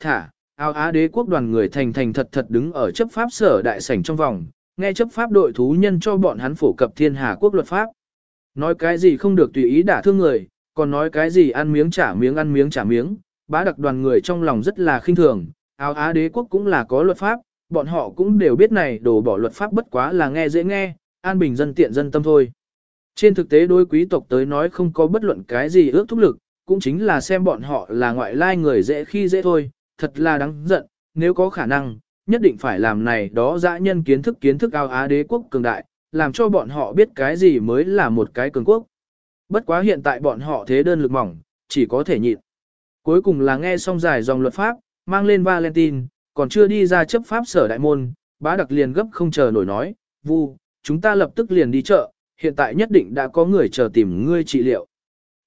thả, ao á đế quốc đoàn người thành thành thật thật đứng ở chấp pháp sở đại sảnh trong vòng, nghe chấp pháp đội thú nhân cho bọn hắn phổ cập thiên hà quốc luật pháp. Nói cái gì không được tùy ý đả thương người, còn nói cái gì ăn miếng trả miếng ăn miếng trả miếng, bá đặc đoàn người trong lòng rất là khinh thường, áo á đế quốc cũng là có luật pháp, bọn họ cũng đều biết này đổ bỏ luật pháp bất quá là nghe dễ nghe, an bình dân tiện dân tâm thôi. Trên thực tế đối quý tộc tới nói không có bất luận cái gì ước thúc lực, cũng chính là xem bọn họ là ngoại lai người dễ khi dễ thôi, thật là đáng giận, nếu có khả năng, nhất định phải làm này đó dã nhân kiến thức kiến thức ao Á đế quốc cường đại, làm cho bọn họ biết cái gì mới là một cái cường quốc. Bất quá hiện tại bọn họ thế đơn lực mỏng, chỉ có thể nhịn. Cuối cùng là nghe xong dài dòng luật pháp, mang lên Valentine, còn chưa đi ra chấp pháp sở đại môn, bá đặc liền gấp không chờ nổi nói, vu, chúng ta lập tức liền đi chợ, hiện tại nhất định đã có người chờ tìm ngươi trị liệu.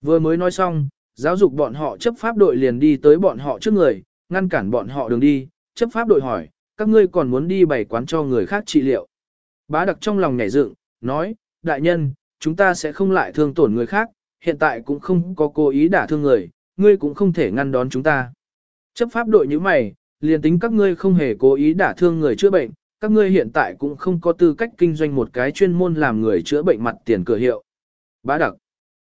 Vừa mới nói xong, giáo dục bọn họ chấp pháp đội liền đi tới bọn họ trước người, ngăn cản bọn họ đường đi, chấp pháp đội hỏi, các ngươi còn muốn đi bày quán cho người khác trị liệu. Bá đặc trong lòng nhảy dựng, nói, đại nhân, chúng ta sẽ không lại thương tổn người khác, hiện tại cũng không có cố ý đả thương người, ngươi cũng không thể ngăn đón chúng ta. Chấp pháp đội như mày, liền tính các ngươi không hề cố ý đả thương người chữa bệnh, các ngươi hiện tại cũng không có tư cách kinh doanh một cái chuyên môn làm người chữa bệnh mặt tiền cửa hiệu. Bá đặc.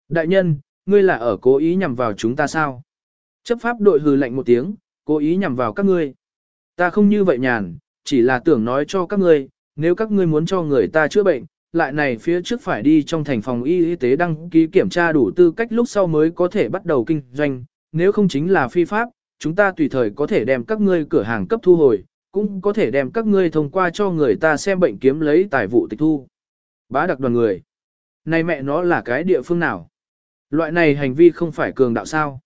Đại nhân, ngươi là ở cố ý nhằm vào chúng ta sao? Chấp pháp đội hừ lạnh một tiếng, cố ý nhằm vào các ngươi. Ta không như vậy nhàn, chỉ là tưởng nói cho các ngươi, nếu các ngươi muốn cho người ta chữa bệnh, lại này phía trước phải đi trong thành phòng y y tế đăng ký kiểm tra đủ tư cách lúc sau mới có thể bắt đầu kinh doanh, nếu không chính là phi pháp, chúng ta tùy thời có thể đem các ngươi cửa hàng cấp thu hồi, cũng có thể đem các ngươi thông qua cho người ta xem bệnh kiếm lấy tài vụ tịch thu. Bá đặc đoàn người. Này mẹ nó là cái địa phương nào? Loại này hành vi không phải cường đạo sao?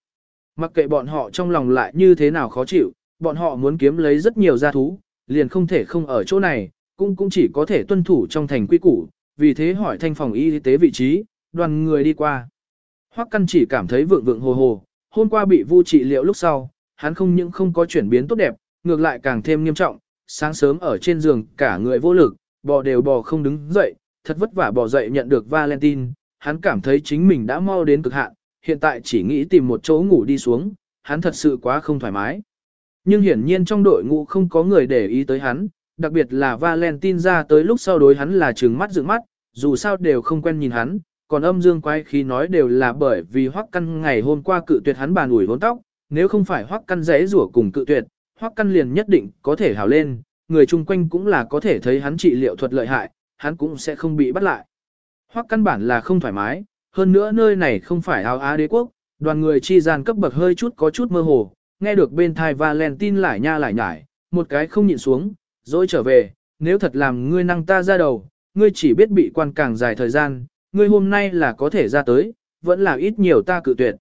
Mặc kệ bọn họ trong lòng lại như thế nào khó chịu, bọn họ muốn kiếm lấy rất nhiều gia thú, liền không thể không ở chỗ này, cũng cũng chỉ có thể tuân thủ trong thành quy củ, vì thế hỏi thanh phòng y tế vị trí, đoàn người đi qua. Hoắc Căn chỉ cảm thấy vượng vượng hồ hồ, hôm qua bị vu trị liệu lúc sau, hắn không những không có chuyển biến tốt đẹp, ngược lại càng thêm nghiêm trọng, sáng sớm ở trên giường cả người vô lực, bò đều bò không đứng dậy, thật vất vả bò dậy nhận được Valentine, hắn cảm thấy chính mình đã mau đến cực hạn, hiện tại chỉ nghĩ tìm một chỗ ngủ đi xuống, hắn thật sự quá không thoải mái. Nhưng hiển nhiên trong đội ngũ không có người để ý tới hắn, đặc biệt là Valentine ra tới lúc sau đối hắn là trừng mắt dựng mắt, dù sao đều không quen nhìn hắn, còn âm dương quay khi nói đều là bởi vì hoắc căn ngày hôm qua cự tuyệt hắn bàn ủi vốn tóc, nếu không phải hoắc căn rẽ rủa cùng cự tuyệt, hoắc căn liền nhất định có thể hào lên, người chung quanh cũng là có thể thấy hắn trị liệu thuật lợi hại, hắn cũng sẽ không bị bắt lại. Hoắc căn bản là không thoải mái, hơn nữa nơi này không phải áo á đế quốc, đoàn người chi gian cấp bậc hơi chút có chút mơ hồ, nghe được bên thai Valentine lại nha lại nhải, một cái không nhịn xuống, rồi trở về, nếu thật làm ngươi năng ta ra đầu, ngươi chỉ biết bị quan càng dài thời gian, ngươi hôm nay là có thể ra tới, vẫn là ít nhiều ta cự tuyệt.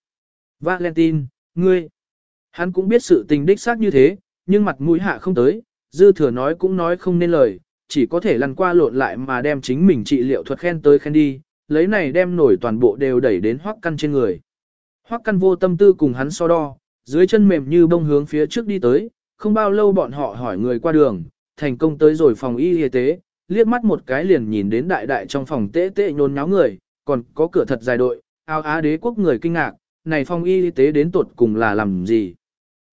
Valentine, ngươi, hắn cũng biết sự tình đích xác như thế, nhưng mặt mũi hạ không tới, dư thừa nói cũng nói không nên lời, chỉ có thể lăn qua lộn lại mà đem chính mình trị liệu thuật khen tới khen đi, lấy này đem nổi toàn bộ đều đẩy đến hoắc căn trên người. Hoắc căn vô tâm tư cùng hắn so đo, dưới chân mềm như bông hướng phía trước đi tới, không bao lâu bọn họ hỏi người qua đường, thành công tới rồi phòng y y tế, liếc mắt một cái liền nhìn đến đại đại trong phòng tễ tễ nhôn nháo người, còn có cửa thật dài đội, ao á đế quốc người kinh ngạc, này phòng y y tế đến tuột cùng là làm gì?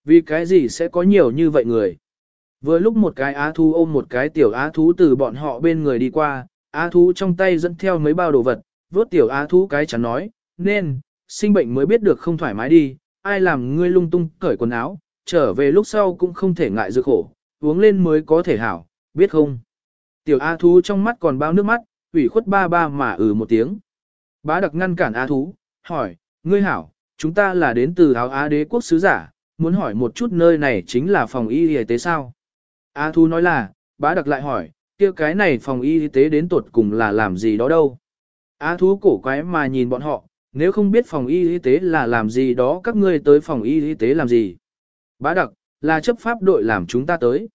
Vì cái gì sẽ có nhiều như vậy người? Vừa lúc một cái á thú ôm một cái tiểu á thú từ bọn họ bên người đi qua, á thú trong tay dẫn theo mấy bao đồ vật, vốt tiểu á thú cái chắn nói, nên, sinh bệnh mới biết được không thoải mái đi, ai làm ngươi lung tung cởi quần áo, trở về lúc sau cũng không thể ngại dược khổ, uống lên mới có thể hảo, biết không? Tiểu á thú trong mắt còn bao nước mắt, ủy khuất ba ba mà ừ một tiếng. Bá đặc ngăn cản á thú, hỏi, ngươi hảo, chúng ta là đến từ áo á đế quốc sứ giả, muốn hỏi một chút nơi này chính là phòng y y tế sao? Á thú nói là, bá đặc lại hỏi, kia cái này phòng y tế đến tuột cùng là làm gì đó đâu. Á thú cổ quái mà nhìn bọn họ, nếu không biết phòng y tế là làm gì đó các ngươi tới phòng y tế làm gì. Bá đặc, là chấp pháp đội làm chúng ta tới.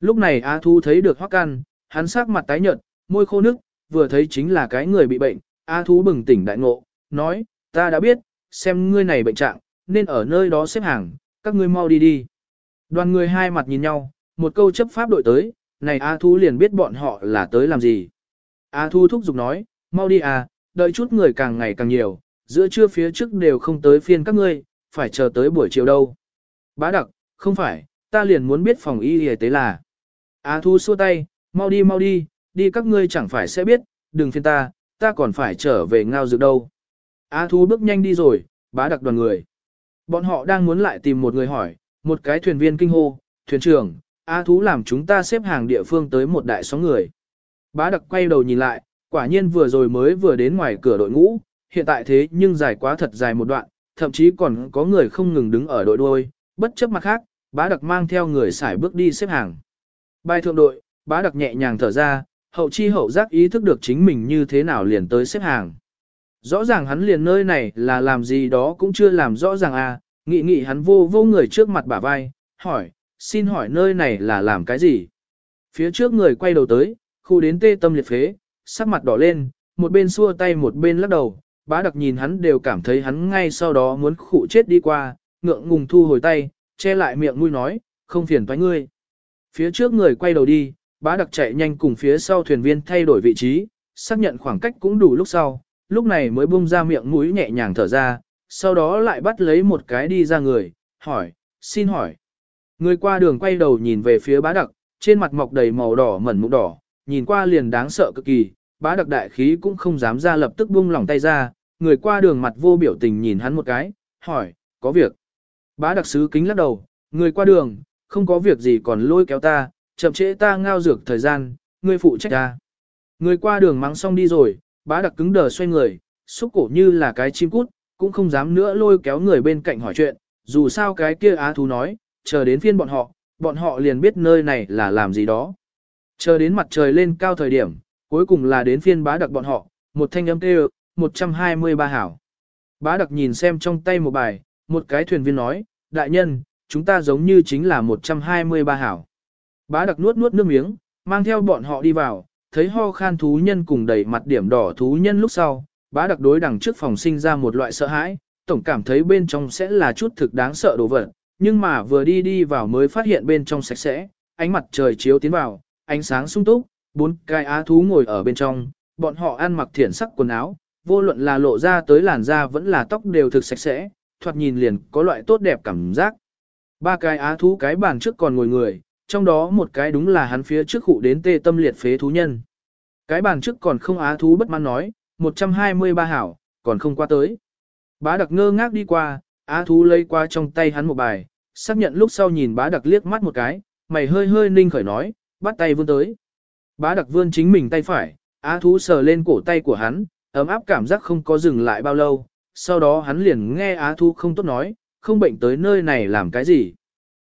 Lúc này Á thú thấy được hoắc căn, hắn sắc mặt tái nhợt, môi khô nước, vừa thấy chính là cái người bị bệnh. Á thú bừng tỉnh đại ngộ, nói, ta đã biết, xem ngươi này bệnh trạng, nên ở nơi đó xếp hàng, các ngươi mau đi đi. Đoàn người hai mặt nhìn nhau, một câu chấp pháp đội tới, này A Thu liền biết bọn họ là tới làm gì. A Thu thúc giục nói, mau đi à, đợi chút người càng ngày càng nhiều, giữa trưa phía trước đều không tới phiên các ngươi, phải chờ tới buổi chiều đâu. Bá đặc, không phải, ta liền muốn biết phòng y y tế là. Á Thu xua tay, mau đi mau đi, đi các ngươi chẳng phải sẽ biết, đừng phiền ta, ta còn phải trở về ngao dược đâu. Á Thu bước nhanh đi rồi, bá đặc đoàn người. Bọn họ đang muốn lại tìm một người hỏi, một cái thuyền viên kinh hô, thuyền trưởng, A thú làm chúng ta xếp hàng địa phương tới một đại số người. Bá đặc quay đầu nhìn lại, quả nhiên vừa rồi mới vừa đến ngoài cửa đội ngũ, hiện tại thế nhưng dài quá thật dài một đoạn, thậm chí còn có người không ngừng đứng ở đội đuôi, bất chấp mặt khác, bá đặc mang theo người xài bước đi xếp hàng. Bài thượng đội, bá đặc nhẹ nhàng thở ra, hậu chi hậu giác ý thức được chính mình như thế nào liền tới xếp hàng. Rõ ràng hắn liền nơi này là làm gì đó cũng chưa làm rõ ràng à, nghị nghị hắn vô vô người trước mặt bả vai, hỏi, xin hỏi nơi này là làm cái gì? Phía trước người quay đầu tới, khu đến tê tâm liệt phế, sắc mặt đỏ lên, một bên xua tay một bên lắc đầu, bá đặc nhìn hắn đều cảm thấy hắn ngay sau đó muốn khụ chết đi qua, ngượng ngùng thu hồi tay, che lại miệng mũi nói, không phiền toái ngươi. Phía trước người quay đầu đi, bá đặc chạy nhanh cùng phía sau thuyền viên thay đổi vị trí, xác nhận khoảng cách cũng đủ lúc sau, lúc này mới bung ra miệng mũi nhẹ nhàng thở ra, sau đó lại bắt lấy một cái đi ra người, hỏi, xin hỏi. Người qua đường quay đầu nhìn về phía bá đặc, trên mặt mọc đầy màu đỏ mẩn mụn đỏ, nhìn qua liền đáng sợ cực kỳ, bá đặc đại khí cũng không dám ra lập tức buông lỏng tay ra, người qua đường mặt vô biểu tình nhìn hắn một cái, hỏi, có việc. Bá đặc sứ kính lắc đầu, người qua đường, không có việc gì còn lôi kéo ta, chậm trễ ta ngao dược thời gian, người phụ trách ta. Người qua đường mắng xong đi rồi, bá đặc cứng đờ xoay người, xúc cổ như là cái chim cút, cũng không dám nữa lôi kéo người bên cạnh hỏi chuyện, dù sao cái kia á thú nói, chờ đến phiên bọn họ, bọn họ liền biết nơi này là làm gì đó. Chờ đến mặt trời lên cao thời điểm, cuối cùng là đến phiên bá đặc bọn họ, một thanh âm kêu, 123 hảo. Bá đặc nhìn xem trong tay một bài, một cái thuyền viên nói, đại nhân, chúng ta giống như chính là 123 hảo. Bá đặc nuốt nuốt nước miếng, mang theo bọn họ đi vào, thấy ho khan thú nhân cùng đầy mặt điểm đỏ thú nhân lúc sau, bá đặc đối đằng trước phòng sinh ra một loại sợ hãi, tổng cảm thấy bên trong sẽ là chút thực đáng sợ đồ vật, nhưng mà vừa đi đi vào mới phát hiện bên trong sạch sẽ, ánh mặt trời chiếu tiến vào, ánh sáng sung túc, bốn cái á thú ngồi ở bên trong, bọn họ ăn mặc thiển sắc quần áo, vô luận là lộ ra tới làn da vẫn là tóc đều thực sạch sẽ, thoạt nhìn liền có loại tốt đẹp cảm giác. Ba cái á thú cái bàn trước còn ngồi người, trong đó một cái đúng là hắn phía trước cụ đến tê tâm liệt phế thú nhân. Cái bàn trước còn không á thú bất mãn nói, 123 hảo, còn không qua tới. Bá đặc ngơ ngác đi qua, á thú lấy qua trong tay hắn một bài, xác nhận lúc sau nhìn bá đặc liếc mắt một cái, mày hơi hơi ninh khởi nói, bắt tay vươn tới. Bá đặc vươn chính mình tay phải, á thú sờ lên cổ tay của hắn, ấm áp cảm giác không có dừng lại bao lâu, sau đó hắn liền nghe á thú không tốt nói, không bệnh tới nơi này làm cái gì.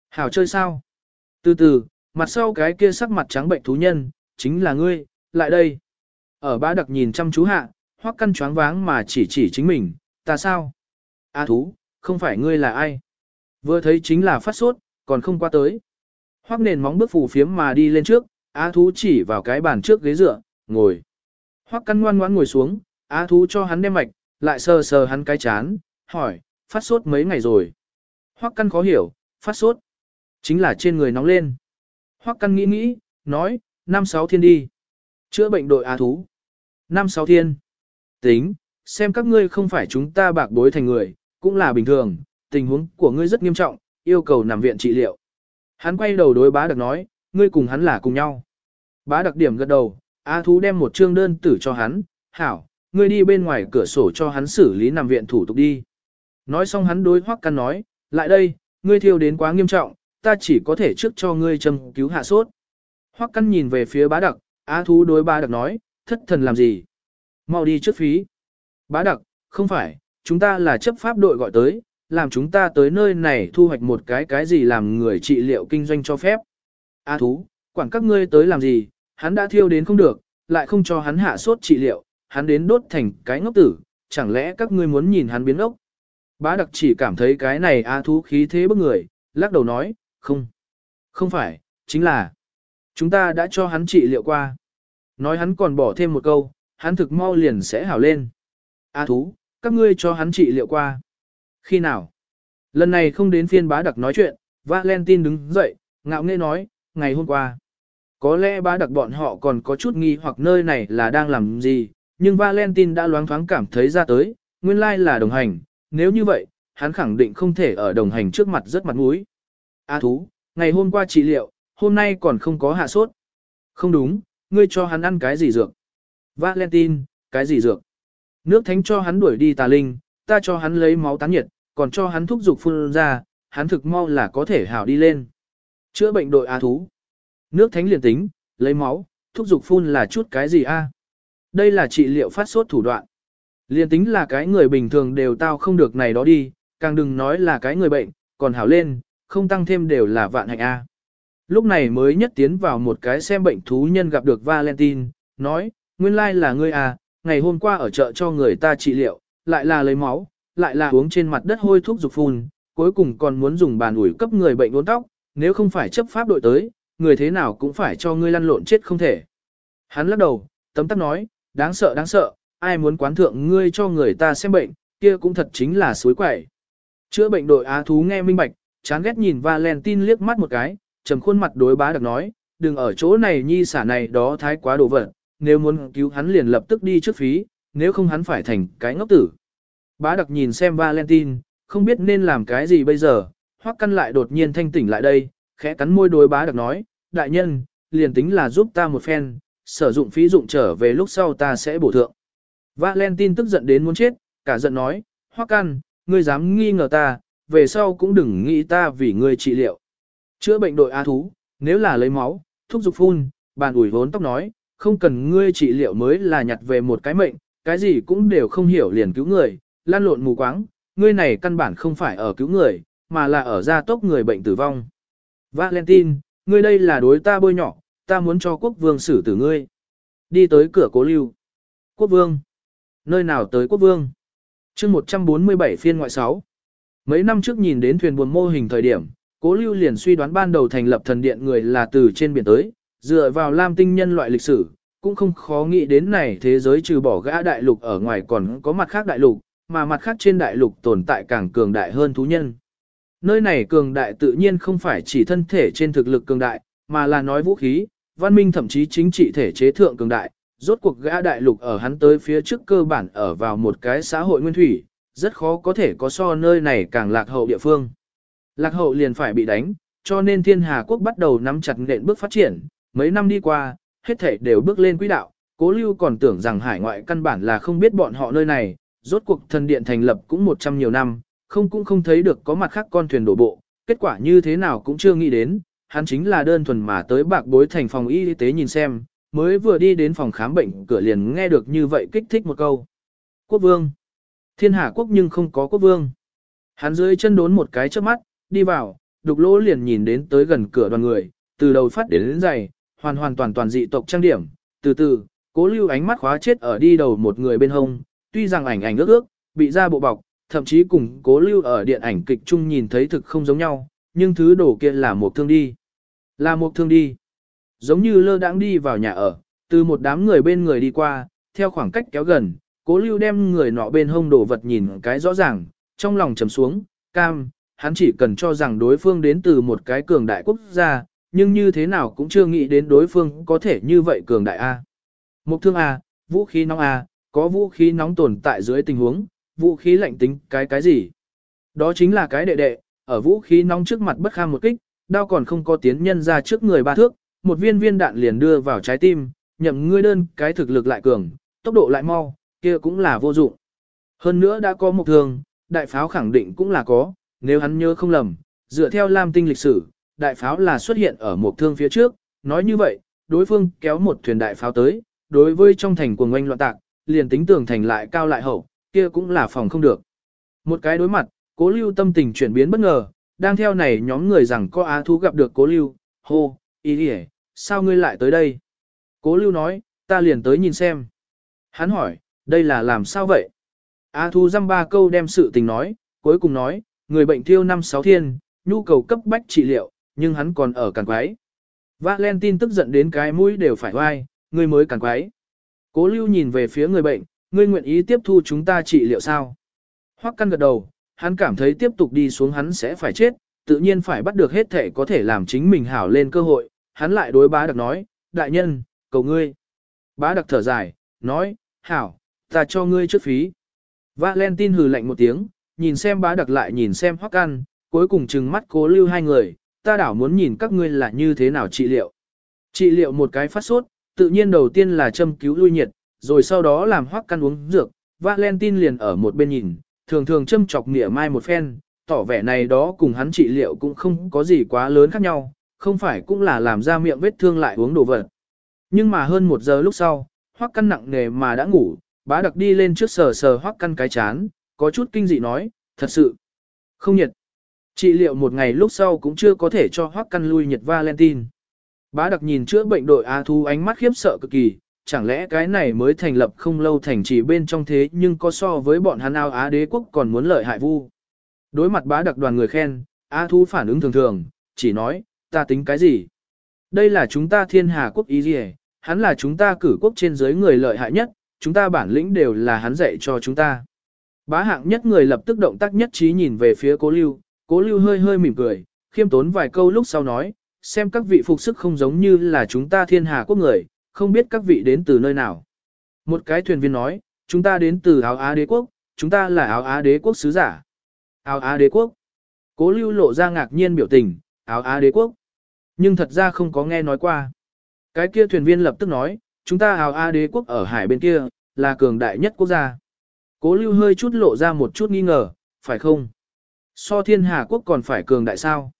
Hảo chơi sao? Từ từ, mặt sau cái kia sắc mặt trắng bệnh thú nhân, chính là ngươi, lại đây. Ở bá đặc nhìn chăm chú hạ, hoắc căn choáng váng mà chỉ chỉ chính mình, ta sao? Á thú, không phải ngươi là ai? Vừa thấy chính là phát sốt, còn không qua tới. Hoắc nền móng bước phù phiếm mà đi lên trước, á thú chỉ vào cái bàn trước ghế dựa, ngồi. Hoắc căn ngoan ngoãn ngồi xuống, á thú cho hắn đem mạch, lại sờ sờ hắn cái chán, hỏi, phát sốt mấy ngày rồi. Hoắc căn khó hiểu, phát sốt. Chính là trên người nóng lên. Hoắc căn nghĩ nghĩ, nói, năm sáu thiên đi. Chữa bệnh đội á thú. Năm sáu thiên. Tính, xem các ngươi không phải chúng ta bạc bối thành người, cũng là bình thường, tình huống của ngươi rất nghiêm trọng, yêu cầu nằm viện trị liệu. Hắn quay đầu đối bá đặc nói, ngươi cùng hắn là cùng nhau. Bá đặc điểm gật đầu, á thú đem một trương đơn tử cho hắn, hảo, ngươi đi bên ngoài cửa sổ cho hắn xử lý nằm viện thủ tục đi. Nói xong hắn đối hoắc căn nói, lại đây, ngươi thiêu đến quá nghiêm trọng, ta chỉ có thể trước cho ngươi châm cứu hạ sốt. Hoắc căn nhìn về phía bá đặc, á thú đối bá đặc nói, thất thần làm gì? Mau đi trước phí. Bá đặc, không phải, chúng ta là chấp pháp đội gọi tới, làm chúng ta tới nơi này thu hoạch một cái cái gì làm người trị liệu kinh doanh cho phép. A thú, quản các ngươi tới làm gì, hắn đã thiêu đến không được, lại không cho hắn hạ sốt trị liệu, hắn đến đốt thành cái ngốc tử, chẳng lẽ các ngươi muốn nhìn hắn biến ốc? Bá đặc chỉ cảm thấy cái này A thú khí thế bức người, lắc đầu nói, không, không phải, chính là, chúng ta đã cho hắn trị liệu qua. Nói hắn còn bỏ thêm một câu, hắn thực mau liền sẽ hảo lên. A thú, các ngươi cho hắn trị liệu qua. Khi nào? Lần này không đến phiên bá đặc nói chuyện, Valentine đứng dậy, ngạo nghễ nói, ngày hôm qua. Có lẽ bá đặc bọn họ còn có chút nghi hoặc nơi này là đang làm gì, nhưng Valentine đã loáng thoáng cảm thấy ra tới, nguyên lai là đồng hành, nếu như vậy, hắn khẳng định không thể ở đồng hành trước mặt rất mặt mũi. A thú, ngày hôm qua trị liệu, hôm nay còn không có hạ sốt. Không đúng, ngươi cho hắn ăn cái gì dược? Valentine, cái gì dược? Nước thánh cho hắn đuổi đi tà linh, ta cho hắn lấy máu tán nhiệt, còn cho hắn thúc dục phun ra, hắn thực mau là có thể hảo đi lên. Chữa bệnh đội á thú. Nước thánh liền tính, lấy máu, thúc dục phun là chút cái gì a? Đây là trị liệu phát sốt thủ đoạn. Liền tính là cái người bình thường đều tao không được này đó đi, càng đừng nói là cái người bệnh, còn hảo lên, không tăng thêm đều là vạn hạnh A. Lúc này mới nhất tiến vào một cái xem bệnh thú nhân gặp được Valentine, nói, nguyên lai là ngươi à, ngày hôm qua ở chợ cho người ta trị liệu, lại là lấy máu, lại là uống trên mặt đất hôi thuốc dục phun, cuối cùng còn muốn dùng bàn ủi cấp người bệnh uốn tóc, nếu không phải chấp pháp đội tới, người thế nào cũng phải cho ngươi lăn lộn chết không thể. Hắn lắc đầu, tấm tắc nói, đáng sợ đáng sợ, ai muốn quán thượng ngươi cho người ta xem bệnh, kia cũng thật chính là suối quẩy. Chữa bệnh đội á thú nghe minh bạch, chán ghét nhìn Valentine liếc mắt một cái, trầm khuôn mặt đối bá đặc nói, đừng ở chỗ này nhi xả này đó thái quá đồ vật, nếu muốn cứu hắn liền lập tức đi trước phí, nếu không hắn phải thành cái ngốc tử. Bá đặc nhìn xem Valentine, không biết nên làm cái gì bây giờ, hoắc căn lại đột nhiên thanh tỉnh lại đây, khẽ cắn môi đối bá đặc nói, đại nhân, liền tính là giúp ta một phen, sử dụng phí dụng trở về lúc sau ta sẽ bổ thượng. Valentine tức giận đến muốn chết, cả giận nói, hoắc căn, ngươi dám nghi ngờ ta, về sau cũng đừng nghĩ ta vì ngươi trị liệu. Chữa bệnh đội A thú, nếu là lấy máu, thuốc dục phun, bàn ủi vốn tóc nói, không cần ngươi trị liệu mới là nhặt về một cái mệnh, cái gì cũng đều không hiểu liền cứu người, lan lộn mù quáng, ngươi này căn bản không phải ở cứu người, mà là ở gia tốc người bệnh tử vong. Valentine, ngươi đây là đối ta bôi nhỏ, ta muốn cho quốc vương xử tử ngươi. Đi tới cửa cố lưu. Quốc vương. Nơi nào tới quốc vương? chương 147 phiên ngoại 6. Mấy năm trước nhìn đến thuyền buồn mô hình thời điểm, cố lưu liền suy đoán ban đầu thành lập thần điện người là từ trên biển tới, dựa vào lam tinh nhân loại lịch sử, cũng không khó nghĩ đến này thế giới trừ bỏ gã đại lục ở ngoài còn có mặt khác đại lục, mà mặt khác trên đại lục tồn tại càng cường đại hơn thú nhân. Nơi này cường đại tự nhiên không phải chỉ thân thể trên thực lực cường đại, mà là nói vũ khí, văn minh thậm chí chính trị thể chế thượng cường đại. Rốt cuộc gã đại lục ở hắn tới phía trước cơ bản ở vào một cái xã hội nguyên thủy, rất khó có thể có so nơi này càng lạc hậu địa phương. Lạc hậu liền phải bị đánh, cho nên thiên hà quốc bắt đầu nắm chặt nện bước phát triển, mấy năm đi qua, hết thể đều bước lên quỹ đạo, cố lưu còn tưởng rằng hải ngoại căn bản là không biết bọn họ nơi này, rốt cuộc thần điện thành lập cũng 100 nhiều năm, không cũng không thấy được có mặt khác con thuyền đổ bộ, kết quả như thế nào cũng chưa nghĩ đến, hắn chính là đơn thuần mà tới bạc bối thành phòng y tế nhìn xem, mới vừa đi đến phòng khám bệnh cửa liền nghe được như vậy kích thích một câu. Quốc vương. Thiên hạ quốc nhưng không có quốc vương. Hắn dưới chân đốn một cái trước mắt, đi vào, đục lỗ liền nhìn đến tới gần cửa đoàn người, từ đầu phát đến đến giày, hoàn hoàn toàn toàn dị tộc trang điểm, từ từ, cố lưu ánh mắt khóa chết ở đi đầu một người bên hông, tuy rằng ảnh ảnh ước ước, bị ra bộ bọc, thậm chí cùng cố lưu ở điện ảnh kịch chung nhìn thấy thực không giống nhau, nhưng thứ đồ kia là một thương đi. Là một thương đi. Giống như lơ đãng đi vào nhà ở, từ một đám người bên người đi qua, theo khoảng cách kéo gần, cố lưu đem người nọ bên hông đồ vật nhìn cái rõ ràng, trong lòng trầm xuống, cam, hắn chỉ cần cho rằng đối phương đến từ một cái cường đại quốc gia, nhưng như thế nào cũng chưa nghĩ đến đối phương có thể như vậy cường đại A. Mục thương A, vũ khí nóng A, có vũ khí nóng tồn tại dưới tình huống, vũ khí lạnh tính cái cái gì? Đó chính là cái đệ đệ, ở vũ khí nóng trước mặt bất kham một kích, đao còn không có tiến nhân ra trước người ba thước, một viên viên đạn liền đưa vào trái tim, nhậm ngươi đơn cái thực lực lại cường, tốc độ lại mau, kia cũng là vô dụng. Hơn nữa đã có một thương, đại pháo khẳng định cũng là có, nếu hắn nhớ không lầm, dựa theo Lam Tinh lịch sử, đại pháo là xuất hiện ở một thương phía trước, nói như vậy, đối phương kéo một thuyền đại pháo tới, đối với trong thành cuồng oanh loạn tạc, liền tính tường thành lại cao lại hậu, kia cũng là phòng không được. Một cái đối mặt, cố lưu tâm tình chuyển biến bất ngờ, đang theo này nhóm người rằng có á thú gặp được cố lưu, hô, ý đi sao ngươi lại tới đây? Cố lưu nói, ta liền tới nhìn xem. Hắn hỏi, đây là làm sao vậy? Á thú dăm ba câu đem sự tình nói, cuối cùng nói, người bệnh thiêu năm sáu thiên, nhu cầu cấp bách trị liệu, nhưng hắn còn ở càng quái. Valentine tức giận đến cái mũi đều phải oai, ngươi mới càng quái. Cố lưu nhìn về phía người bệnh, ngươi nguyện ý tiếp thu chúng ta trị liệu sao? Hoắc căn gật đầu, hắn cảm thấy tiếp tục đi xuống hắn sẽ phải chết, tự nhiên phải bắt được hết thể có thể làm chính mình hảo lên cơ hội. Hắn lại đối bá đặc nói, đại nhân, cầu ngươi. Bá đặc thở dài, nói, hảo, ta cho ngươi trước phí. Valentine hừ lạnh một tiếng, nhìn xem bá đặc lại nhìn xem Hoắc căn, cuối cùng trừng mắt cố lưu hai người, ta đảo muốn nhìn các ngươi là như thế nào trị liệu. Trị liệu một cái phát sốt, tự nhiên đầu tiên là châm cứu lui nhiệt, rồi sau đó làm hoắc căn uống dược, Valentine liền ở một bên nhìn, thường thường châm chọc nghĩa mai một phen, tỏ vẻ này đó cùng hắn trị liệu cũng không có gì quá lớn khác nhau, không phải cũng là làm ra miệng vết thương lại uống đồ vật. Nhưng mà hơn một giờ lúc sau, hoắc căn nặng nề mà đã ngủ, bá đặc đi lên trước sờ sờ hoắc căn cái chán, có chút kinh dị nói, thật sự, không nhiệt. Trị liệu một ngày lúc sau cũng chưa có thể cho hoắc căn lui nhiệt Valentine. Bá đặc nhìn chữa bệnh đội A Thu ánh mắt khiếp sợ cực kỳ, chẳng lẽ cái này mới thành lập không lâu thành trì bên trong thế nhưng có so với bọn hắn ao Á đế quốc còn muốn lợi hại vu. Đối mặt bá đặc đoàn người khen, A Thu phản ứng thường thường, chỉ nói, ta tính cái gì? Đây là chúng ta thiên hà quốc ý gì hắn là chúng ta cử quốc trên dưới người lợi hại nhất, chúng ta bản lĩnh đều là hắn dạy cho chúng ta. Bá hạng nhất người lập tức động tác nhất trí nhìn về phía cố lưu, cố lưu hơi hơi mỉm cười, khiêm tốn vài câu lúc sau nói, xem các vị phục sức không giống như là chúng ta thiên hà quốc người, không biết các vị đến từ nơi nào. Một cái thuyền viên nói, chúng ta đến từ áo Á đế quốc, chúng ta là áo Á đế quốc sứ giả. Áo Á đế quốc. Cố lưu lộ ra ngạc nhiên biểu tình, áo Á đế quốc. Nhưng thật ra không có nghe nói qua. Cái kia thuyền viên lập tức nói, chúng ta áo Á đế quốc ở hải bên kia, là cường đại nhất quốc gia. Cố lưu hơi chút lộ ra một chút nghi ngờ, phải không? So thiên hà quốc còn phải cường đại sao?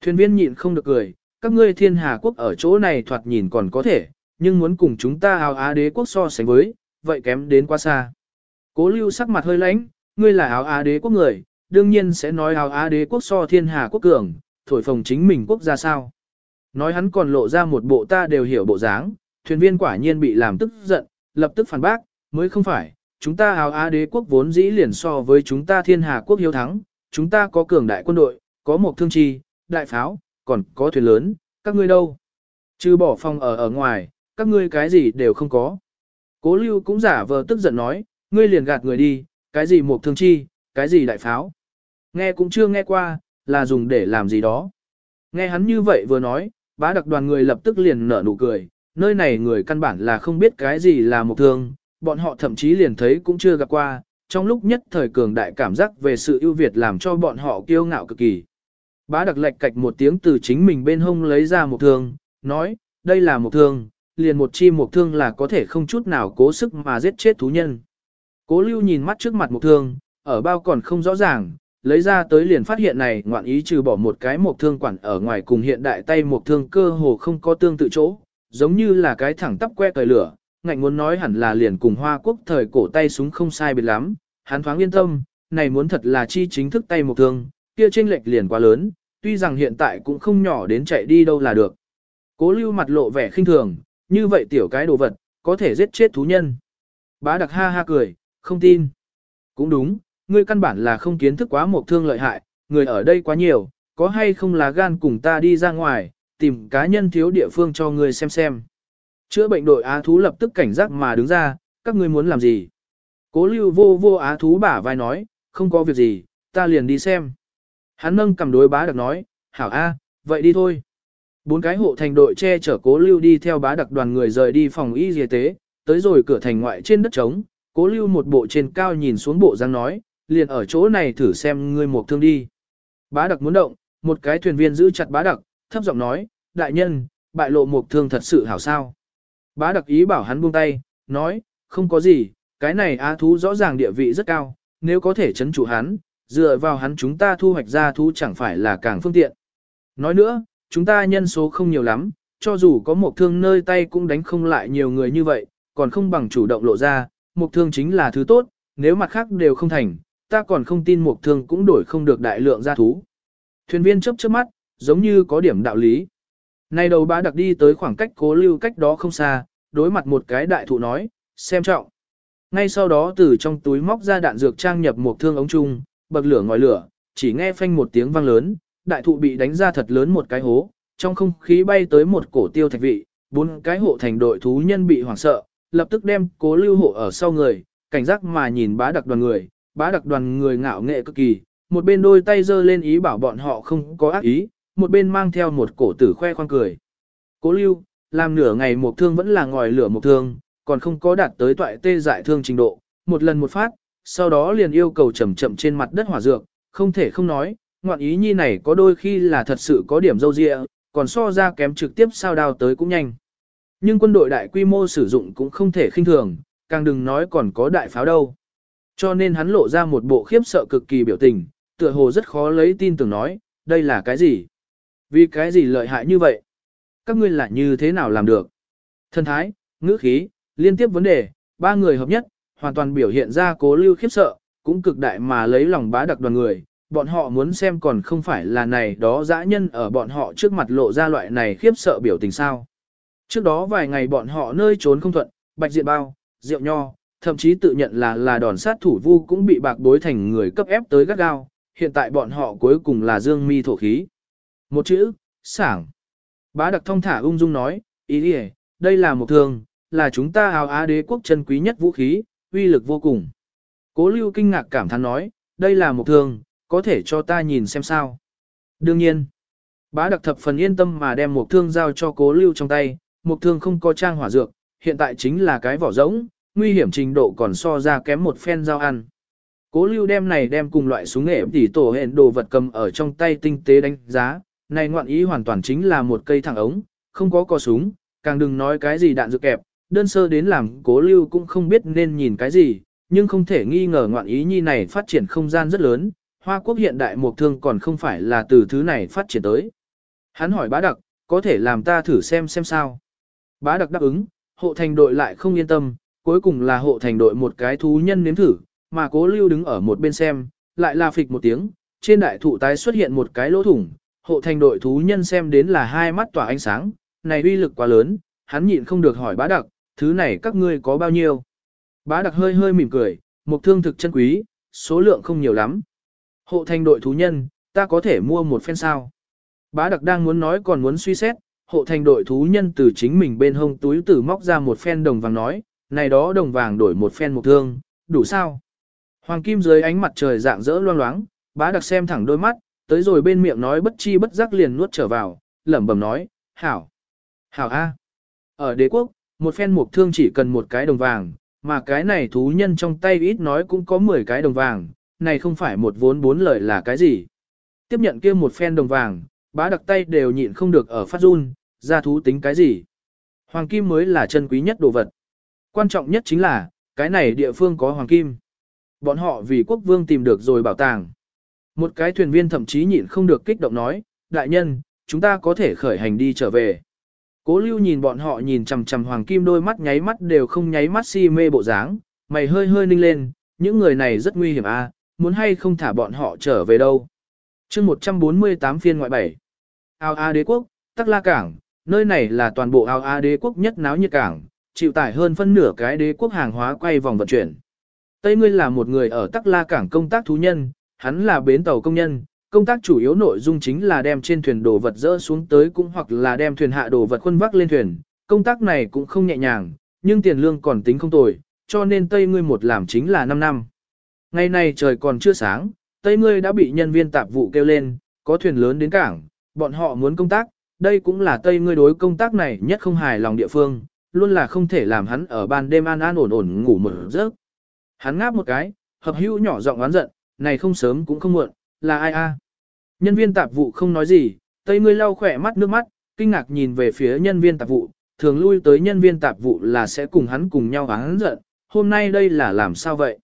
Thuyền viên nhịn không được cười, các ngươi thiên hà quốc ở chỗ này thoạt nhìn còn có thể, nhưng muốn cùng chúng ta áo Á đế quốc so sánh với, vậy kém đến quá xa. Cố lưu sắc mặt hơi lãnh, ngươi là áo Á đế quốc người, đương nhiên sẽ nói áo Á đế quốc so thiên hà quốc cường, thổi phồng chính mình quốc gia sao. Nói hắn còn lộ ra một bộ ta đều hiểu bộ dáng, thuyền viên quả nhiên bị làm tức giận, lập tức phản bác, mới không phải, chúng ta áo Á đế quốc vốn dĩ liền so với chúng ta thiên hà quốc hiếu thắng, chúng ta có cường đại quân đội, có một thương chi, đại pháo, còn có thuyền lớn, các ngươi đâu? Chứ bỏ phòng ở ở ngoài, các ngươi cái gì đều không có. Cố lưu cũng giả vờ tức giận nói, ngươi liền gạt người đi, cái gì một thương chi, cái gì đại pháo. Nghe cũng chưa nghe qua, là dùng để làm gì đó. Nghe hắn như vậy vừa nói, bá đặc đoàn người lập tức liền nở nụ cười, nơi này người căn bản là không biết cái gì là một thương, bọn họ thậm chí liền thấy cũng chưa gặp qua, trong lúc nhất thời cường đại cảm giác về sự ưu việt làm cho bọn họ kiêu ngạo cực kỳ. Bá đặc lệch cạch một tiếng từ chính mình bên hông lấy ra một thương, nói, đây là một thương, liền một chi một thương là có thể không chút nào cố sức mà giết chết thú nhân. Cố lưu nhìn mắt trước mặt một thương, ở bao còn không rõ ràng, lấy ra tới liền phát hiện này ngoạn ý trừ bỏ một cái một thương quản ở ngoài cùng hiện đại tay một thương cơ hồ không có tương tự chỗ, giống như là cái thẳng tắp que cởi lửa, ngạnh muốn nói hẳn là liền cùng hoa quốc thời cổ tay súng không sai biệt lắm, hắn thoáng yên tâm, này muốn thật là chi chính thức tay một thương, kia chênh lệch liền quá lớn, tuy rằng hiện tại cũng không nhỏ đến chạy đi đâu là được. Cố lưu mặt lộ vẻ khinh thường, như vậy tiểu cái đồ vật, có thể giết chết thú nhân. Bá đặc ha ha cười, không tin. Cũng đúng, ngươi căn bản là không kiến thức quá một thương lợi hại, người ở đây quá nhiều, có hay không là gan cùng ta đi ra ngoài, tìm cá nhân thiếu địa phương cho ngươi xem xem. Chữa bệnh đội á thú lập tức cảnh giác mà đứng ra, các ngươi muốn làm gì? Cố lưu vô vô á thú bả vai nói, không có việc gì, ta liền đi xem. Hắn nâng cầm đối bá đặc nói, hảo a, vậy đi thôi. Bốn cái hộ thành đội che chở cố lưu đi theo bá đặc đoàn người rời đi phòng y y tế, tới rồi cửa thành ngoại trên đất trống, cố lưu một bộ trên cao nhìn xuống bộ răng nói, liền ở chỗ này thử xem ngươi một thương đi. Bá đặc muốn động, một cái thuyền viên giữ chặt bá đặc, thấp giọng nói, đại nhân, bại lộ một thương thật sự hảo sao. Bá đặc ý bảo hắn buông tay, nói, không có gì, cái này á thú rõ ràng địa vị rất cao, nếu có thể chấn chủ hắn, dựa vào hắn chúng ta thu hoạch ra thú chẳng phải là càng phương tiện. Nói nữa, chúng ta nhân số không nhiều lắm, cho dù có một thương nơi tay cũng đánh không lại nhiều người như vậy, còn không bằng chủ động lộ ra, một thương chính là thứ tốt, nếu mặt khác đều không thành, ta còn không tin một thương cũng đổi không được đại lượng gia thú. Thuyền viên chấp chớp mắt, giống như có điểm đạo lý. Này đầu bá đặc đi tới khoảng cách cố lưu cách đó không xa, đối mặt một cái đại thụ nói, xem trọng. Ngay sau đó từ trong túi móc ra đạn dược trang nhập một thương ống chung, bậc lửa ngòi lửa, chỉ nghe phanh một tiếng vang lớn, đại thụ bị đánh ra thật lớn một cái hố, trong không khí bay tới một cổ tiêu thạch vị, bốn cái hộ thành đội thú nhân bị hoảng sợ, lập tức đem cố lưu hộ ở sau người, cảnh giác mà nhìn bá đặc đoàn người, bá đặc đoàn người ngạo nghệ cực kỳ, một bên đôi tay giơ lên ý bảo bọn họ không có ác ý, một bên mang theo một cổ tử khoe khoang cười. Cố lưu, làm nửa ngày một thương vẫn là ngòi lửa một thương, còn không có đạt tới toại tê giải thương trình độ, một lần một phát, sau đó liền yêu cầu chậm chậm trên mặt đất hỏa dược, không thể không nói, ngoạn ý nhi này có đôi khi là thật sự có điểm dâu dịa, còn so ra kém trực tiếp sao đao tới cũng nhanh. Nhưng quân đội đại quy mô sử dụng cũng không thể khinh thường, càng đừng nói còn có đại pháo đâu. Cho nên hắn lộ ra một bộ khiếp sợ cực kỳ biểu tình, tựa hồ rất khó lấy tin tưởng nói, đây là cái gì? Vì cái gì lợi hại như vậy? Các ngươi là như thế nào làm được? Thân thái, ngữ khí, liên tiếp vấn đề, ba người hợp nhất, hoàn toàn biểu hiện ra cố lưu khiếp sợ, cũng cực đại mà lấy lòng bá đặc đoàn người. Bọn họ muốn xem còn không phải là này đó dã nhân ở bọn họ trước mặt lộ ra loại này khiếp sợ biểu tình sao. Trước đó vài ngày bọn họ nơi trốn không thuận, bạch diện bao, rượu nho, thậm chí tự nhận là là đòn sát thủ vu cũng bị bạc bối thành người cấp ép tới gắt gao, hiện tại bọn họ cuối cùng là dương mi thổ khí. Một chữ, sảng. Bá đặc thông thả ung dung nói, ý đi đây là một thương, là chúng ta hào á đế quốc chân quý nhất vũ khí, uy lực vô cùng. Cố lưu kinh ngạc cảm thán nói, đây là một thương, có thể cho ta nhìn xem sao. Đương nhiên, bá đặc thập phần yên tâm mà đem một thương giao cho cố lưu trong tay, một thương không có trang hỏa dược, hiện tại chính là cái vỏ rỗng, nguy hiểm trình độ còn so ra kém một phen dao ăn. Cố lưu đem này đem cùng loại súng nghệ tỉ tổ hẹn đồ vật cầm ở trong tay tinh tế đánh giá, này ngoạn ý hoàn toàn chính là một cây thẳng ống, không có cò súng, càng đừng nói cái gì đạn dược kẹp, đơn sơ đến làm cố lưu cũng không biết nên nhìn cái gì, nhưng không thể nghi ngờ ngoạn ý nhi này phát triển không gian rất lớn, Hoa Quốc hiện đại một thương còn không phải là từ thứ này phát triển tới. Hắn hỏi bá đặc, có thể làm ta thử xem xem sao. Bá đặc đáp ứng, hộ thành đội lại không yên tâm, cuối cùng là hộ thành đội một cái thú nhân nếm thử, mà cố lưu đứng ở một bên xem, lại là phịch một tiếng, trên đại thụ tái xuất hiện một cái lỗ thủng, hộ thành đội thú nhân xem đến là hai mắt tỏa ánh sáng, này uy lực quá lớn, hắn nhịn không được hỏi bá đặc, thứ này các ngươi có bao nhiêu? Bá đặc hơi hơi mỉm cười, một thương thực chân quý, số lượng không nhiều lắm. Hộ thành đội thú nhân, ta có thể mua một phen sao? Bá đặc đang muốn nói còn muốn suy xét, hộ thành đội thú nhân từ chính mình bên hông túi tử móc ra một phen đồng vàng nói, này đó đồng vàng đổi một phen một thương, đủ sao? Hoàng kim dưới ánh mặt trời dạng dỡ loang loáng, bá đặc xem thẳng đôi mắt, tới rồi bên miệng nói bất chi bất giác liền nuốt trở vào, lẩm bẩm nói, hảo, hảo a. Ở đế quốc, một phen mục thương chỉ cần một cái đồng vàng, mà cái này thú nhân trong tay ít nói cũng có 10 cái đồng vàng, này không phải một vốn bốn lời là cái gì. Tiếp nhận kia một phen đồng vàng, bá đặc tay đều nhịn không được ở phát run, ra thú tính cái gì. Hoàng kim mới là chân quý nhất đồ vật. Quan trọng nhất chính là, cái này địa phương có hoàng kim. Bọn họ vì quốc vương tìm được rồi bảo tàng. Một cái thuyền viên thậm chí nhịn không được kích động nói, đại nhân, chúng ta có thể khởi hành đi trở về. Cố lưu nhìn bọn họ nhìn chằm chằm hoàng kim đôi mắt nháy mắt đều không nháy mắt si mê bộ dáng, mày hơi hơi ninh lên, những người này rất nguy hiểm a, à, muốn hay không thả bọn họ trở về đâu. chương 148 phiên ngoại bảy. Ao A đế quốc, Tắc La Cảng, nơi này là toàn bộ Ao A đế quốc nhất náo nhiệt cảng, chịu tải hơn phân nửa cái đế quốc hàng hóa quay vòng vận chuyển. Tây Ngươi là một người ở Tắc La Cảng công tác thú nhân, hắn là bến tàu công nhân, công tác chủ yếu nội dung chính là đem trên thuyền đồ vật dỡ xuống tới cũng hoặc là đem thuyền hạ đồ vật khuân vác lên thuyền. Công tác này cũng không nhẹ nhàng, nhưng tiền lương còn tính không tồi, cho nên Tây Ngươi một làm chính là 5 năm. Ngày nay trời còn chưa sáng, Tây Ngươi đã bị nhân viên tạp vụ kêu lên, có thuyền lớn đến cảng, bọn họ muốn công tác, đây cũng là Tây Ngươi đối công tác này nhất không hài lòng địa phương, luôn là không thể làm hắn ở ban đêm an an ổn ổn ngủ một giấc. Hắn ngáp một cái, hợp hữu nhỏ giọng oán giận, này không sớm cũng không muộn, là ai a? Nhân viên tạp vụ không nói gì, tây ngươi lau khỏe mắt nước mắt, kinh ngạc nhìn về phía nhân viên tạp vụ, thường lui tới nhân viên tạp vụ là sẽ cùng hắn cùng nhau hắn giận, hôm nay đây là làm sao vậy?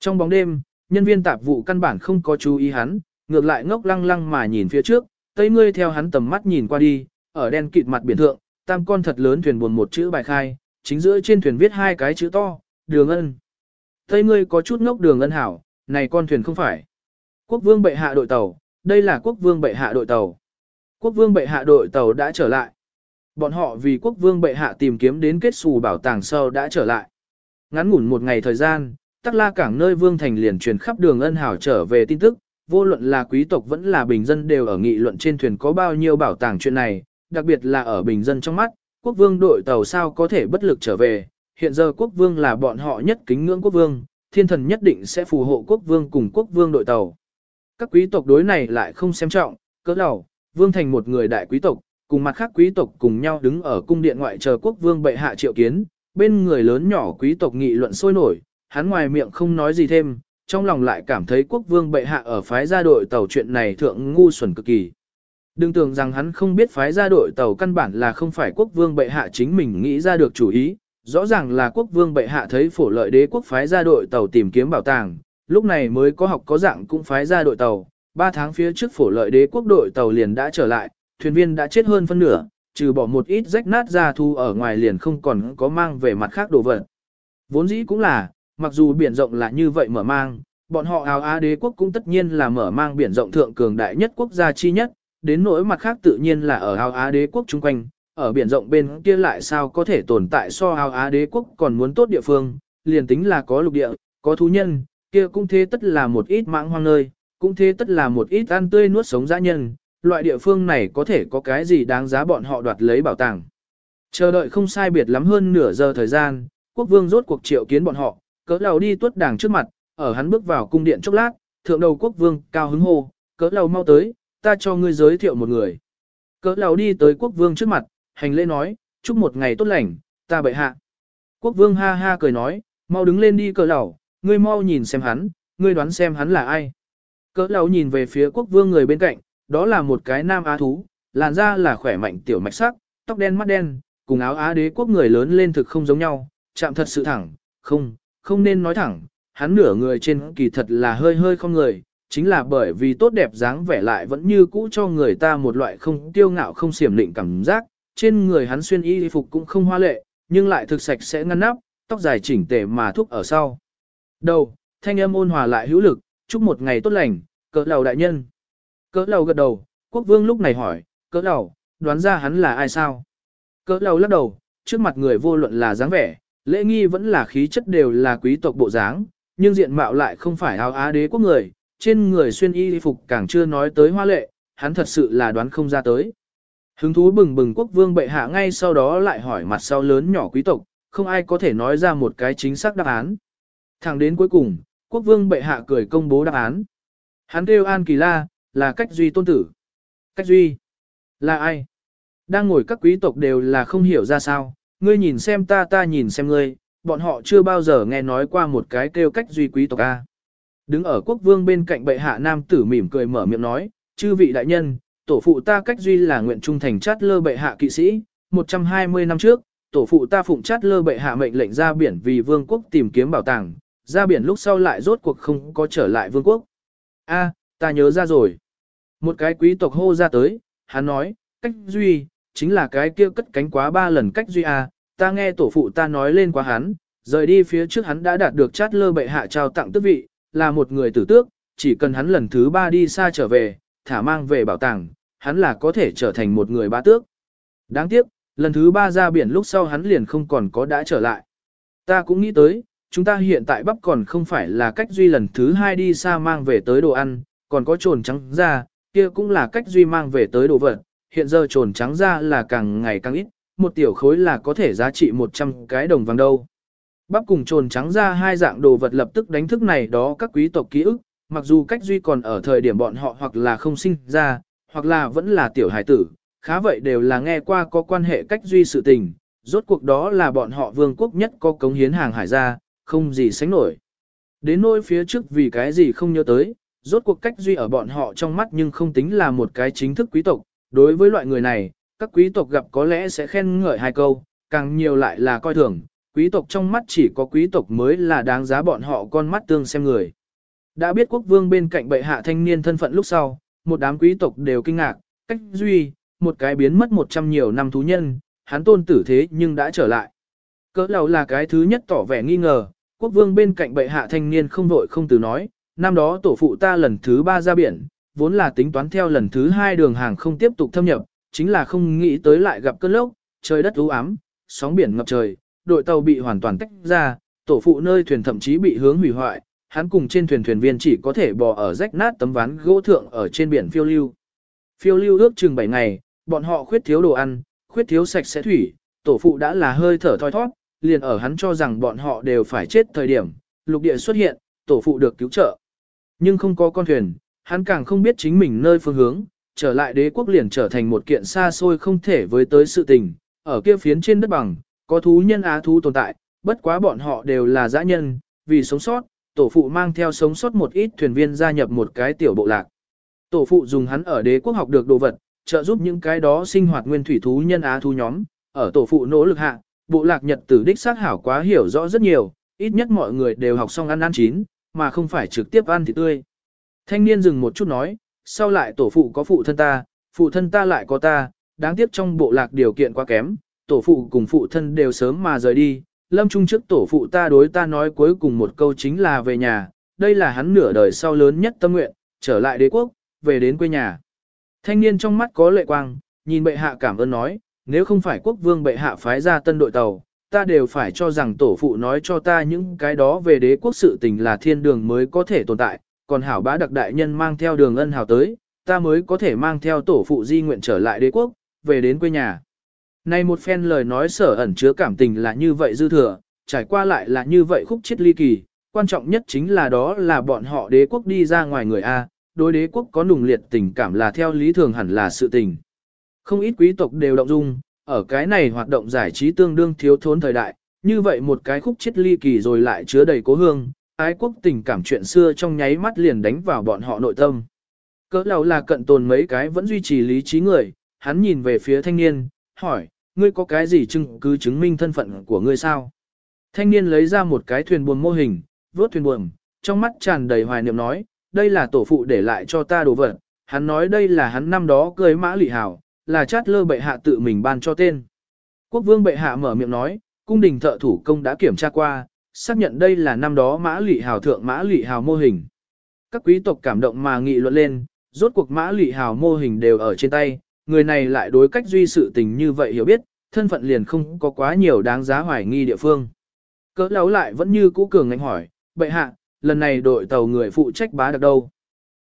Trong bóng đêm, nhân viên tạp vụ căn bản không có chú ý hắn, ngược lại ngốc lăng lăng mà nhìn phía trước, tây ngươi theo hắn tầm mắt nhìn qua đi, ở đen kịt mặt biển thượng, tam con thật lớn thuyền buồn một chữ bài khai, chính giữa trên thuyền viết hai cái chữ to, đường ân. Tây ngươi có chút ngốc đường ân hảo, này con thuyền không phải. Quốc vương bệ hạ đội tàu, đây là quốc vương bệ hạ đội tàu. Quốc vương bệ hạ đội tàu đã trở lại. Bọn họ vì quốc vương bệ hạ tìm kiếm đến kết xù bảo tàng sau đã trở lại. Ngắn ngủn một ngày thời gian, tắc la cảng nơi vương thành liền truyền khắp đường ân hảo trở về tin tức, vô luận là quý tộc vẫn là bình dân đều ở nghị luận trên thuyền có bao nhiêu bảo tàng chuyện này, đặc biệt là ở bình dân trong mắt, quốc vương đội tàu sao có thể bất lực trở về, hiện giờ quốc vương là bọn họ nhất kính ngưỡng quốc vương, thiên thần nhất định sẽ phù hộ quốc vương cùng quốc vương đội tàu. Các quý tộc đối này lại không xem trọng, cỡ đầu, vương thành một người đại quý tộc, cùng mặt khác quý tộc cùng nhau đứng ở cung điện ngoại chờ quốc vương bệ hạ triệu kiến, bên người lớn nhỏ quý tộc nghị luận sôi nổi, hắn ngoài miệng không nói gì thêm, trong lòng lại cảm thấy quốc vương bệ hạ ở phái gia đội tàu chuyện này thượng ngu xuẩn cực kỳ. Đừng tưởng rằng hắn không biết phái gia đội tàu căn bản là không phải quốc vương bệ hạ chính mình nghĩ ra được chủ ý, rõ ràng là quốc vương bệ hạ thấy phổ lợi đế quốc phái ra đội tàu tìm kiếm bảo tàng, lúc này mới có học có dạng cũng phái ra đội tàu, ba tháng phía trước phổ lợi đế quốc đội tàu liền đã trở lại, thuyền viên đã chết hơn phân nửa, trừ bỏ một ít rách nát ra thu ở ngoài liền không còn có mang về mặt khác đồ vật. Vốn dĩ cũng là, mặc dù biển rộng là như vậy mở mang, bọn họ áo Á đế quốc cũng tất nhiên là mở mang biển rộng thượng cường đại nhất quốc gia chi nhất, đến nỗi mặt khác tự nhiên là ở áo Á đế quốc chung quanh, ở biển rộng bên kia lại sao có thể tồn tại so ao Á đế quốc còn muốn tốt địa phương, liền tính là có lục địa, có thú nhân, kia cũng thế tất là một ít mãng hoang nơi, cũng thế tất là một ít ăn tươi nuốt sống dã nhân, loại địa phương này có thể có cái gì đáng giá bọn họ đoạt lấy bảo tàng. Chờ đợi không sai biệt lắm hơn nửa giờ thời gian, quốc vương rốt cuộc triệu kiến bọn họ, cỡ lầu đi tuất đảng trước mặt, ở hắn bước vào cung điện chốc lát, thượng đầu quốc vương cao hứng hô, cỡ lầu mau tới, ta cho ngươi giới thiệu một người. Cỡ lầu đi tới quốc vương trước mặt, hành lễ nói, chúc một ngày tốt lành, ta bệ hạ. Quốc vương ha ha cười nói, mau đứng lên đi cỡ lẩu, ngươi mau nhìn xem hắn, ngươi đoán xem hắn là ai. Cỡ lẩu nhìn về phía quốc vương người bên cạnh, đó là một cái nam á thú, làn da là khỏe mạnh tiểu mạch sắc, tóc đen mắt đen, cùng áo á đế quốc người lớn lên thực không giống nhau, chạm thật sự thẳng, không, không nên nói thẳng, hắn nửa người trên kỳ thật là hơi hơi không người, chính là bởi vì tốt đẹp dáng vẻ lại vẫn như cũ cho người ta một loại không tiêu ngạo không xiểm định cảm giác, trên người hắn xuyên y phục cũng không hoa lệ, nhưng lại thực sạch sẽ ngăn nắp, tóc dài chỉnh tề mà thúc ở sau. Đầu, thanh âm ôn hòa lại hữu lực, chúc một ngày tốt lành, cỡ lầu đại nhân. Cỡ lầu gật đầu, quốc vương lúc này hỏi, cỡ lầu, đoán ra hắn là ai sao? Cỡ lầu lắc đầu, trước mặt người vô luận là dáng vẻ, lễ nghi vẫn là khí chất đều là quý tộc bộ dáng, nhưng diện mạo lại không phải áo á đế quốc người, trên người xuyên y phục càng chưa nói tới hoa lệ, hắn thật sự là đoán không ra tới. Hứng thú bừng bừng quốc vương bệ hạ ngay sau đó lại hỏi mặt sau lớn nhỏ quý tộc, không ai có thể nói ra một cái chính xác đáp án. Thẳng đến cuối cùng, quốc vương bệ hạ cười công bố đáp án. Hắn kêu An Kỳ La, là cách duy tôn tử. Cách duy? Là ai? Đang ngồi các quý tộc đều là không hiểu ra sao, ngươi nhìn xem ta ta nhìn xem ngươi, bọn họ chưa bao giờ nghe nói qua một cái kêu cách duy quý tộc A. Đứng ở quốc vương bên cạnh bệ hạ nam tử mỉm cười mở miệng nói, chư vị đại nhân, tổ phụ ta cách duy là nguyện trung thành chát lơ bệ hạ kỵ sĩ, 120 năm trước, tổ phụ ta phụng chát lơ bệ hạ mệnh lệnh ra biển vì vương quốc tìm kiếm bảo tàng, ra biển lúc sau lại rốt cuộc không có trở lại vương quốc. A, ta nhớ ra rồi. Một cái quý tộc hô ra tới, hắn nói, cách duy, chính là cái kia cất cánh quá ba lần cách duy A, ta nghe tổ phụ ta nói lên quá hắn, rời đi phía trước hắn đã đạt được chát lơ bệ hạ trao tặng tước vị, là một người tử tước, chỉ cần hắn lần thứ ba đi xa trở về, thả mang về bảo tàng, hắn là có thể trở thành một người ba tước. Đáng tiếc, lần thứ ba ra biển lúc sau hắn liền không còn có đã trở lại. Ta cũng nghĩ tới, chúng ta hiện tại bắp còn không phải là cách duy lần thứ hai đi xa mang về tới đồ ăn, còn có trồn trắng ra, kia cũng là cách duy mang về tới đồ vật. Hiện giờ trồn trắng ra là càng ngày càng ít, một tiểu khối là có thể giá trị 100 cái đồng vàng đâu. Bắp cùng trồn trắng ra hai dạng đồ vật lập tức đánh thức này đó các quý tộc ký ức, mặc dù cách duy còn ở thời điểm bọn họ hoặc là không sinh ra, hoặc là vẫn là tiểu hải tử, khá vậy đều là nghe qua có quan hệ cách duy sự tình, rốt cuộc đó là bọn họ vương quốc nhất có cống hiến hàng hải ra, không gì sánh nổi. Đến nỗi phía trước vì cái gì không nhớ tới, rốt cuộc cách duy ở bọn họ trong mắt nhưng không tính là một cái chính thức quý tộc, đối với loại người này, các quý tộc gặp có lẽ sẽ khen ngợi hai câu, càng nhiều lại là coi thường, quý tộc trong mắt chỉ có quý tộc mới là đáng giá bọn họ con mắt tương xem người. Đã biết quốc vương bên cạnh bệ hạ thanh niên thân phận lúc sau, một đám quý tộc đều kinh ngạc, cách duy, một cái biến mất một trăm nhiều năm thú nhân, hắn tôn tử thế nhưng đã trở lại. Cỡ lầu là cái thứ nhất tỏ vẻ nghi ngờ, quốc vương bên cạnh bệ hạ thanh niên không vội không từ nói, năm đó tổ phụ ta lần thứ ba ra biển, vốn là tính toán theo lần thứ hai đường hàng không tiếp tục thâm nhập, chính là không nghĩ tới lại gặp cơn lốc, trời đất u ám, sóng biển ngập trời, đội tàu bị hoàn toàn tách ra, tổ phụ nơi thuyền thậm chí bị hướng hủy hoại, hắn cùng trên thuyền thuyền viên chỉ có thể bò ở rách nát tấm ván gỗ thượng ở trên biển phiêu lưu. Phiêu lưu ước chừng 7 ngày, bọn họ khuyết thiếu đồ ăn, khuyết thiếu sạch sẽ thủy, tổ phụ đã là hơi thở thoi thoát, liền ở hắn cho rằng bọn họ đều phải chết thời điểm, lục địa xuất hiện, tổ phụ được cứu trợ. Nhưng không có con thuyền, hắn càng không biết chính mình nơi phương hướng, trở lại đế quốc liền trở thành một kiện xa xôi không thể với tới sự tình, ở kia phiến trên đất bằng, có thú nhân á thú tồn tại, bất quá bọn họ đều là dã nhân, vì sống sót, tổ phụ mang theo sống sót một ít thuyền viên gia nhập một cái tiểu bộ lạc. Tổ phụ dùng hắn ở đế quốc học được đồ vật, trợ giúp những cái đó sinh hoạt nguyên thủy thú nhân á thú nhóm, ở tổ phụ nỗ lực hạ, bộ lạc nhật tử đích xác hảo quá hiểu rõ rất nhiều, ít nhất mọi người đều học xong ăn ăn chín, mà không phải trực tiếp ăn thịt tươi. Thanh niên dừng một chút nói, sau lại tổ phụ có phụ thân ta, phụ thân ta lại có ta, đáng tiếc trong bộ lạc điều kiện quá kém, tổ phụ cùng phụ thân đều sớm mà rời đi, lâm trung trước tổ phụ ta đối ta nói cuối cùng một câu chính là về nhà, đây là hắn nửa đời sau lớn nhất tâm nguyện, trở lại đế quốc, về đến quê nhà. Thanh niên trong mắt có lệ quang, nhìn bệ hạ cảm ơn nói, nếu không phải quốc vương bệ hạ phái ra tân đội tàu, ta đều phải cho rằng tổ phụ nói cho ta những cái đó về đế quốc sự tình là thiên đường mới có thể tồn tại, còn hảo bá đặc đại nhân mang theo đường ân hào tới, ta mới có thể mang theo tổ phụ di nguyện trở lại đế quốc, về đến quê nhà. Này một phen lời nói sở ẩn chứa cảm tình là như vậy dư thừa, trải qua lại là như vậy khúc chết ly kỳ, quan trọng nhất chính là đó là bọn họ đế quốc đi ra ngoài người A, đối đế quốc có nùng liệt tình cảm là theo lý thường hẳn là sự tình. Không ít quý tộc đều động dung, ở cái này hoạt động giải trí tương đương thiếu thốn thời đại, như vậy một cái khúc chết ly kỳ rồi lại chứa đầy cố hương, ái quốc tình cảm chuyện xưa trong nháy mắt liền đánh vào bọn họ nội tâm. Cỡ đầu là cận tồn mấy cái vẫn duy trì lý trí người, hắn nhìn về phía thanh niên, hỏi, ngươi có cái gì chứng cứ chứng minh thân phận của ngươi sao? Thanh niên lấy ra một cái thuyền buồm mô hình, vớt thuyền buồm, trong mắt tràn đầy hoài niệm nói, đây là tổ phụ để lại cho ta đồ vật, hắn nói đây là hắn năm đó cưới mã lị hảo, là chát lơ bệ hạ tự mình ban cho tên. Quốc vương bệ hạ mở miệng nói, cung đình thợ thủ công đã kiểm tra qua, xác nhận đây là năm đó mã lị hào thượng mã lị hào mô hình. Các quý tộc cảm động mà nghị luận lên, rốt cuộc mã lị hào mô hình đều ở trên tay, người này lại đối cách duy sự tình như vậy hiểu biết, thân phận liền không có quá nhiều đáng giá hoài nghi địa phương. Cỡ lão lại vẫn như cũ cường ngạnh hỏi, bệ hạ, lần này đội tàu người phụ trách bá đặc đâu?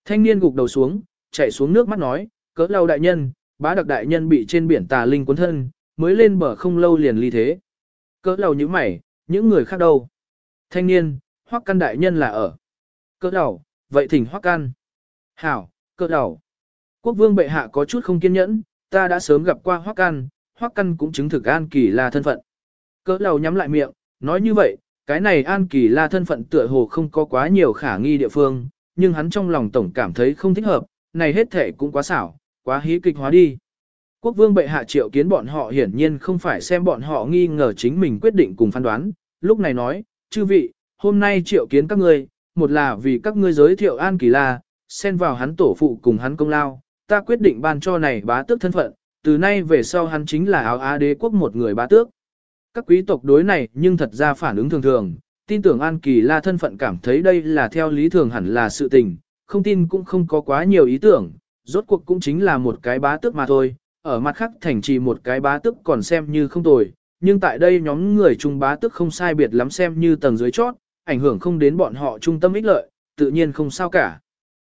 Thanh niên gục đầu xuống, chạy xuống nước mắt nói, cỡ lâu đại nhân, bá đặc đại nhân bị trên biển tà linh cuốn thân, mới lên bờ không lâu liền ly thế. Cỡ lâu như mày, những người khác đâu? Thanh niên, hoắc căn đại nhân là ở. Cỡ lão, vậy thỉnh hoắc căn. Hảo, cỡ lão. Quốc vương bệ hạ có chút không kiên nhẫn, ta đã sớm gặp qua hoắc căn, hoắc căn cũng chứng thực an kỳ là thân phận. Cỡ đầu nhắm lại miệng, nói như vậy, cái này an kỳ là thân phận tựa hồ không có quá nhiều khả nghi địa phương, nhưng hắn trong lòng tổng cảm thấy không thích hợp, này hết thể cũng quá xảo, quá hí kịch hóa đi. Quốc vương bệ hạ triệu kiến bọn họ hiển nhiên không phải xem bọn họ nghi ngờ chính mình quyết định cùng phán đoán, lúc này nói, chư vị, hôm nay triệu kiến các ngươi, một là vì các ngươi giới thiệu An Kỳ La, xen vào hắn tổ phụ cùng hắn công lao, ta quyết định ban cho này bá tước thân phận, từ nay về sau hắn chính là áo á đế quốc một người bá tước. Các quý tộc đối này nhưng thật ra phản ứng thường thường, tin tưởng An Kỳ La thân phận cảm thấy đây là theo lý thường hẳn là sự tình, không tin cũng không có quá nhiều ý tưởng, rốt cuộc cũng chính là một cái bá tước mà thôi, ở mặt khác thành trì một cái bá tước còn xem như không tồi, nhưng tại đây nhóm người trung bá tước không sai biệt lắm xem như tầng dưới chót, ảnh hưởng không đến bọn họ trung tâm ích lợi, tự nhiên không sao cả.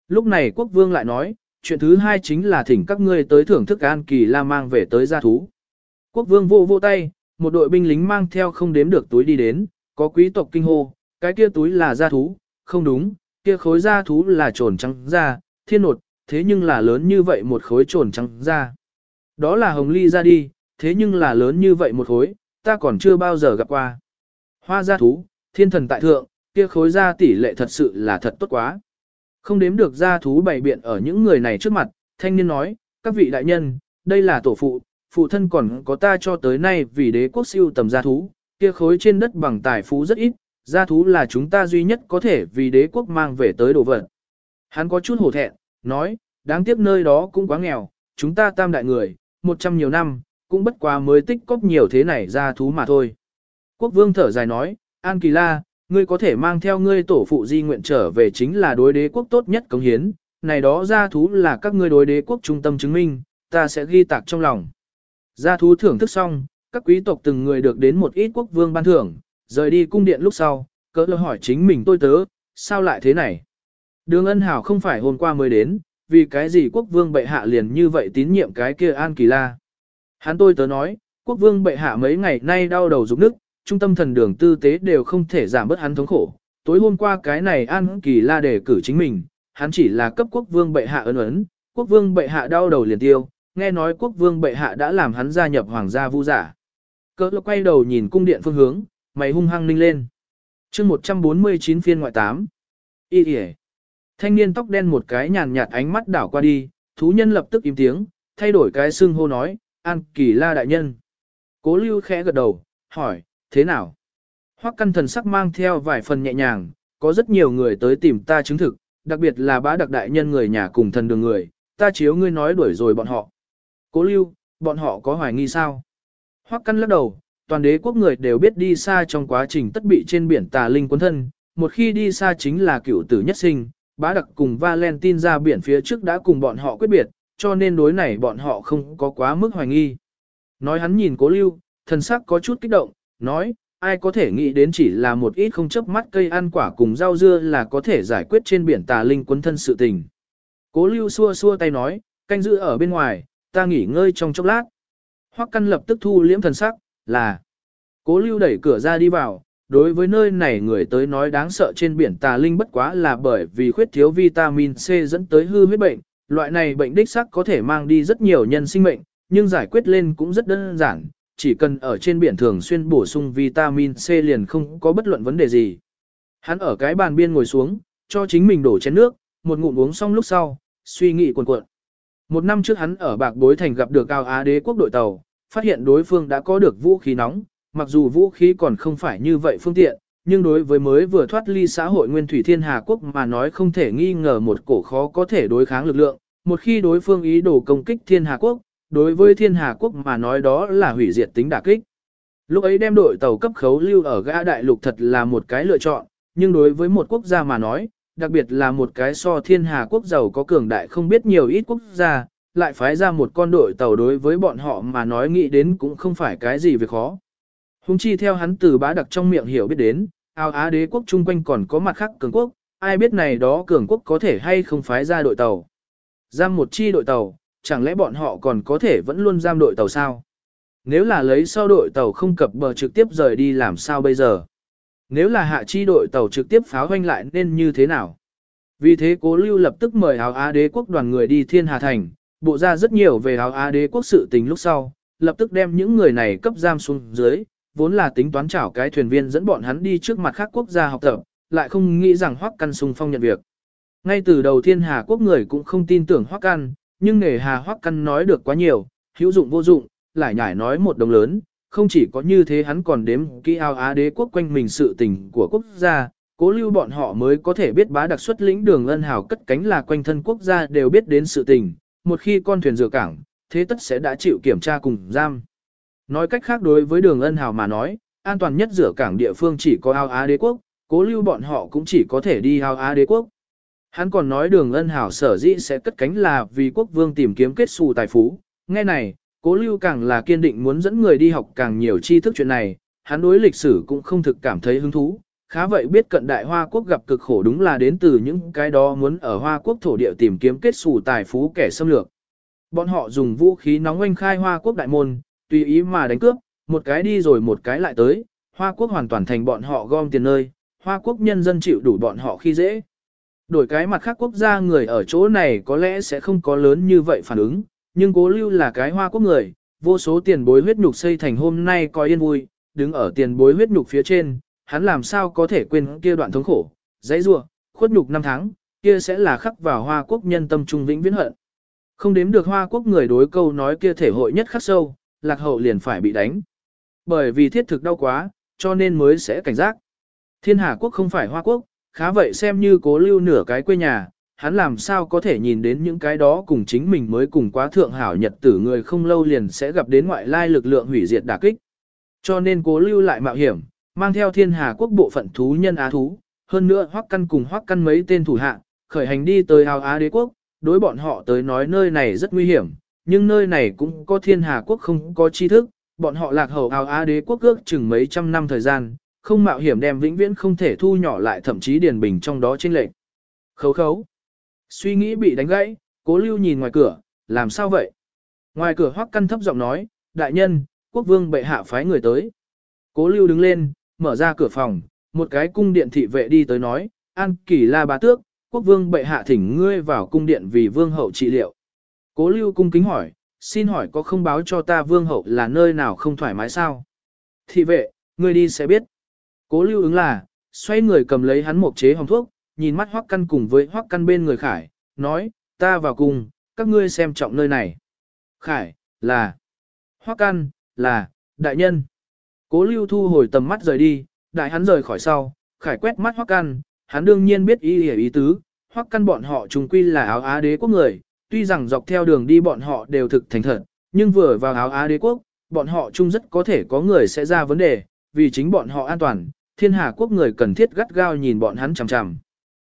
Lúc này quốc vương lại nói, chuyện thứ hai chính là thỉnh các ngươi tới thưởng thức An Kỳ La mang về tới gia thú. Quốc vương vô vô tay, một đội binh lính mang theo không đếm được túi đi đến, có quý tộc kinh hô, cái kia túi là gia thú, không đúng, kia khối gia thú là trồn trắng da, thiên nột, thế nhưng là lớn như vậy một khối trồn trắng da. Đó là hồng ly ra đi, thế nhưng là lớn như vậy một khối, ta còn chưa bao giờ gặp qua. Hoa gia thú, thiên thần tại thượng, kia khối gia tỷ lệ thật sự là thật tốt quá. Không đếm được gia thú bày biện ở những người này trước mặt, thanh niên nói, các vị đại nhân, đây là tổ phụ, phụ thân còn có ta cho tới nay vì đế quốc siêu tầm gia thú, kia khối trên đất bằng tài phú rất ít, gia thú là chúng ta duy nhất có thể vì đế quốc mang về tới đồ vật. Hắn có chút hổ thẹn, nói, đáng tiếc nơi đó cũng quá nghèo, chúng ta tam đại người, một trăm nhiều năm, cũng bất quá mới tích cóp nhiều thế này gia thú mà thôi. Quốc vương thở dài nói, An Kỳ La, ngươi có thể mang theo ngươi tổ phụ di nguyện trở về chính là đối đế quốc tốt nhất cống hiến, này đó gia thú là các ngươi đối đế quốc trung tâm chứng minh, ta sẽ ghi tạc trong lòng. Gia thú thưởng thức xong, các quý tộc từng người được đến một ít quốc vương ban thưởng, rời đi cung điện lúc sau, cỡ lơ hỏi chính mình tôi tớ, sao lại thế này? Đường ân hảo không phải hôm qua mới đến, vì cái gì quốc vương bệ hạ liền như vậy tín nhiệm cái kia An Kỳ La. Hắn tôi tớ nói, quốc vương bệ hạ mấy ngày nay đau đầu rụng nức, trung tâm thần đường tư tế đều không thể giảm bớt hắn thống khổ. Tối hôm qua cái này An Kỳ La đề cử chính mình, hắn chỉ là cấp quốc vương bệ hạ ấn ấn, quốc vương bệ hạ đau đầu liền tiêu, nghe nói quốc vương bệ hạ đã làm hắn gia nhập hoàng gia vu giả. Cỡ quay đầu nhìn cung điện phương hướng, mày hung hăng ninh lên. chương 149 phiên ngoại 8. Y ỉa. Thanh niên tóc đen một cái nhàn nhạt ánh mắt đảo qua đi, thú nhân lập tức im tiếng, thay đổi cái xưng hô nói, An Kỳ La đại nhân. Cố lưu khẽ gật đầu, hỏi, thế nào? Hoắc căn thần sắc mang theo vài phần nhẹ nhàng, có rất nhiều người tới tìm ta chứng thực, đặc biệt là bá đặc đại nhân người nhà cùng thần đường người, ta chiếu ngươi nói đuổi rồi bọn họ. Cố lưu, bọn họ có hoài nghi sao? Hoắc căn lắc đầu, toàn đế quốc người đều biết đi xa trong quá trình tất bị trên biển tà linh quân thân, một khi đi xa chính là cựu tử nhất sinh, bá đặc cùng Valentine ra biển phía trước đã cùng bọn họ quyết biệt, cho nên đối này bọn họ không có quá mức hoài nghi. Nói hắn nhìn cố lưu, thần sắc có chút kích động, nói, ai có thể nghĩ đến chỉ là một ít không chấp mắt cây ăn quả cùng rau dưa là có thể giải quyết trên biển tà linh quấn thân sự tình. Cố lưu xua xua tay nói, canh giữ ở bên ngoài, ta nghỉ ngơi trong chốc lát. Hoắc căn lập tức thu liễm thần sắc, là. Cố lưu đẩy cửa ra đi vào, đối với nơi này người tới nói đáng sợ trên biển tà linh bất quá là bởi vì khuyết thiếu vitamin C dẫn tới hư huyết bệnh, loại này bệnh đích sắc có thể mang đi rất nhiều nhân sinh mệnh, nhưng giải quyết lên cũng rất đơn giản, chỉ cần ở trên biển thường xuyên bổ sung vitamin C liền không có bất luận vấn đề gì. Hắn ở cái bàn biên ngồi xuống, cho chính mình đổ chén nước, một ngụm uống xong lúc sau, suy nghĩ cuồn cuộn. Một năm trước hắn ở Bạc Bối Thành gặp được Cao Á đế quốc đội tàu, phát hiện đối phương đã có được vũ khí nóng, mặc dù vũ khí còn không phải như vậy phương tiện, nhưng đối với mới vừa thoát ly xã hội nguyên thủy thiên Hà Quốc mà nói không thể nghi ngờ một cổ khó có thể đối kháng lực lượng, một khi đối phương ý đồ công kích thiên Hà Quốc, đối với thiên Hà Quốc mà nói đó là hủy diệt tính đả kích. Lúc ấy đem đội tàu cấp khấu lưu ở gã đại lục thật là một cái lựa chọn, nhưng đối với một quốc gia mà nói, đặc biệt là một cái so thiên hà quốc giàu có cường đại không biết nhiều ít quốc gia, lại phái ra một con đội tàu đối với bọn họ mà nói nghĩ đến cũng không phải cái gì việc khó. Hùng chi theo hắn từ bá đặc trong miệng hiểu biết đến, ao Á đế quốc chung quanh còn có mặt khác cường quốc, ai biết này đó cường quốc có thể hay không phái ra đội tàu. Giam một chi đội tàu, chẳng lẽ bọn họ còn có thể vẫn luôn giam đội tàu sao? Nếu là lấy sau đội tàu không cập bờ trực tiếp rời đi làm sao bây giờ? Nếu là hạ chi đội tàu trực tiếp pháo hoanh lại nên như thế nào? Vì thế cố lưu lập tức mời áo Á đế quốc đoàn người đi Thiên Hà Thành, bộ ra rất nhiều về áo Á đế quốc sự tình lúc sau, lập tức đem những người này cấp giam xuống dưới, vốn là tính toán chảo cái thuyền viên dẫn bọn hắn đi trước mặt khác quốc gia học tập, lại không nghĩ rằng Hoắc Căn sung phong nhận việc. Ngay từ đầu Thiên Hà quốc người cũng không tin tưởng Hoắc Căn, nhưng nghề Hà Hoắc Căn nói được quá nhiều, hữu dụng vô dụng, lại nhải nói một đồng lớn, không chỉ có như thế hắn còn đếm kỹ ao Á đế quốc quanh mình sự tình của quốc gia, cố lưu bọn họ mới có thể biết bá đặc xuất lĩnh đường ân hào cất cánh là quanh thân quốc gia đều biết đến sự tình, một khi con thuyền rửa cảng, thế tất sẽ đã chịu kiểm tra cùng giam. Nói cách khác đối với đường ân hào mà nói, an toàn nhất rửa cảng địa phương chỉ có ao Á đế quốc, cố lưu bọn họ cũng chỉ có thể đi ao Á đế quốc. Hắn còn nói đường ân hảo sở dĩ sẽ cất cánh là vì quốc vương tìm kiếm kết xù tài phú, nghe này, Cố lưu càng là kiên định muốn dẫn người đi học càng nhiều tri thức chuyện này, hắn đối lịch sử cũng không thực cảm thấy hứng thú. Khá vậy biết cận đại Hoa Quốc gặp cực khổ đúng là đến từ những cái đó muốn ở Hoa Quốc thổ địa tìm kiếm kết xù tài phú kẻ xâm lược. Bọn họ dùng vũ khí nóng oanh khai Hoa Quốc đại môn, tùy ý mà đánh cướp, một cái đi rồi một cái lại tới, Hoa Quốc hoàn toàn thành bọn họ gom tiền nơi, Hoa Quốc nhân dân chịu đủ bọn họ khi dễ. Đổi cái mặt khác quốc gia người ở chỗ này có lẽ sẽ không có lớn như vậy phản ứng, nhưng cố lưu là cái hoa quốc người, vô số tiền bối huyết nhục xây thành hôm nay coi yên vui, đứng ở tiền bối huyết nhục phía trên, hắn làm sao có thể quên kia đoạn thống khổ, dãy rua, khuất nhục năm tháng, kia sẽ là khắc vào hoa quốc nhân tâm trung vĩnh viễn hận. Không đếm được hoa quốc người đối câu nói kia thể hội nhất khắc sâu, lạc hậu liền phải bị đánh. Bởi vì thiết thực đau quá, cho nên mới sẽ cảnh giác. Thiên Hà quốc không phải hoa quốc, khá vậy xem như cố lưu nửa cái quê nhà, hắn làm sao có thể nhìn đến những cái đó cùng chính mình mới cùng quá thượng hảo nhật tử người không lâu liền sẽ gặp đến ngoại lai lực lượng hủy diệt đả kích. Cho nên cố lưu lại mạo hiểm, mang theo thiên hà quốc bộ phận thú nhân á thú, hơn nữa hoắc căn cùng hoắc căn mấy tên thủ hạ, khởi hành đi tới hào á đế quốc, đối bọn họ tới nói nơi này rất nguy hiểm, nhưng nơi này cũng có thiên hà quốc không có tri thức, bọn họ lạc hậu hào á đế quốc ước chừng mấy trăm năm thời gian, không mạo hiểm đem vĩnh viễn không thể thu nhỏ lại thậm chí điền bình trong đó trên lệnh. Khấu khấu. Suy nghĩ bị đánh gãy, cố lưu nhìn ngoài cửa, làm sao vậy? Ngoài cửa hoắc căn thấp giọng nói, đại nhân, quốc vương bệ hạ phái người tới. Cố lưu đứng lên, mở ra cửa phòng, một cái cung điện thị vệ đi tới nói, an kỳ la bá tước, quốc vương bệ hạ thỉnh ngươi vào cung điện vì vương hậu trị liệu. Cố lưu cung kính hỏi, xin hỏi có không báo cho ta vương hậu là nơi nào không thoải mái sao? Thị vệ, ngươi đi sẽ biết. Cố lưu ứng là, xoay người cầm lấy hắn một chế hồng thuốc, nhìn mắt hoắc căn cùng với hoắc căn bên người khải, nói, ta vào cùng, các ngươi xem trọng nơi này. Khải, là, hoắc căn, là, đại nhân. Cố lưu thu hồi tầm mắt rời đi, đại hắn rời khỏi sau, khải quét mắt hoắc căn, hắn đương nhiên biết ý hiểu ý tứ, hoắc căn bọn họ trùng quy là áo á đế quốc người, tuy rằng dọc theo đường đi bọn họ đều thực thành thật, nhưng vừa vào áo á đế quốc, bọn họ chung rất có thể có người sẽ ra vấn đề, vì chính bọn họ an toàn, thiên hà quốc người cần thiết gắt gao nhìn bọn hắn chằm chằm.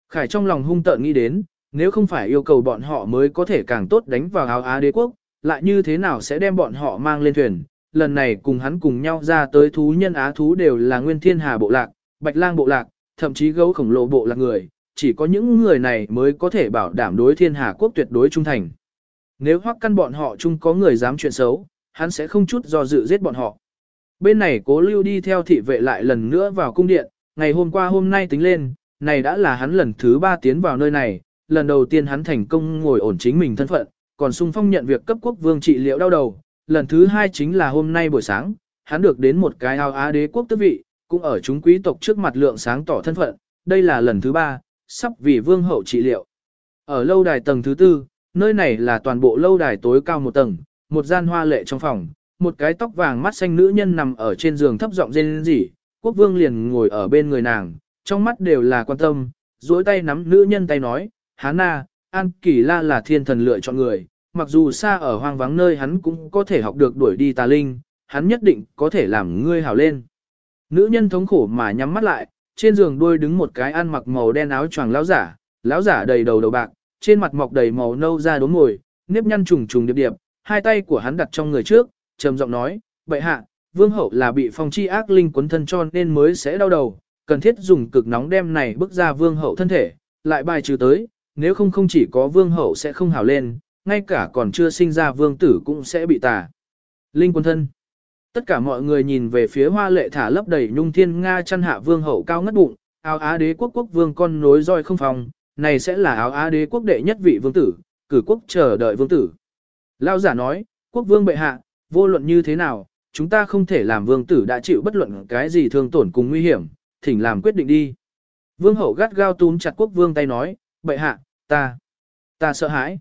Khải trong lòng hung tợn nghĩ đến, nếu không phải yêu cầu bọn họ mới có thể càng tốt đánh vào áo Á đế quốc, lại như thế nào sẽ đem bọn họ mang lên thuyền. Lần này cùng hắn cùng nhau ra tới thú nhân Á thú đều là nguyên thiên hà bộ lạc, bạch lang bộ lạc, thậm chí gấu khổng lồ bộ lạc người, chỉ có những người này mới có thể bảo đảm đối thiên hà quốc tuyệt đối trung thành. Nếu hoắc căn bọn họ chung có người dám chuyện xấu, hắn sẽ không chút do dự giết bọn họ. Bên này cố lưu đi theo thị vệ lại lần nữa vào cung điện, ngày hôm qua hôm nay tính lên, này đã là hắn lần thứ ba tiến vào nơi này, lần đầu tiên hắn thành công ngồi ổn chính mình thân phận, còn sung phong nhận việc cấp quốc vương trị liệu đau đầu, lần thứ hai chính là hôm nay buổi sáng, hắn được đến một cái ao á đế quốc tước vị, cũng ở chúng quý tộc trước mặt lượng sáng tỏ thân phận, đây là lần thứ ba, sắp vì vương hậu trị liệu. Ở lâu đài tầng thứ tư, nơi này là toàn bộ lâu đài tối cao một tầng, một gian hoa lệ trong phòng, một cái tóc vàng mắt xanh nữ nhân nằm ở trên giường thấp giọng rên rỉ, quốc vương liền ngồi ở bên người nàng, trong mắt đều là quan tâm, duỗi tay nắm nữ nhân tay nói, hán na, An Kỳ La là thiên thần lựa chọn người, mặc dù xa ở hoang vắng nơi hắn cũng có thể học được đuổi đi tà linh, hắn nhất định có thể làm ngươi hảo lên. Nữ nhân thống khổ mà nhắm mắt lại, trên giường đuôi đứng một cái ăn mặc màu đen áo choàng lão giả, lão giả đầy đầu đầu bạc, trên mặt mọc đầy màu nâu da đốm ngồi, nếp nhăn trùng trùng điệp điệp, hai tay của hắn đặt trong người trước, trầm giọng nói, bệ hạ, vương hậu là bị phong chi ác linh quấn thân cho nên mới sẽ đau đầu, cần thiết dùng cực nóng đem này bức ra vương hậu thân thể, lại bài trừ tới, nếu không không chỉ có vương hậu sẽ không hảo lên, ngay cả còn chưa sinh ra vương tử cũng sẽ bị tà. Linh quân thân. Tất cả mọi người nhìn về phía hoa lệ thả lấp đầy nhung thiên Nga chăn hạ vương hậu cao ngất bụng, áo á đế quốc quốc vương con nối roi không phòng, này sẽ là áo á đế quốc đệ nhất vị vương tử, cử quốc chờ đợi vương tử. Lao giả nói, quốc vương bệ hạ, vô luận như thế nào, chúng ta không thể làm vương tử đã chịu bất luận cái gì thương tổn cùng nguy hiểm, thỉnh làm quyết định đi. Vương hậu gắt gao túm chặt quốc vương tay nói, bệ hạ, ta, ta sợ hãi.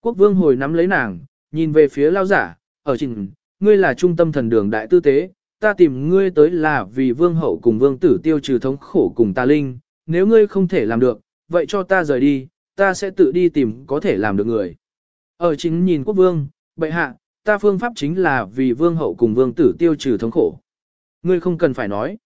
Quốc vương hồi nắm lấy nàng, nhìn về phía lao giả, ở trình, ngươi là trung tâm thần đường đại tư tế, ta tìm ngươi tới là vì vương hậu cùng vương tử tiêu trừ thống khổ cùng ta linh, nếu ngươi không thể làm được, vậy cho ta rời đi, ta sẽ tự đi tìm có thể làm được người. Ở chính nhìn quốc vương, bệ hạ, ta phương pháp chính là vì vương hậu cùng vương tử tiêu trừ thống khổ. Ngươi không cần phải nói.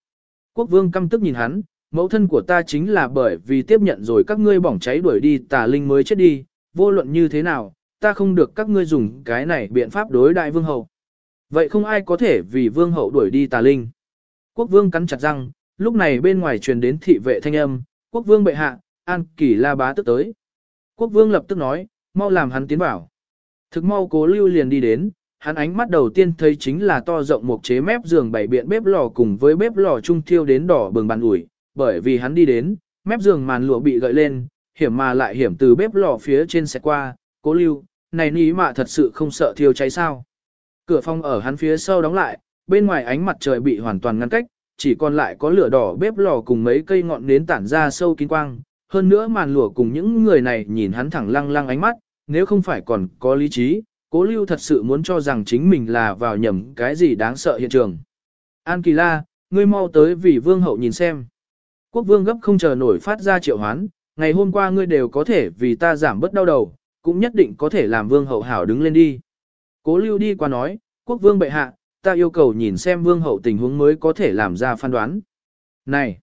Quốc vương căm tức nhìn hắn, Mẫu thân của ta chính là bởi vì tiếp nhận rồi các ngươi bỏng cháy đuổi đi tà linh mới chết đi, vô luận như thế nào, ta không được các ngươi dùng cái này biện pháp đối đại vương hậu. Vậy không ai có thể vì vương hậu đuổi đi tà linh. Quốc vương cắn chặt răng, lúc này bên ngoài truyền đến thị vệ thanh âm, quốc vương bệ hạ, an kỳ la bá tức tới. Quốc vương lập tức nói, mau làm hắn tiến vào. Thực mau cố lưu liền đi đến, hắn ánh mắt đầu tiên thấy chính là to rộng một chế mép giường bảy biện bếp lò cùng với bếp lò trung thiêu đến đỏ bừng bàn ủi, bởi vì hắn đi đến, mép giường màn lụa bị gợi lên, hiểm mà lại hiểm từ bếp lò phía trên xe qua, cố lưu, này ní mạ thật sự không sợ thiêu cháy sao. Cửa phòng ở hắn phía sau đóng lại, bên ngoài ánh mặt trời bị hoàn toàn ngăn cách, chỉ còn lại có lửa đỏ bếp lò cùng mấy cây ngọn nến tản ra sâu kín quang. Hơn nữa màn lụa cùng những người này nhìn hắn thẳng lăng lăng ánh mắt, nếu không phải còn có lý trí, cố lưu thật sự muốn cho rằng chính mình là vào nhầm cái gì đáng sợ hiện trường. An Kỳ La, ngươi mau tới vì vương hậu nhìn xem. Quốc vương gấp không chờ nổi phát ra triệu hoán, ngày hôm qua ngươi đều có thể vì ta giảm bớt đau đầu, cũng nhất định có thể làm vương hậu hảo đứng lên đi. Cố lưu đi qua nói, quốc vương bệ hạ, ta yêu cầu nhìn xem vương hậu tình huống mới có thể làm ra phán đoán. Này!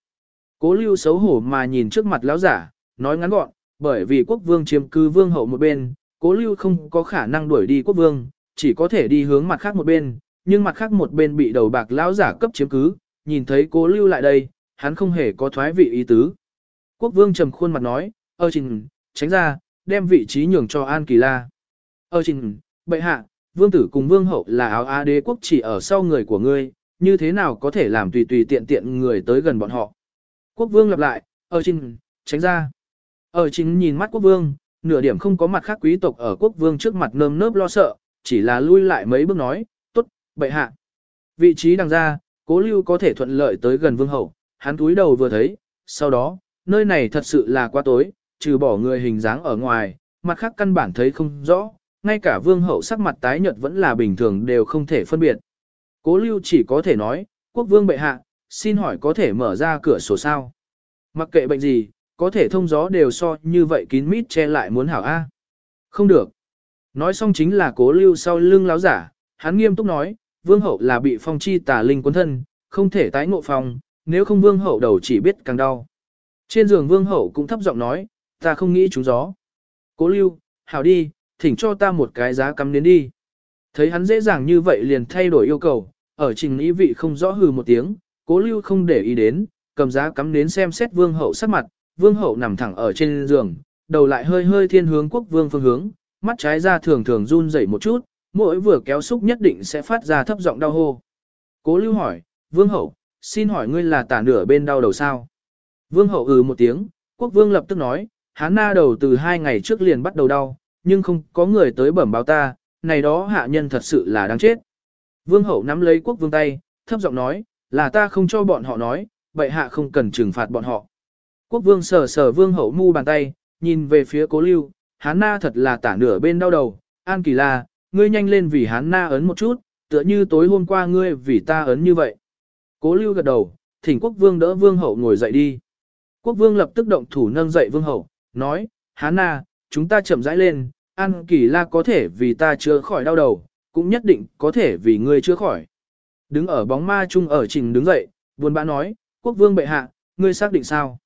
Cố lưu xấu hổ mà nhìn trước mặt lão giả, nói ngắn gọn, bởi vì quốc vương chiếm cứ vương hậu một bên, cố lưu không có khả năng đuổi đi quốc vương, chỉ có thể đi hướng mặt khác một bên, nhưng mặt khác một bên bị đầu bạc lão giả cấp chiếm cứ, nhìn thấy cố lưu lại đây, hắn không hề có thoái vị ý tứ. Quốc vương trầm khuôn mặt nói, ơ trình, tránh ra, đem vị trí nhường cho An Kỳ La. Ơ trình, bệ hạ, vương tử cùng vương hậu là áo á đế quốc chỉ ở sau người của ngươi, như thế nào có thể làm tùy tùy tiện tiện người tới gần bọn họ. Quốc vương lặp lại, ơ trình, tránh ra ở chính nhìn mắt quốc vương, nửa điểm không có mặt khác quý tộc ở quốc vương trước mặt nơm nớp lo sợ, chỉ là lui lại mấy bước nói, tốt, bệ hạ. Vị trí đằng ra, cố lưu có thể thuận lợi tới gần vương hậu, hắn túi đầu vừa thấy, sau đó, nơi này thật sự là quá tối, trừ bỏ người hình dáng ở ngoài, mặt khác căn bản thấy không rõ, ngay cả vương hậu sắc mặt tái nhợt vẫn là bình thường đều không thể phân biệt. Cố lưu chỉ có thể nói, quốc vương bệ hạ, xin hỏi có thể mở ra cửa sổ sao? Mặc kệ bệnh gì, có thể thông gió đều so như vậy kín mít che lại muốn hảo A. Không được. Nói xong chính là cố lưu sau lưng láo giả, hắn nghiêm túc nói, vương hậu là bị phong chi tà linh cuốn thân, không thể tái ngộ phong, nếu không vương hậu đầu chỉ biết càng đau. Trên giường vương hậu cũng thấp giọng nói, ta không nghĩ trúng gió. Cố lưu, hảo đi, thỉnh cho ta một cái giá cắm đến đi. Thấy hắn dễ dàng như vậy liền thay đổi yêu cầu, ở trình ý vị không rõ hừ một tiếng, cố lưu không để ý đến, cầm giá cắm đến xem xét vương hậu sắc mặt, vương hậu nằm thẳng ở trên giường, đầu lại hơi hơi thiên hướng quốc vương phương hướng, mắt trái ra thường thường run rẩy một chút, mỗi vừa kéo xúc nhất định sẽ phát ra thấp giọng đau hô. Cố lưu hỏi, vương hậu, xin hỏi ngươi là tả nửa bên đau đầu sao? Vương hậu ừ một tiếng, quốc vương lập tức nói, hán na đầu từ hai ngày trước liền bắt đầu đau, nhưng không có người tới bẩm báo ta, này đó hạ nhân thật sự là đáng chết. Vương hậu nắm lấy quốc vương tay, thấp giọng nói, là ta không cho bọn họ nói, vậy hạ không cần trừng phạt bọn họ. Quốc vương sờ sờ vương hậu mu bàn tay, nhìn về phía cố lưu, hán na thật là tả nửa bên đau đầu, an kỳ la, ngươi nhanh lên vì hán na ấn một chút, tựa như tối hôm qua ngươi vì ta ấn như vậy. Cố lưu gật đầu, thỉnh quốc vương đỡ vương hậu ngồi dậy đi. Quốc vương lập tức động thủ nâng dậy vương hậu, nói, hán na, chúng ta chậm rãi lên, an kỳ la có thể vì ta chữa khỏi đau đầu, cũng nhất định có thể vì ngươi chữa khỏi. Đứng ở bóng ma chung ở trình đứng dậy, buồn bã nói, quốc vương bệ hạ, ngươi xác định sao?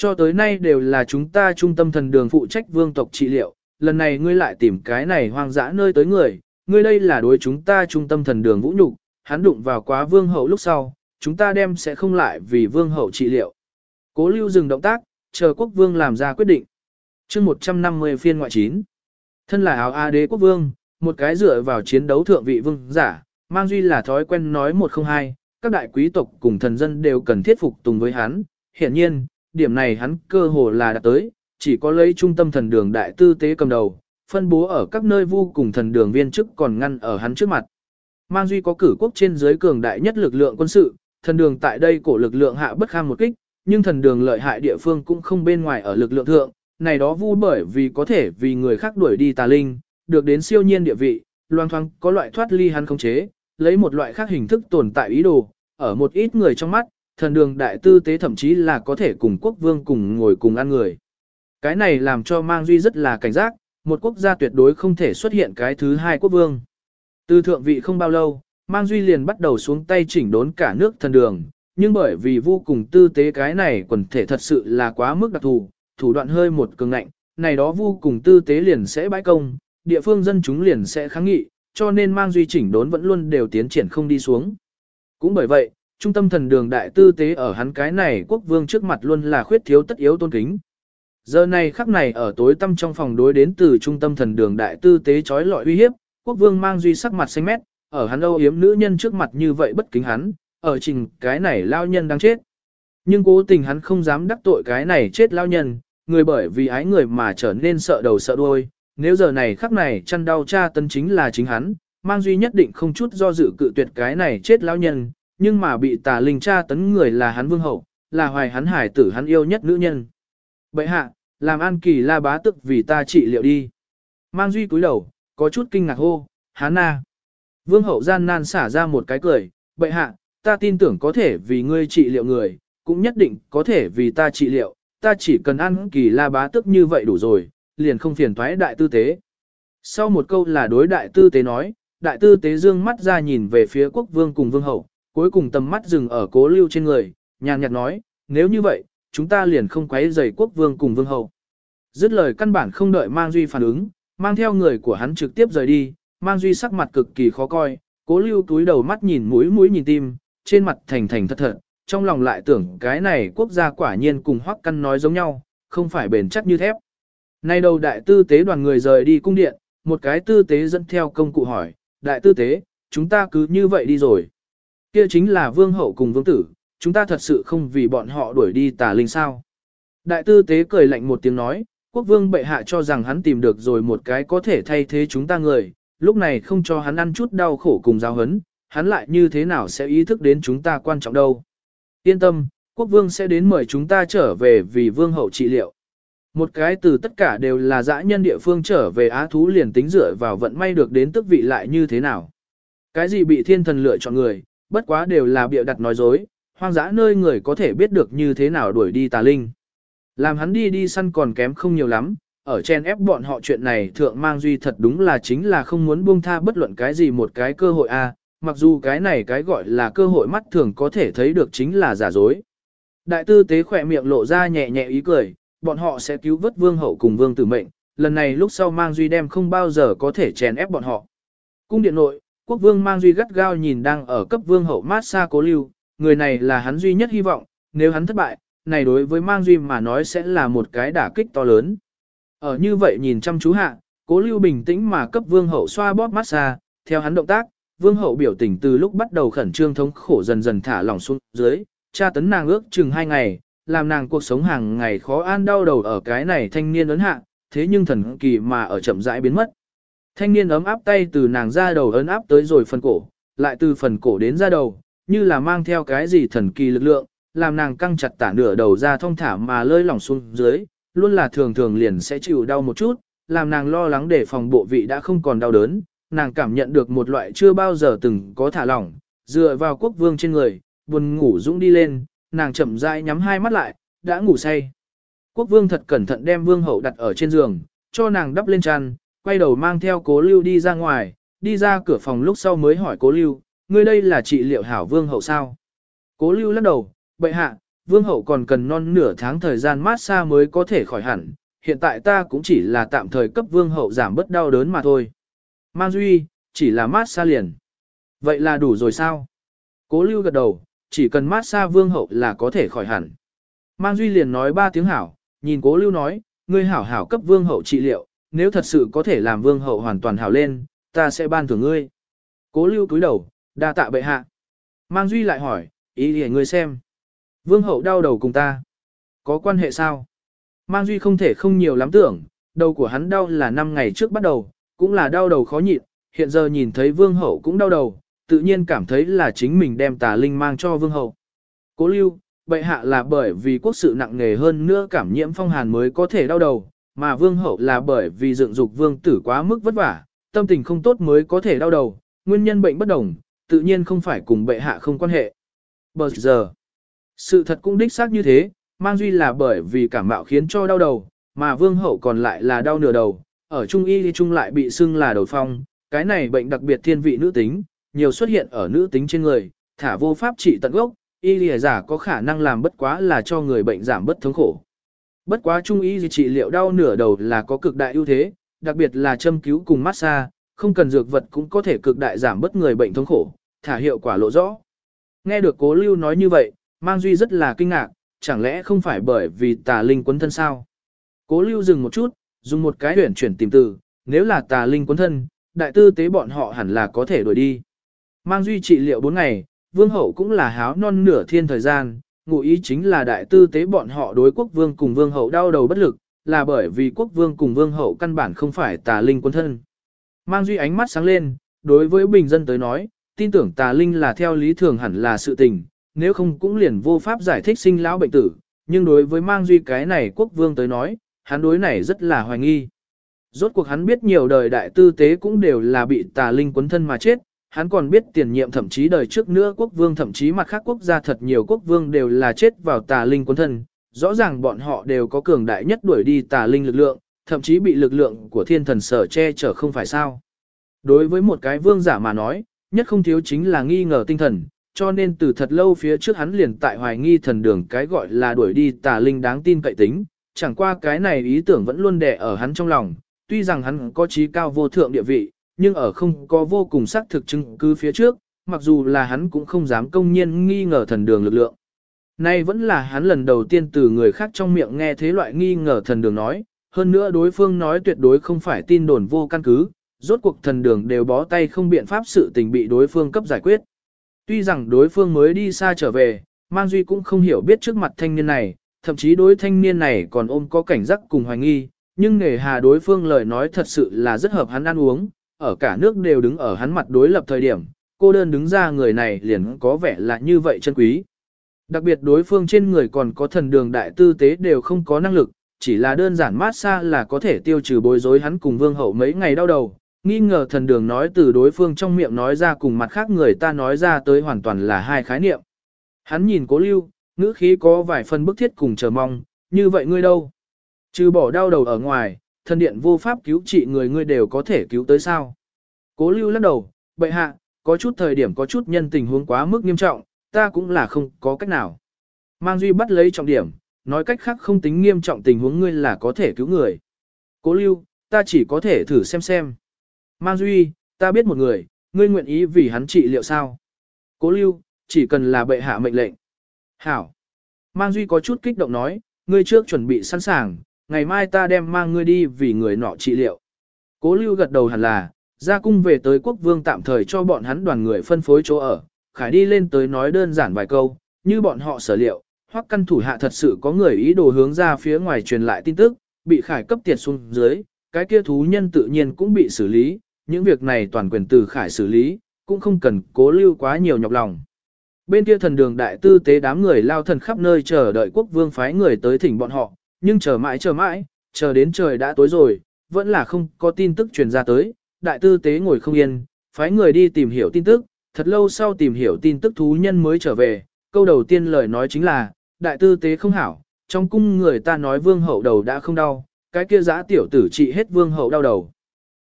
Cho tới nay đều là chúng ta trung tâm thần đường phụ trách vương tộc trị liệu, lần này ngươi lại tìm cái này hoang dã nơi tới người, ngươi đây là đối chúng ta trung tâm thần đường vũ nhục, hắn đụng vào quá vương hậu lúc sau, chúng ta đem sẽ không lại vì vương hậu trị liệu. Cố lưu dừng động tác, chờ quốc vương làm ra quyết định. chương 150 phiên ngoại 9. Thân là áo A đế quốc vương, một cái dựa vào chiến đấu thượng vị vương giả, mang duy là thói quen nói một không hai, các đại quý tộc cùng thần dân đều cần thiết phục tùng với hắn. Hiện nhiên, điểm này hắn cơ hồ là đã tới, chỉ có lấy trung tâm thần đường đại tư tế cầm đầu, phân bố ở các nơi vô cùng thần đường viên chức còn ngăn ở hắn trước mặt. Mang duy có cử quốc trên giới cường đại nhất lực lượng quân sự, thần đường tại đây cổ lực lượng hạ bất kham một kích, nhưng thần đường lợi hại địa phương cũng không bên ngoài ở lực lượng thượng, này đó vu bởi vì có thể vì người khác đuổi đi tà linh, được đến siêu nhiên địa vị, loang thoáng có loại thoát ly hắn khống chế, lấy một loại khác hình thức tồn tại ý đồ, ở một ít người trong mắt, thần đường đại tư tế thậm chí là có thể cùng quốc vương cùng ngồi cùng ăn người. Cái này làm cho mang duy rất là cảnh giác, một quốc gia tuyệt đối không thể xuất hiện cái thứ hai quốc vương. Từ thượng vị không bao lâu, mang duy liền bắt đầu xuống tay chỉnh đốn cả nước thần đường, nhưng bởi vì vô cùng tư tế cái này quần thể thật sự là quá mức đặc thù, thủ đoạn hơi một cường ngạnh, này đó vô cùng tư tế liền sẽ bãi công, địa phương dân chúng liền sẽ kháng nghị, cho nên mang duy chỉnh đốn vẫn luôn đều tiến triển không đi xuống. Cũng bởi vậy, trung tâm thần đường đại tư tế ở hắn cái này quốc vương trước mặt luôn là khuyết thiếu tất yếu tôn kính. Giờ này khắc này ở tối tâm trong phòng đối đến từ trung tâm thần đường đại tư tế trói lọi uy hiếp, quốc vương mang duy sắc mặt xanh mét, ở hắn âu yếm nữ nhân trước mặt như vậy bất kính hắn, ở trình cái này lao nhân đang chết. Nhưng cố tình hắn không dám đắc tội cái này chết lao nhân, người bởi vì ái người mà trở nên sợ đầu sợ đuôi, nếu giờ này khắc này chăn đau cha tân chính là chính hắn, mang duy nhất định không chút do dự cự tuyệt cái này chết lao nhân, nhưng mà bị tà linh tra tấn người là hắn vương hậu, là hoài hắn hải tử hắn yêu nhất nữ nhân. Bậy hạ, làm an kỳ la bá tức vì ta trị liệu đi. Mang duy cúi đầu, có chút kinh ngạc hô, hán na. Vương hậu gian nan xả ra một cái cười, bậy hạ, ta tin tưởng có thể vì ngươi trị liệu người, cũng nhất định có thể vì ta trị liệu, ta chỉ cần ăn kỳ la bá tức như vậy đủ rồi, liền không phiền thoái đại tư tế. Sau một câu là đối đại tư tế nói, đại tư tế dương mắt ra nhìn về phía quốc vương cùng vương hậu, cuối cùng tầm mắt dừng ở cố lưu trên người, nhàn nhạt nói, nếu như vậy, chúng ta liền không quấy rầy quốc vương cùng vương hậu. Dứt lời căn bản không đợi mang duy phản ứng, mang theo người của hắn trực tiếp rời đi, mang duy sắc mặt cực kỳ khó coi, cố lưu túi đầu mắt nhìn mũi mũi nhìn tim, trên mặt thành thành thật thật, trong lòng lại tưởng cái này quốc gia quả nhiên cùng hoắc căn nói giống nhau, không phải bền chắc như thép. Nay đầu đại tư tế đoàn người rời đi cung điện, một cái tư tế dẫn theo công cụ hỏi, đại tư tế, chúng ta cứ như vậy đi rồi. Kia chính là vương hậu cùng vương tử, chúng ta thật sự không vì bọn họ đuổi đi tà linh sao. Đại tư tế cười lạnh một tiếng nói, quốc vương bệ hạ cho rằng hắn tìm được rồi một cái có thể thay thế chúng ta người, lúc này không cho hắn ăn chút đau khổ cùng giáo hấn, hắn lại như thế nào sẽ ý thức đến chúng ta quan trọng đâu. Yên tâm, quốc vương sẽ đến mời chúng ta trở về vì vương hậu trị liệu. Một cái từ tất cả đều là dã nhân địa phương trở về á thú liền tính dựa vào vận may được đến tức vị lại như thế nào. Cái gì bị thiên thần lựa chọn người, bất quá đều là bịa đặt nói dối, hoang dã nơi người có thể biết được như thế nào đuổi đi tà linh. Làm hắn đi đi săn còn kém không nhiều lắm, ở chen ép bọn họ chuyện này thượng mang duy thật đúng là chính là không muốn buông tha bất luận cái gì một cái cơ hội a mặc dù cái này cái gọi là cơ hội mắt thường có thể thấy được chính là giả dối. Đại tư tế khỏe miệng lộ ra nhẹ nhẹ ý cười, bọn họ sẽ cứu vớt vương hậu cùng vương tử mệnh, lần này lúc sau mang duy đem không bao giờ có thể chèn ép bọn họ. Cung điện nội, quốc vương mang duy gắt gao nhìn đang ở cấp vương hậu mát xa cố lưu, người này là hắn duy nhất hy vọng, nếu hắn thất bại, này đối với mang duy mà nói sẽ là một cái đả kích to lớn. Ở như vậy nhìn chăm chú hạ, cố lưu bình tĩnh mà cấp vương hậu xoa bóp mát xa, theo hắn động tác, vương hậu biểu tình từ lúc bắt đầu khẩn trương thống khổ dần dần thả lỏng xuống dưới, tra tấn nàng ước chừng hai ngày, làm nàng cuộc sống hàng ngày khó an đau đầu ở cái này thanh niên ấn hạ, thế nhưng thần kỳ mà ở chậm rãi biến mất. Thanh niên ấm áp tay từ nàng ra đầu ấn áp tới rồi phần cổ, lại từ phần cổ đến ra đầu, như là mang theo cái gì thần kỳ lực lượng, làm nàng căng chặt tả nửa đầu ra thông thả mà lơi lỏng xuống dưới, luôn là thường thường liền sẽ chịu đau một chút, làm nàng lo lắng để phòng bộ vị đã không còn đau đớn, nàng cảm nhận được một loại chưa bao giờ từng có thả lỏng, dựa vào quốc vương trên người, buồn ngủ dũng đi lên, nàng chậm rãi nhắm hai mắt lại, đã ngủ say. Quốc vương thật cẩn thận đem vương hậu đặt ở trên giường, cho nàng đắp lên chăn, quay đầu mang theo cố lưu đi ra ngoài, đi ra cửa phòng lúc sau mới hỏi cố lưu, ngươi đây là trị liệu hảo vương hậu sao? Cố lưu lắc đầu, bệ hạ, vương hậu còn cần non nửa tháng thời gian mát xa mới có thể khỏi hẳn, hiện tại ta cũng chỉ là tạm thời cấp vương hậu giảm bớt đau đớn mà thôi. Mang duy, chỉ là mát xa liền. Vậy là đủ rồi sao? Cố lưu gật đầu, chỉ cần mát xa vương hậu là có thể khỏi hẳn. Mang duy liền nói ba tiếng hảo, nhìn cố lưu nói, ngươi hảo hảo cấp vương hậu trị liệu, nếu thật sự có thể làm vương hậu hoàn toàn hảo lên, ta sẽ ban thưởng ngươi. Cố lưu cúi đầu, đa tạ bệ hạ. Mang duy lại hỏi, ý để ngươi xem. Vương hậu đau đầu cùng ta. Có quan hệ sao? Mang duy không thể không nhiều lắm tưởng, đầu của hắn đau là 5 ngày trước bắt đầu, cũng là đau đầu khó nhịn, hiện giờ nhìn thấy vương hậu cũng đau đầu, tự nhiên cảm thấy là chính mình đem tà linh mang cho vương hậu. Cố lưu, bệ hạ là bởi vì quốc sự nặng nề hơn nữa cảm nhiễm phong hàn mới có thể đau đầu, mà vương hậu là bởi vì dựng dục vương tử quá mức vất vả, tâm tình không tốt mới có thể đau đầu, nguyên nhân bệnh bất đồng, tự nhiên không phải cùng bệ hạ không quan hệ. Bờ giờ, sự thật cũng đích xác như thế, mang duy là bởi vì cảm mạo khiến cho đau đầu, mà vương hậu còn lại là đau nửa đầu, ở trung y thì trung lại bị sưng là đầu phong, cái này bệnh đặc biệt thiên vị nữ tính, nhiều xuất hiện ở nữ tính trên người, thả vô pháp trị tận gốc, y lìa giả có khả năng làm bất quá là cho người bệnh giảm bất thống khổ. Bất quá trung y trị liệu đau nửa đầu là có cực đại ưu thế, đặc biệt là châm cứu cùng massage, không cần dược vật cũng có thể cực đại giảm bất người bệnh thống khổ, thả hiệu quả lộ rõ. Nghe được cố lưu nói như vậy, mang duy rất là kinh ngạc, chẳng lẽ không phải bởi vì tà linh quấn thân sao? Cố lưu dừng một chút, dùng một cái huyển chuyển tìm từ, nếu là tà linh quấn thân, đại tư tế bọn họ hẳn là có thể đuổi đi. Mang duy trị liệu 4 ngày, vương hậu cũng là háo non nửa thiên thời gian, ngụ ý chính là đại tư tế bọn họ đối quốc vương cùng vương hậu đau đầu bất lực, là bởi vì quốc vương cùng vương hậu căn bản không phải tà linh quân thân. Mang duy ánh mắt sáng lên, đối với bình dân tới nói, tin tưởng tà linh là theo lý thường hẳn là sự tình, nếu không cũng liền vô pháp giải thích sinh lão bệnh tử, nhưng đối với mang duy cái này quốc vương tới nói, hắn đối này rất là hoài nghi. Rốt cuộc hắn biết nhiều đời đại tư tế cũng đều là bị tà linh quấn thân mà chết, hắn còn biết tiền nhiệm thậm chí đời trước nữa quốc vương thậm chí mặt khác quốc gia thật nhiều quốc vương đều là chết vào tà linh quân thân, rõ ràng bọn họ đều có cường đại nhất đuổi đi tà linh lực lượng, thậm chí bị lực lượng của thiên thần sở che chở không phải sao. Đối với một cái vương giả mà nói, nhất không thiếu chính là nghi ngờ tinh thần, cho nên từ thật lâu phía trước hắn liền tại hoài nghi thần đường cái gọi là đuổi đi tà linh đáng tin cậy tính, chẳng qua cái này ý tưởng vẫn luôn đè ở hắn trong lòng, tuy rằng hắn có trí cao vô thượng địa vị, nhưng ở không có vô cùng xác thực chứng cứ phía trước, mặc dù là hắn cũng không dám công nhiên nghi ngờ thần đường lực lượng. Nay vẫn là hắn lần đầu tiên từ người khác trong miệng nghe thế loại nghi ngờ thần đường nói, hơn nữa đối phương nói tuyệt đối không phải tin đồn vô căn cứ, rốt cuộc thần đường đều bó tay không biện pháp sự tình bị đối phương cấp giải quyết. Tuy rằng đối phương mới đi xa trở về, Mang Duy cũng không hiểu biết trước mặt thanh niên này, thậm chí đối thanh niên này còn ôm có cảnh giác cùng hoài nghi, nhưng nghề hà đối phương lời nói thật sự là rất hợp hắn ăn uống, ở cả nước đều đứng ở hắn mặt đối lập thời điểm, cô đơn đứng ra người này liền có vẻ là như vậy chân quý. Đặc biệt đối phương trên người còn có thần đường đại tư tế đều không có năng lực, chỉ là đơn giản mát xa là có thể tiêu trừ bối rối hắn cùng vương hậu mấy ngày đau đầu, nghi ngờ thần đường nói từ đối phương trong miệng nói ra cùng mặt khác người ta nói ra tới hoàn toàn là hai khái niệm. Hắn nhìn cố lưu, ngữ khí có vài phần bức thiết cùng chờ mong, như vậy ngươi đâu? Trừ bỏ đau đầu ở ngoài, thần điện vô pháp cứu trị người ngươi đều có thể cứu tới sao? Cố lưu lắc đầu, bệ hạ, có chút thời điểm có chút nhân tình huống quá mức nghiêm trọng, ta cũng là không có cách nào. Mang Duy bắt lấy trọng điểm, nói cách khác không tính nghiêm trọng tình huống ngươi là có thể cứu người. Cố lưu, ta chỉ có thể thử xem xem. Mang Duy, ta biết một người, ngươi nguyện ý vì hắn trị liệu sao? Cố lưu, chỉ cần là bệ hạ mệnh lệnh. Hảo. Mang Duy có chút kích động nói, ngươi trước chuẩn bị sẵn sàng, ngày mai ta đem mang ngươi đi vì người nọ trị liệu. Cố lưu gật đầu hẳn là, ra cung về tới quốc vương tạm thời cho bọn hắn đoàn người phân phối chỗ ở, khải đi lên tới nói đơn giản vài câu, như bọn họ sở liệu, hoặc căn thủ hạ thật sự có người ý đồ hướng ra phía ngoài truyền lại tin tức, bị khải cấp tiệt xuống dưới, cái kia thú nhân tự nhiên cũng bị xử lý, những việc này toàn quyền từ khải xử lý, cũng không cần cố lưu quá nhiều nhọc lòng. Bên kia thần đường đại tư tế đám người lao thần khắp nơi chờ đợi quốc vương phái người tới thỉnh bọn họ, nhưng chờ mãi chờ mãi, chờ đến trời đã tối rồi, vẫn là không có tin tức truyền ra tới, đại tư tế ngồi không yên, phái người đi tìm hiểu tin tức, thật lâu sau tìm hiểu tin tức thú nhân mới trở về, câu đầu tiên lời nói chính là, đại tư tế không hảo, trong cung người ta nói vương hậu đầu đã không đau, cái kia giã tiểu tử trị hết vương hậu đau đầu.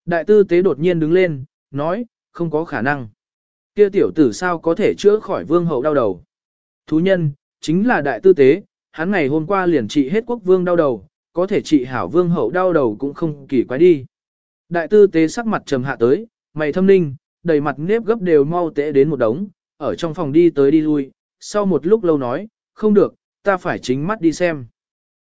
Đại tư tế đột nhiên đứng lên, nói, không có khả năng. Kia tiểu tử sao có thể chữa khỏi vương hậu đau đầu. Thú nhân, chính là đại tư tế, hắn ngày hôm qua liền trị hết quốc vương đau đầu, có thể trị hảo vương hậu đau đầu cũng không kỳ quái đi. Đại tư tế sắc mặt trầm hạ tới, mày thâm ninh, đầy mặt nếp gấp đều mau tễ đến một đống, ở trong phòng đi tới đi lui, sau một lúc lâu nói, không được, ta phải chính mắt đi xem.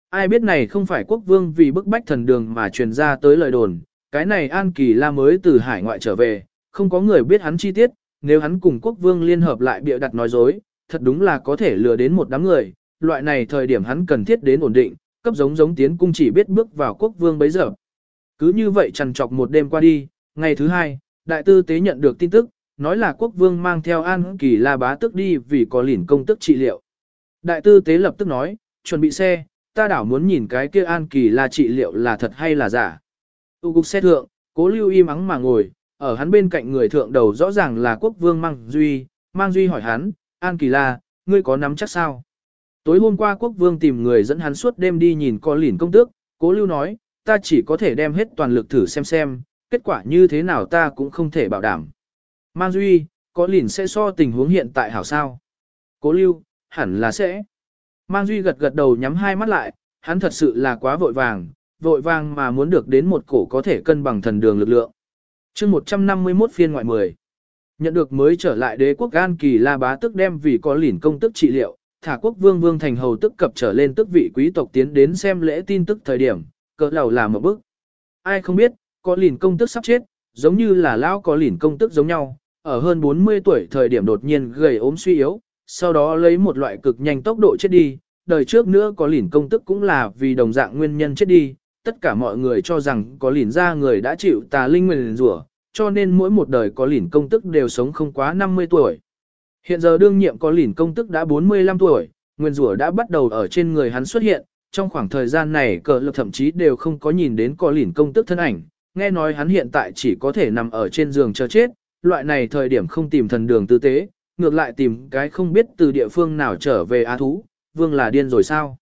Ai biết này không phải quốc vương vì bức bách thần đường mà truyền ra tới lời đồn, cái này An Kỳ La mới từ hải ngoại trở về, không có người biết hắn chi tiết, nếu hắn cùng quốc vương liên hợp lại bịa đặt nói dối, thật đúng là có thể lừa đến một đám người, loại này thời điểm hắn cần thiết đến ổn định, cấp giống giống tiến cung chỉ biết bước vào quốc vương bấy giờ. Cứ như vậy trằn trọc một đêm qua đi, ngày thứ hai, đại tư tế nhận được tin tức, nói là quốc vương mang theo An Kỳ La bá tức đi vì có lỉn công tức trị liệu. Đại tư tế lập tức nói, chuẩn bị xe, ta đảo muốn nhìn cái kia An Kỳ La trị liệu là thật hay là giả. Tu cục xét thượng, cố lưu im ắng mà ngồi, ở hắn bên cạnh người thượng đầu rõ ràng là quốc vương Mang Duy, Mang Duy hỏi hắn, An Kỳ La, ngươi có nắm chắc sao? Tối hôm qua quốc vương tìm người dẫn hắn suốt đêm đi nhìn con lỉn công tước, cố lưu nói, ta chỉ có thể đem hết toàn lực thử xem xem, kết quả như thế nào ta cũng không thể bảo đảm. Mang Duy, có lỉn sẽ so tình huống hiện tại hảo sao? Cố lưu, hẳn là sẽ. Mang Duy gật gật đầu nhắm hai mắt lại, hắn thật sự là quá vội vàng, vội vàng mà muốn được đến một cổ có thể cân bằng thần đường lực lượng. chương 151 phiên ngoại 10. Nhận được mới trở lại đế quốc An Kỳ La Bá tức đem vì có lỉn công tức trị liệu, thả quốc vương vương thành hầu tức cập trở lên tức vị quý tộc tiến đến xem lễ tin tức thời điểm, cỡ lầu làm một bước. Ai không biết, có lìn công tức sắp chết, giống như là lão có lìn công tức giống nhau, ở hơn 40 tuổi thời điểm đột nhiên gầy ốm suy yếu, sau đó lấy một loại cực nhanh tốc độ chết đi, đời trước nữa có lìn công tức cũng là vì đồng dạng nguyên nhân chết đi, tất cả mọi người cho rằng có lìn ra người đã chịu tà linh nguyền rủa, cho nên mỗi một đời có lìn công tức đều sống không quá 50 tuổi. Hiện giờ đương nhiệm có lỉn công tức đã 45 tuổi, nguyên rủa đã bắt đầu ở trên người hắn xuất hiện, trong khoảng thời gian này cờ lực thậm chí đều không có nhìn đến có lỉn công tức thân ảnh, nghe nói hắn hiện tại chỉ có thể nằm ở trên giường chờ chết, loại này thời điểm không tìm thần đường tư tế, ngược lại tìm cái không biết từ địa phương nào trở về á thú, vương là điên rồi sao.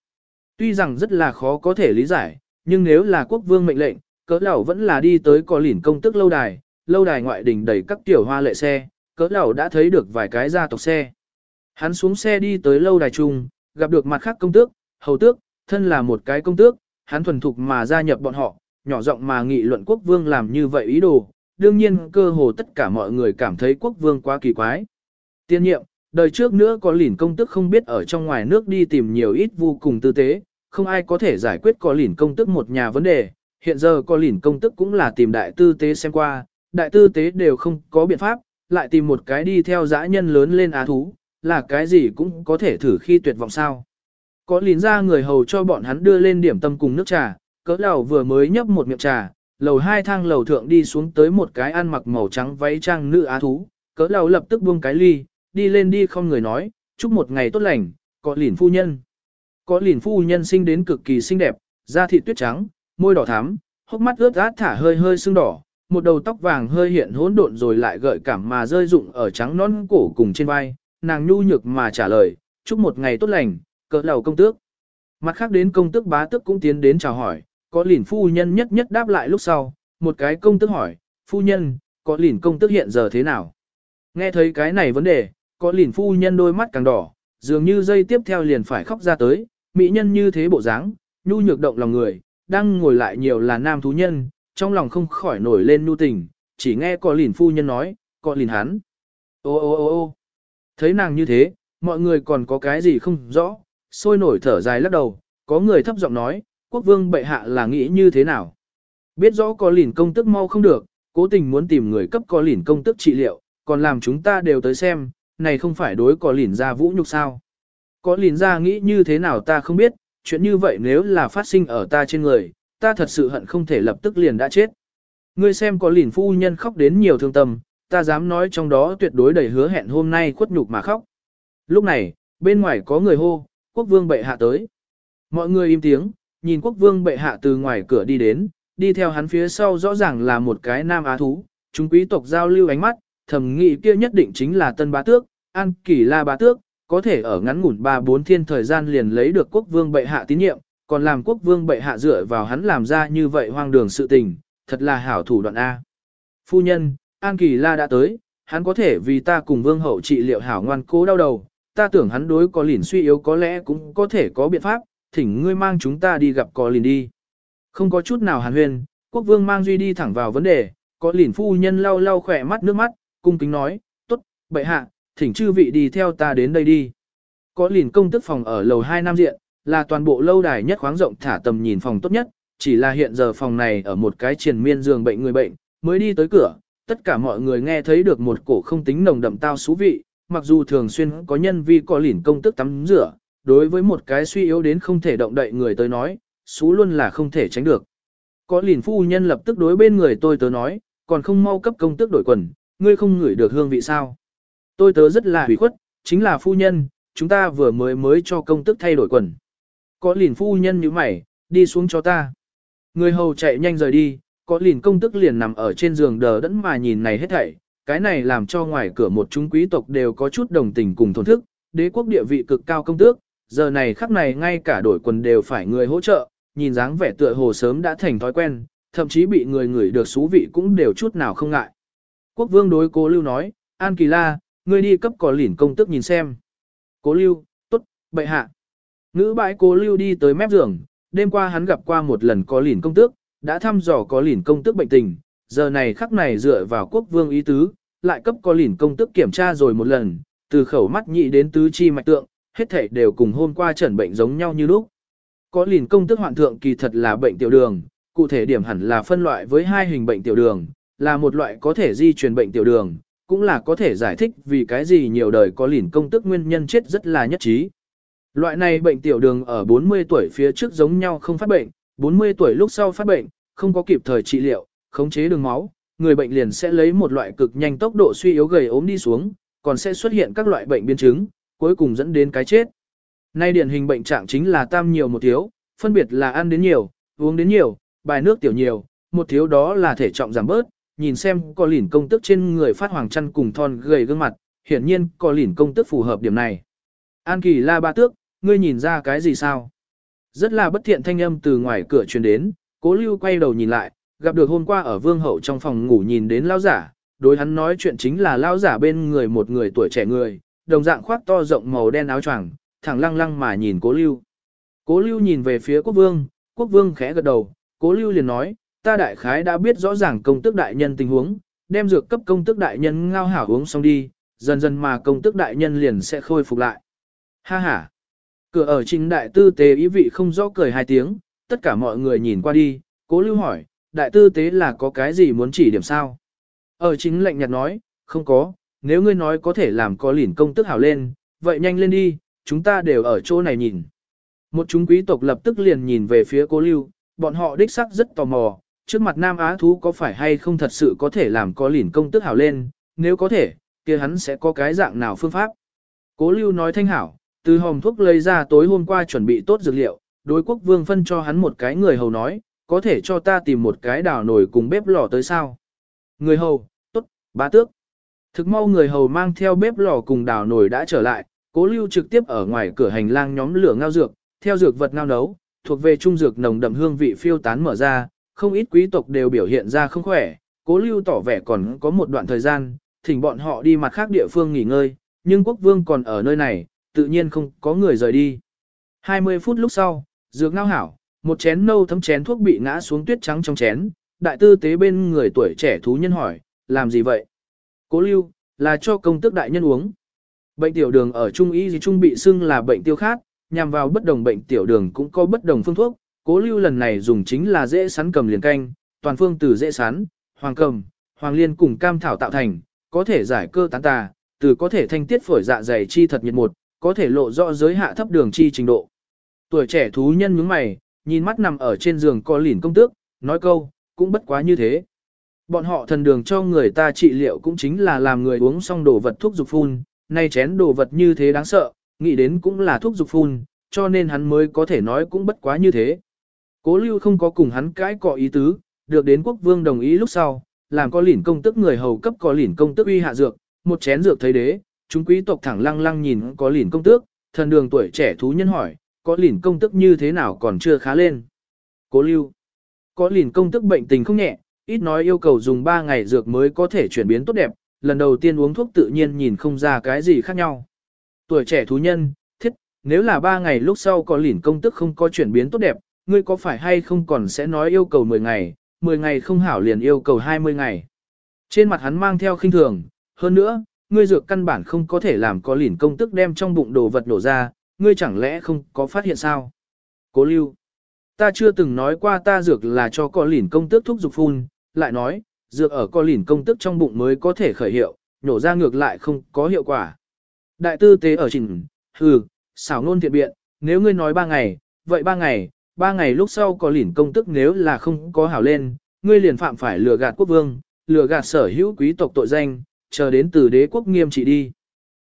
Tuy rằng rất là khó có thể lý giải, nhưng nếu là quốc vương mệnh lệnh, cỡ lão vẫn là đi tới có lỉn công tức lâu đài, lâu đài ngoại đình đầy các tiểu hoa lệ xe, cỡ lão đã thấy được vài cái gia tộc xe. Hắn xuống xe đi tới lâu đài trung, gặp được mặt khác công tước, hầu tước, thân là một cái công tước, hắn thuần thục mà gia nhập bọn họ, nhỏ giọng mà nghị luận quốc vương làm như vậy ý đồ, đương nhiên cơ hồ tất cả mọi người cảm thấy quốc vương quá kỳ quái. Tiên nhiệm, đời trước nữa có lỉn công tức không biết ở trong ngoài nước đi tìm nhiều ít vô cùng tư tế, không ai có thể giải quyết có lỉn công tức một nhà vấn đề, hiện giờ có lỉn công tức cũng là tìm đại tư tế xem qua, đại tư tế đều không có biện pháp, lại tìm một cái đi theo dã nhân lớn lên á thú, là cái gì cũng có thể thử khi tuyệt vọng sao. Có lìn ra người hầu cho bọn hắn đưa lên điểm tâm cùng nước trà, cỡ lầu vừa mới nhấp một miệng trà, lầu hai thang lầu thượng đi xuống tới một cái ăn mặc màu trắng váy trang nữ á thú, cỡ lầu lập tức buông cái ly, đi lên đi không người nói, chúc một ngày tốt lành, có lìn phu nhân. Có lìn phu nhân sinh đến cực kỳ xinh đẹp, da thịt tuyết trắng, môi đỏ thắm, hốc mắt ướt át thả hơi hơi sưng đỏ, một đầu tóc vàng hơi hiện hỗn độn rồi lại gợi cảm mà rơi rụng ở trắng non cổ cùng trên vai, nàng nhu nhược mà trả lời, chúc một ngày tốt lành, cỡ lầu công tước. Mặt khác đến công tước bá tước cũng tiến đến chào hỏi, có lìn phu nhân nhất nhất đáp lại lúc sau, một cái công tước hỏi, phu nhân, có lìn công tước hiện giờ thế nào? Nghe thấy cái này vấn đề, có lìn phu nhân đôi mắt càng đỏ, dường như dây tiếp theo liền phải khóc ra tới, mỹ nhân như thế bộ dáng, nhu nhược động lòng người, đang ngồi lại nhiều là nam thú nhân, trong lòng không khỏi nổi lên nhu tình, chỉ nghe có lìn phu nhân nói, có lìn hắn. Ô ô ô ô thấy nàng như thế, mọi người còn có cái gì không rõ, sôi nổi thở dài lắc đầu, có người thấp giọng nói, quốc vương bệ hạ là nghĩ như thế nào. Biết rõ có lìn công tức mau không được, cố tình muốn tìm người cấp có lìn công tức trị liệu, còn làm chúng ta đều tới xem, này không phải đối có lìn ra vũ nhục sao. Có lìn ra nghĩ như thế nào ta không biết, chuyện như vậy nếu là phát sinh ở ta trên người, ta thật sự hận không thể lập tức liền đã chết. Ngươi xem có lìn phu nhân khóc đến nhiều thương tâm, ta dám nói trong đó tuyệt đối đầy hứa hẹn hôm nay khuất nhục mà khóc. Lúc này, bên ngoài có người hô, quốc vương bệ hạ tới. Mọi người im tiếng, nhìn quốc vương bệ hạ từ ngoài cửa đi đến, đi theo hắn phía sau rõ ràng là một cái nam á thú, chúng quý tộc giao lưu ánh mắt, thầm nghị kia nhất định chính là tân bá tước, an kỳ la bá tước, có thể ở ngắn ngủn ba bốn thiên thời gian liền lấy được quốc vương bệ hạ tín nhiệm, còn làm quốc vương bệ hạ dựa vào hắn làm ra như vậy hoang đường sự tình, thật là hảo thủ đoạn A. Phu nhân, An Kỳ La đã tới, hắn có thể vì ta cùng vương hậu trị liệu hảo ngoan cố đau đầu, ta tưởng hắn đối có lìn suy yếu có lẽ cũng có thể có biện pháp, thỉnh ngươi mang chúng ta đi gặp có lìn đi. Không có chút nào hàn huyên, quốc vương mang duy đi thẳng vào vấn đề, có lìn phu nhân lau lau khỏe mắt nước mắt, cung kính nói, tốt, bệ hạ, thỉnh chư vị đi theo ta đến đây đi. Có lìn công tức phòng ở lầu 2 nam diện, là toàn bộ lâu đài nhất khoáng rộng thả tầm nhìn phòng tốt nhất, chỉ là hiện giờ phòng này ở một cái triền miên giường bệnh người bệnh, mới đi tới cửa, tất cả mọi người nghe thấy được một cổ không tính nồng đậm tao xú vị, mặc dù thường xuyên có nhân vi có lìn công tức tắm rửa, đối với một cái suy yếu đến không thể động đậy người tới nói, xú luôn là không thể tránh được. Có lìn phu nhân lập tức đối bên người tôi tớ nói, còn không mau cấp công tước đổi quần, ngươi không ngửi được hương vị sao. Tôi tớ rất là hủy khuất, chính là phu nhân, chúng ta vừa mới mới cho công tức thay đổi quần. Có lìn phu nhân như mày, đi xuống cho ta. Người hầu chạy nhanh rời đi, có lìn công tức liền nằm ở trên giường đờ đẫn mà nhìn này hết thảy. Cái này làm cho ngoài cửa một chúng quý tộc đều có chút đồng tình cùng thổn thức, đế quốc địa vị cực cao công tước, giờ này khắc này ngay cả đổi quần đều phải người hỗ trợ, nhìn dáng vẻ tựa hồ sớm đã thành thói quen, thậm chí bị người người được xú vị cũng đều chút nào không ngại. Quốc vương đối cố lưu nói, An Kỳ La, ngươi đi cấp có lìn công tức nhìn xem. Cố lưu, tốt, bệ hạ. Ngữ bãi cố lưu đi tới mép giường, đêm qua hắn gặp qua một lần có lìn công tước, đã thăm dò có lìn công tước bệnh tình, giờ này khắc này dựa vào quốc vương ý tứ, lại cấp có lìn công tước kiểm tra rồi một lần, từ khẩu mắt nhị đến tứ chi mạch tượng, hết thảy đều cùng hôm qua chẩn bệnh giống nhau như lúc. Có lìn công tước hoạn thượng kỳ thật là bệnh tiểu đường, cụ thể điểm hẳn là phân loại với hai hình bệnh tiểu đường, là một loại có thể di truyền bệnh tiểu đường, cũng là có thể giải thích vì cái gì nhiều đời có lìn công tước nguyên nhân chết rất là nhất trí. Loại này bệnh tiểu đường ở 40 tuổi phía trước giống nhau không phát bệnh, 40 tuổi lúc sau phát bệnh, không có kịp thời trị liệu, khống chế đường máu, người bệnh liền sẽ lấy một loại cực nhanh tốc độ suy yếu gầy ốm đi xuống, còn sẽ xuất hiện các loại bệnh biến chứng, cuối cùng dẫn đến cái chết. Nay điển hình bệnh trạng chính là tam nhiều một thiếu, phân biệt là ăn đến nhiều, uống đến nhiều, bài nước tiểu nhiều, một thiếu đó là thể trọng giảm bớt, nhìn xem có lỉn công tức trên người phát hoàng chăn cùng thon gầy gương mặt, hiển nhiên có lỉn công tức phù hợp điểm này. An kỳ la ba tước, ngươi nhìn ra cái gì sao? Rất là bất thiện thanh âm từ ngoài cửa truyền đến, cố lưu quay đầu nhìn lại, gặp được hôm qua ở vương hậu trong phòng ngủ nhìn đến lao giả, đối hắn nói chuyện chính là lao giả bên người một người tuổi trẻ người, đồng dạng khoác to rộng màu đen áo choàng, thẳng lăng lăng mà nhìn cố lưu. Cố lưu nhìn về phía quốc vương, quốc vương khẽ gật đầu, cố lưu liền nói, ta đại khái đã biết rõ ràng công tước đại nhân tình huống, đem dược cấp công tước đại nhân ngao hảo uống xong đi, dần dần mà công tước đại nhân liền sẽ khôi phục lại. Ha ha! Cửa ở trình đại tư tế ý vị không rõ cười hai tiếng, tất cả mọi người nhìn qua đi, cố lưu hỏi, đại tư tế là có cái gì muốn chỉ điểm sao? Ở chính lệnh nhạt nói, không có, nếu ngươi nói có thể làm có lỉn công tức hảo lên, vậy nhanh lên đi, chúng ta đều ở chỗ này nhìn. Một chúng quý tộc lập tức liền nhìn về phía cố lưu, bọn họ đích sắc rất tò mò, trước mặt nam á thú có phải hay không thật sự có thể làm có lỉn công tức hảo lên, nếu có thể, kia hắn sẽ có cái dạng nào phương pháp. Cố lưu nói thanh hảo, từ hòm thuốc lấy ra tối hôm qua chuẩn bị tốt dược liệu, đối quốc vương phân cho hắn một cái người hầu nói, có thể cho ta tìm một cái đảo nổi cùng bếp lò tới sao. Người hầu, tốt, bá tước. Thực mau người hầu mang theo bếp lò cùng đảo nổi đã trở lại, cố lưu trực tiếp ở ngoài cửa hành lang nhóm lửa ngao dược, theo dược vật ngao nấu, thuộc về trung dược nồng đậm hương vị phiêu tán mở ra, không ít quý tộc đều biểu hiện ra không khỏe, cố lưu tỏ vẻ còn có một đoạn thời gian, thỉnh bọn họ đi mặt khác địa phương nghỉ ngơi, nhưng quốc vương còn ở nơi này, tự nhiên không có người rời đi. 20 phút lúc sau, dược ngao hảo, một chén nâu thấm chén thuốc bị ngã xuống tuyết trắng trong chén, đại tư tế bên người tuổi trẻ thú nhân hỏi, làm gì vậy? Cố lưu, là cho công tước đại nhân uống. Bệnh tiểu đường ở trung y gì trung bị xưng là bệnh tiêu khát, nhằm vào bất đồng bệnh tiểu đường cũng có bất đồng phương thuốc. Cố lưu lần này dùng chính là dễ sắn cầm liền canh, toàn phương từ dễ sắn, hoàng cầm, hoàng liên cùng cam thảo tạo thành, có thể giải cơ tán tà, từ có thể thanh tiết phổi dạ dày chi thật nhiệt một, có thể lộ rõ giới hạ thấp đường chi trình độ. Tuổi trẻ thú nhân nhướng mày, nhìn mắt nằm ở trên giường co lỉn công tước, nói câu, cũng bất quá như thế. Bọn họ thần đường cho người ta trị liệu cũng chính là làm người uống xong đồ vật thuốc dục phun, nay chén đồ vật như thế đáng sợ, nghĩ đến cũng là thuốc dục phun, cho nên hắn mới có thể nói cũng bất quá như thế. Cố lưu không có cùng hắn cãi cọ ý tứ, được đến quốc vương đồng ý lúc sau, làm có lỉn công tức người hầu cấp có lỉn công tức uy hạ dược, một chén dược thấy đế, chúng quý tộc thẳng lăng lăng nhìn có lìn công tước, thần đường tuổi trẻ thú nhân hỏi, có lìn công tức như thế nào còn chưa khá lên. Cố lưu, có lìn công tức bệnh tình không nhẹ, ít nói yêu cầu dùng 3 ngày dược mới có thể chuyển biến tốt đẹp, lần đầu tiên uống thuốc tự nhiên nhìn không ra cái gì khác nhau. Tuổi trẻ thú nhân, thiết, nếu là 3 ngày lúc sau có lìn công tức không có chuyển biến tốt đẹp, ngươi có phải hay không còn sẽ nói yêu cầu 10 ngày, 10 ngày không hảo liền yêu cầu 20 ngày. Trên mặt hắn mang theo khinh thường, hơn nữa, ngươi dược căn bản không có thể làm có lỉn công tức đem trong bụng đồ vật nổ ra, ngươi chẳng lẽ không có phát hiện sao? Cố lưu, ta chưa từng nói qua ta dược là cho có lỉn công tước thuốc dục phun, lại nói, dược ở có lỉn công tức trong bụng mới có thể khởi hiệu, nổ ra ngược lại không có hiệu quả. Đại tư tế ở trình, hừ, xảo nôn thiện biện, nếu ngươi nói ba ngày, vậy ba ngày, ba ngày lúc sau có lỉn công tức nếu là không có hảo lên, ngươi liền phạm phải lừa gạt quốc vương, lừa gạt sở hữu quý tộc tội danh, chờ đến từ đế quốc nghiêm trị đi.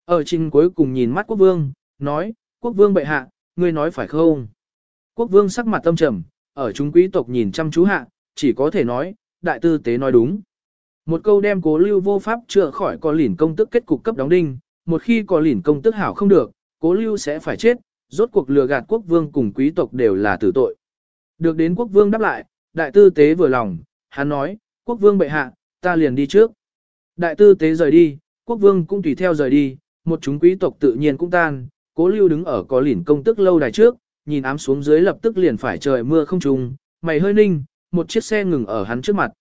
Ở trình cuối cùng nhìn mắt quốc vương, nói, quốc vương bệ hạ, ngươi nói phải không? Quốc vương sắc mặt tâm trầm, ở chúng quý tộc nhìn chăm chú hạ, chỉ có thể nói, đại tư tế nói đúng. Một câu đem cố lưu vô pháp chữa khỏi có lỉn công tức kết cục cấp đóng đinh, một khi có lỉn công tức hảo không được, cố lưu sẽ phải chết, rốt cuộc lừa gạt quốc vương cùng quý tộc đều là tử tội. Được đến quốc vương đáp lại, đại tư tế vừa lòng, hắn nói, quốc vương bệ hạ, ta liền đi trước. Đại tư tế rời đi, quốc vương cũng tùy theo rời đi, một chúng quý tộc tự nhiên cũng tan, cố lưu đứng ở có lỉn công tức lâu đài trước, nhìn ám xuống dưới lập tức liền phải trời mưa không trùng, mày hơi ninh, một chiếc xe ngừng ở hắn trước mặt.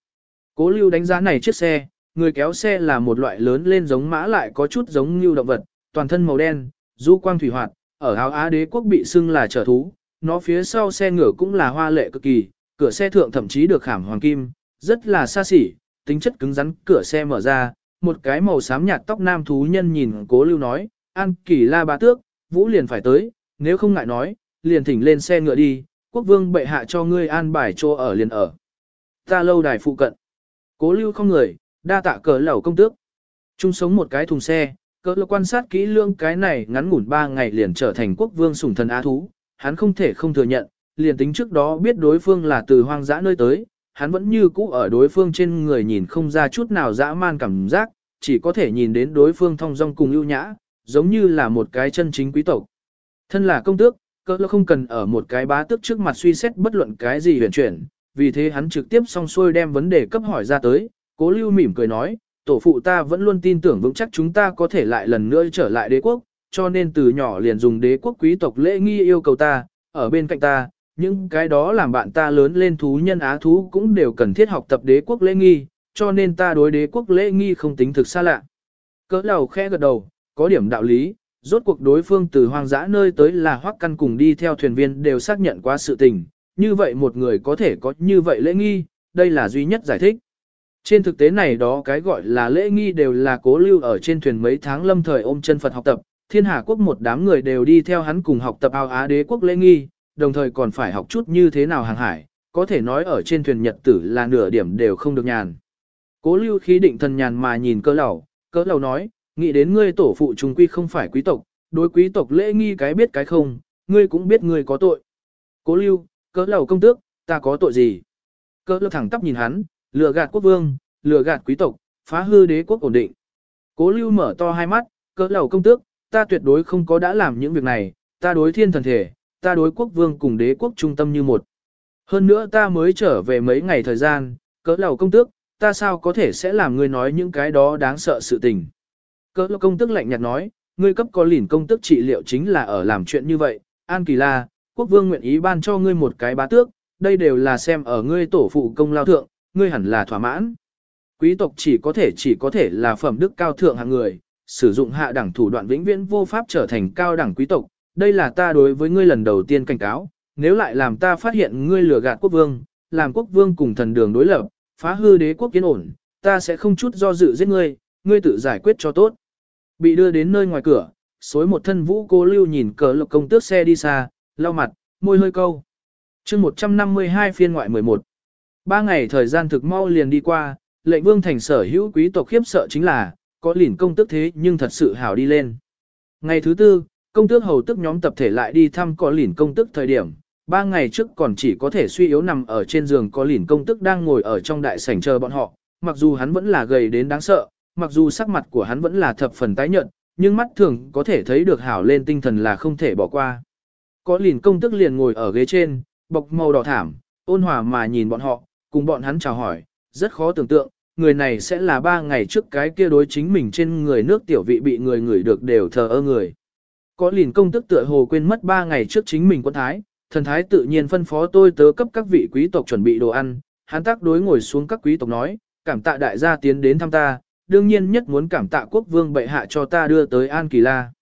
Cố lưu đánh giá này chiếc xe, người kéo xe là một loại lớn lên giống mã lại có chút giống như động vật, toàn thân màu đen, du quang thủy hoạt, ở áo Á đế quốc bị xưng là trở thú, nó phía sau xe ngựa cũng là hoa lệ cực kỳ, cửa xe thượng thậm chí được khảm hoàng kim, rất là xa xỉ, tính chất cứng rắn, cửa xe mở ra, một cái màu xám nhạt tóc nam thú nhân nhìn cố lưu nói, an kỳ la bá tước, vũ liền phải tới, nếu không ngại nói, liền thỉnh lên xe ngựa đi, quốc vương bệ hạ cho ngươi an bài chỗ ở liền ở. Ta lâu đài phụ cận. Cố lưu không người, đa tạ cờ lẩu công tước. Chung sống một cái thùng xe, cỡ lực quan sát kỹ lương cái này ngắn ngủn ba ngày liền trở thành quốc vương sủng thần á thú, hắn không thể không thừa nhận, liền tính trước đó biết đối phương là từ hoang dã nơi tới, hắn vẫn như cũ ở đối phương trên người nhìn không ra chút nào dã man cảm giác, chỉ có thể nhìn đến đối phương thong dong cùng ưu nhã, giống như là một cái chân chính quý tộc. Thân là công tước, cỡ lơ không cần ở một cái bá tước trước mặt suy xét bất luận cái gì huyền chuyển, vì thế hắn trực tiếp song xuôi đem vấn đề cấp hỏi ra tới, cố lưu mỉm cười nói, tổ phụ ta vẫn luôn tin tưởng vững chắc chúng ta có thể lại lần nữa trở lại đế quốc, cho nên từ nhỏ liền dùng đế quốc quý tộc lễ nghi yêu cầu ta, ở bên cạnh ta, những cái đó làm bạn ta lớn lên thú nhân á thú cũng đều cần thiết học tập đế quốc lễ nghi, cho nên ta đối đế quốc lễ nghi không tính thực xa lạ. Cỡ đầu khẽ gật đầu, có điểm đạo lý, rốt cuộc đối phương từ hoang dã nơi tới là hoắc căn cùng đi theo thuyền viên đều xác nhận qua sự tình, như vậy một người có thể có như vậy lễ nghi, đây là duy nhất giải thích. Trên thực tế này đó cái gọi là lễ nghi đều là cố lưu ở trên thuyền mấy tháng lâm thời ôm chân Phật học tập, thiên hà quốc một đám người đều đi theo hắn cùng học tập ao Á đế quốc lễ nghi, đồng thời còn phải học chút như thế nào hàng hải, có thể nói ở trên thuyền nhật tử là nửa điểm đều không được nhàn. Cố lưu khí định thần nhàn mà nhìn cỡ lầu, cỡ lầu nói, nghĩ đến ngươi tổ phụ trung quy không phải quý tộc, đối quý tộc lễ nghi cái biết cái không, ngươi cũng biết ngươi có tội. Cố lưu, cỡ lầu công tước, ta có tội gì? Cỡ Lầu thẳng tắp nhìn hắn, lừa gạt quốc vương, lừa gạt quý tộc, phá hư đế quốc ổn định. Cố lưu mở to hai mắt, cỡ lầu công tước, ta tuyệt đối không có đã làm những việc này, ta đối thiên thần thể, ta đối quốc vương cùng đế quốc trung tâm như một. Hơn nữa ta mới trở về mấy ngày thời gian, cỡ lầu công tước, ta sao có thể sẽ làm ngươi nói những cái đó đáng sợ sự tình. Cỡ lầu công tước lạnh nhạt nói, ngươi cấp có lỉn công tước trị liệu chính là ở làm chuyện như vậy, An Kỳ La, quốc vương nguyện ý ban cho ngươi một cái bá tước, đây đều là xem ở ngươi tổ phụ công lao thượng, ngươi hẳn là thỏa mãn. Quý tộc chỉ có thể chỉ có thể là phẩm đức cao thượng hạng người, sử dụng hạ đẳng thủ đoạn vĩnh viễn vô pháp trở thành cao đẳng quý tộc, đây là ta đối với ngươi lần đầu tiên cảnh cáo, nếu lại làm ta phát hiện ngươi lừa gạt quốc vương, làm quốc vương cùng thần đường đối lập, phá hư đế quốc kiến ổn, ta sẽ không chút do dự giết ngươi, ngươi tự giải quyết cho tốt. Bị đưa đến nơi ngoài cửa, xối một thân vũ cô lưu nhìn cờ lộc công tước xe đi xa, lau mặt, môi hơi câu. chương 152 phiên ngoại 11. Ba ngày thời gian thực mau liền đi qua, lệnh vương thành sở hữu quý tộc khiếp sợ chính là, có lỉn công tước thế nhưng thật sự hảo đi lên. Ngày thứ tư, công tước hầu tức nhóm tập thể lại đi thăm có lỉn công tước thời điểm, ba ngày trước còn chỉ có thể suy yếu nằm ở trên giường có lỉn công tước đang ngồi ở trong đại sảnh chờ bọn họ, mặc dù hắn vẫn là gầy đến đáng sợ, mặc dù sắc mặt của hắn vẫn là thập phần tái nhợt, nhưng mắt thường có thể thấy được hảo lên tinh thần là không thể bỏ qua. Có lìn công tức liền ngồi ở ghế trên, bọc màu đỏ thảm, ôn hòa mà nhìn bọn họ, cùng bọn hắn chào hỏi, rất khó tưởng tượng, người này sẽ là ba ngày trước cái kia đối chính mình trên người nước tiểu vị bị người ngửi được đều thờ ơ người. Có lìn công tức tựa hồ quên mất ba ngày trước chính mình quân thái, thần thái tự nhiên phân phó tôi tớ cấp các vị quý tộc chuẩn bị đồ ăn, hắn tác đối ngồi xuống các quý tộc nói, cảm tạ đại gia tiến đến thăm ta, đương nhiên nhất muốn cảm tạ quốc vương bệ hạ cho ta đưa tới An Kỳ La.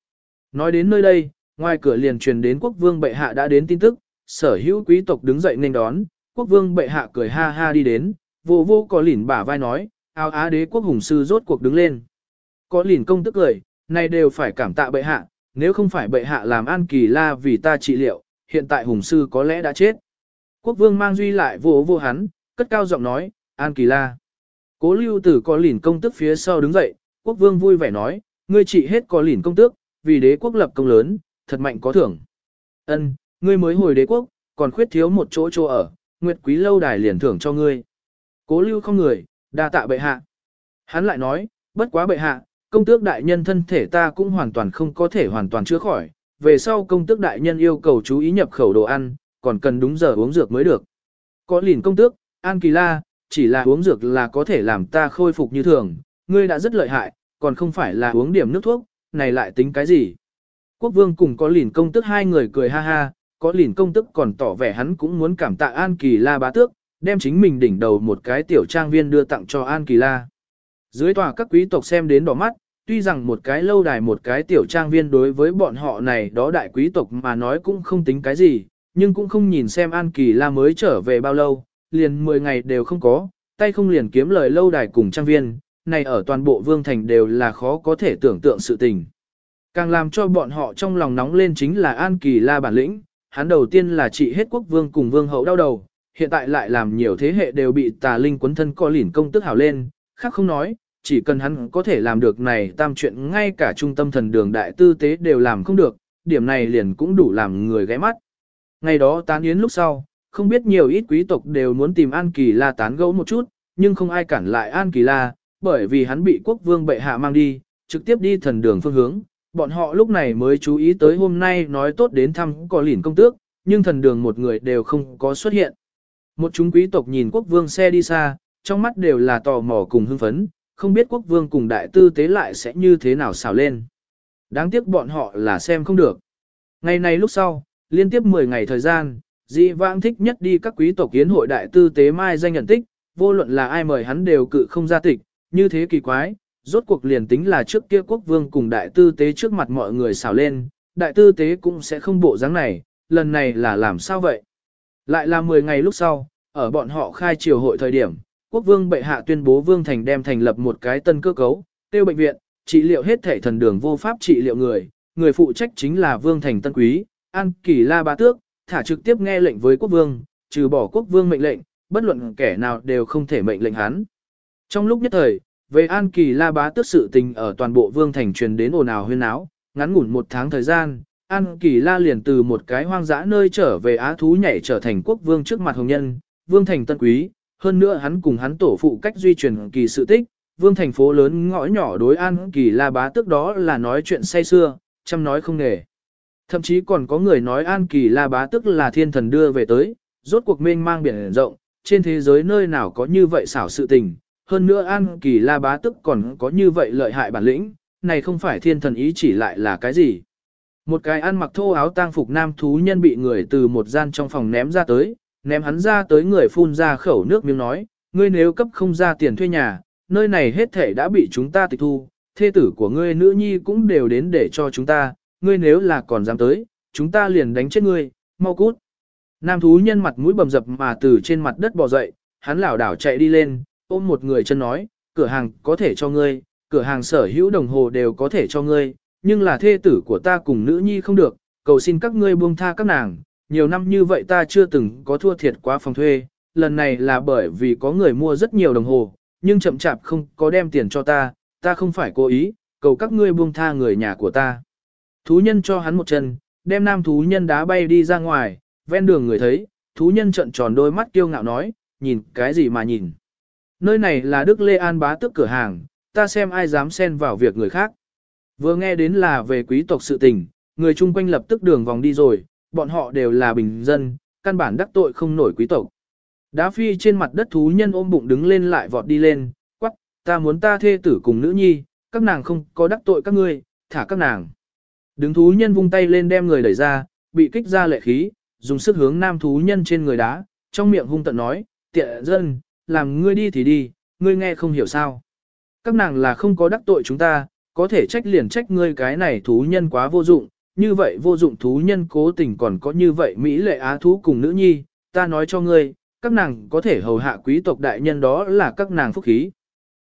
Nói đến nơi đây, ngoài cửa liền truyền đến quốc vương bệ hạ đã đến tin tức, sở hữu quý tộc đứng dậy nên đón, quốc vương bệ hạ cười ha ha đi đến, vô vô có lỉn bả vai nói, áo á đế quốc hùng sư rốt cuộc đứng lên. Có lỉn công tức cười, này đều phải cảm tạ bệ hạ, nếu không phải bệ hạ làm An Kỳ La vì ta trị liệu, hiện tại hùng sư có lẽ đã chết. Quốc vương mang duy lại vô vô hắn, cất cao giọng nói, An Kỳ La. Cố lưu tử có lìn công tức phía sau đứng dậy, quốc vương vui vẻ nói, ngươi trị hết có lìn công tước, vì đế quốc lập công lớn, thật mạnh có thưởng. Ân, ngươi mới hồi đế quốc, còn khuyết thiếu một chỗ chỗ ở, nguyệt quý lâu đài liền thưởng cho ngươi. Cố lưu không người, đa tạ bệ hạ. Hắn lại nói, bất quá bệ hạ, công tước đại nhân thân thể ta cũng hoàn toàn không có thể hoàn toàn chữa khỏi, về sau công tước đại nhân yêu cầu chú ý nhập khẩu đồ ăn, còn cần đúng giờ uống dược mới được. Có lìn công tước, An Kỳ La, chỉ là uống dược là có thể làm ta khôi phục như thường, ngươi đã rất lợi hại, còn không phải là uống điểm nước thuốc, này lại tính cái gì. Quốc vương cùng có lìn công tước hai người cười ha ha, có lìn công tước còn tỏ vẻ hắn cũng muốn cảm tạ An Kỳ La bá tước, đem chính mình đỉnh đầu một cái tiểu trang viên đưa tặng cho An Kỳ La. Dưới tòa các quý tộc xem đến đỏ mắt, tuy rằng một cái lâu đài một cái tiểu trang viên đối với bọn họ này đó đại quý tộc mà nói cũng không tính cái gì, nhưng cũng không nhìn xem An Kỳ La mới trở về bao lâu, liền 10 ngày đều không có, tay không liền kiếm lời lâu đài cùng trang viên, này ở toàn bộ vương thành đều là khó có thể tưởng tượng sự tình. Càng làm cho bọn họ trong lòng nóng lên chính là An Kỳ La bản lĩnh, hắn đầu tiên là trị hết quốc vương cùng vương hậu đau đầu, hiện tại lại làm nhiều thế hệ đều bị tà linh quấn thân co lỉn công tức hào lên, khác không nói, chỉ cần hắn có thể làm được này tam chuyện ngay cả trung tâm thần đường đại tư tế đều làm không được, điểm này liền cũng đủ làm người ghé mắt. Ngày đó tán yến lúc sau, không biết nhiều ít quý tộc đều muốn tìm An Kỳ La tán gẫu một chút, nhưng không ai cản lại An Kỳ La, bởi vì hắn bị quốc vương bệ hạ mang đi, trực tiếp đi thần đường phương hướng. Bọn họ lúc này mới chú ý tới hôm nay nói tốt đến thăm có lỉn công tước, nhưng thần đường một người đều không có xuất hiện. Một chúng quý tộc nhìn quốc vương xe đi xa, trong mắt đều là tò mò cùng hưng phấn, không biết quốc vương cùng đại tư tế lại sẽ như thế nào xào lên. Đáng tiếc bọn họ là xem không được. Ngày này lúc sau, liên tiếp 10 ngày thời gian, dị vãng thích nhất đi các quý tộc kiến hội đại tư tế mai danh nhận tích, vô luận là ai mời hắn đều cự không ra tịch, như thế kỳ quái, rốt cuộc liền tính là trước kia quốc vương cùng đại tư tế trước mặt mọi người xào lên, đại tư tế cũng sẽ không bộ dáng này, lần này là làm sao vậy? Lại là 10 ngày lúc sau, ở bọn họ khai triều hội thời điểm, quốc vương bệ hạ tuyên bố vương thành đem thành lập một cái tân cơ cấu, tiêu bệnh viện, trị liệu hết thể thần đường vô pháp trị liệu người, người phụ trách chính là vương thành tân quý, an kỳ la bá tước, thả trực tiếp nghe lệnh với quốc vương, trừ bỏ quốc vương mệnh lệnh, bất luận kẻ nào đều không thể mệnh lệnh hắn. Trong lúc nhất thời, về An Kỳ La Bá Tước sự tình ở toàn bộ vương thành truyền đến ồn ào huyên áo, ngắn ngủn một tháng thời gian, An Kỳ La liền từ một cái hoang dã nơi trở về á thú nhảy trở thành quốc vương trước mặt hồng nhân, vương thành tân quý, hơn nữa hắn cùng hắn tổ phụ cách duy truyền kỳ sự tích, vương thành phố lớn ngõ nhỏ đối An Kỳ La bá tức đó là nói chuyện say xưa, chăm nói không nghề. Thậm chí còn có người nói An Kỳ La bá tức là thiên thần đưa về tới, rốt cuộc mênh mang biển rộng, trên thế giới nơi nào có như vậy xảo sự tình, hơn nữa An Kỳ La bá tức còn có như vậy lợi hại bản lĩnh, này không phải thiên thần ý chỉ lại là cái gì. Một cái ăn mặc thô áo tang phục nam thú nhân bị người từ một gian trong phòng ném ra tới, ném hắn ra tới người phun ra khẩu nước miếng nói, ngươi nếu cấp không ra tiền thuê nhà, nơi này hết thể đã bị chúng ta tịch thu, thê tử của ngươi nữ nhi cũng đều đến để cho chúng ta, ngươi nếu là còn dám tới, chúng ta liền đánh chết ngươi, mau cút. Nam thú nhân mặt mũi bầm dập mà từ trên mặt đất bò dậy, hắn lảo đảo chạy đi lên, ôm một người chân nói, cửa hàng có thể cho ngươi, cửa hàng sở hữu đồng hồ đều có thể cho ngươi, nhưng là thê tử của ta cùng nữ nhi không được, cầu xin các ngươi buông tha các nàng, nhiều năm như vậy ta chưa từng có thua thiệt quá phòng thuê, lần này là bởi vì có người mua rất nhiều đồng hồ, nhưng chậm chạp không có đem tiền cho ta, ta không phải cố ý, cầu các ngươi buông tha người nhà của ta. Thú nhân cho hắn một chân, đem nam thú nhân đá bay đi ra ngoài, ven đường người thấy, thú nhân trợn tròn đôi mắt kiêu ngạo nói, nhìn cái gì mà nhìn. Nơi này là Đức Lê An bá tước cửa hàng, ta xem ai dám xen vào việc người khác. Vừa nghe đến là về quý tộc sự tình, người chung quanh lập tức đường vòng đi rồi, bọn họ đều là bình dân, căn bản đắc tội không nổi quý tộc. Đá phi trên mặt đất thú nhân ôm bụng đứng lên lại vọt đi lên, quắc, ta muốn ta thê tử cùng nữ nhi, các nàng không có đắc tội các ngươi, thả các nàng. Đứng thú nhân vung tay lên đem người đẩy ra, bị kích ra lệ khí, dùng sức hướng nam thú nhân trên người đá, trong miệng hung tận nói, tiện dân, làm ngươi đi thì đi, ngươi nghe không hiểu sao. Các nàng là không có đắc tội chúng ta, có thể trách liền trách ngươi cái này thú nhân quá vô dụng, như vậy vô dụng thú nhân cố tình còn có như vậy Mỹ lệ á thú cùng nữ nhi, ta nói cho ngươi, các nàng có thể hầu hạ quý tộc đại nhân đó là các nàng phúc khí.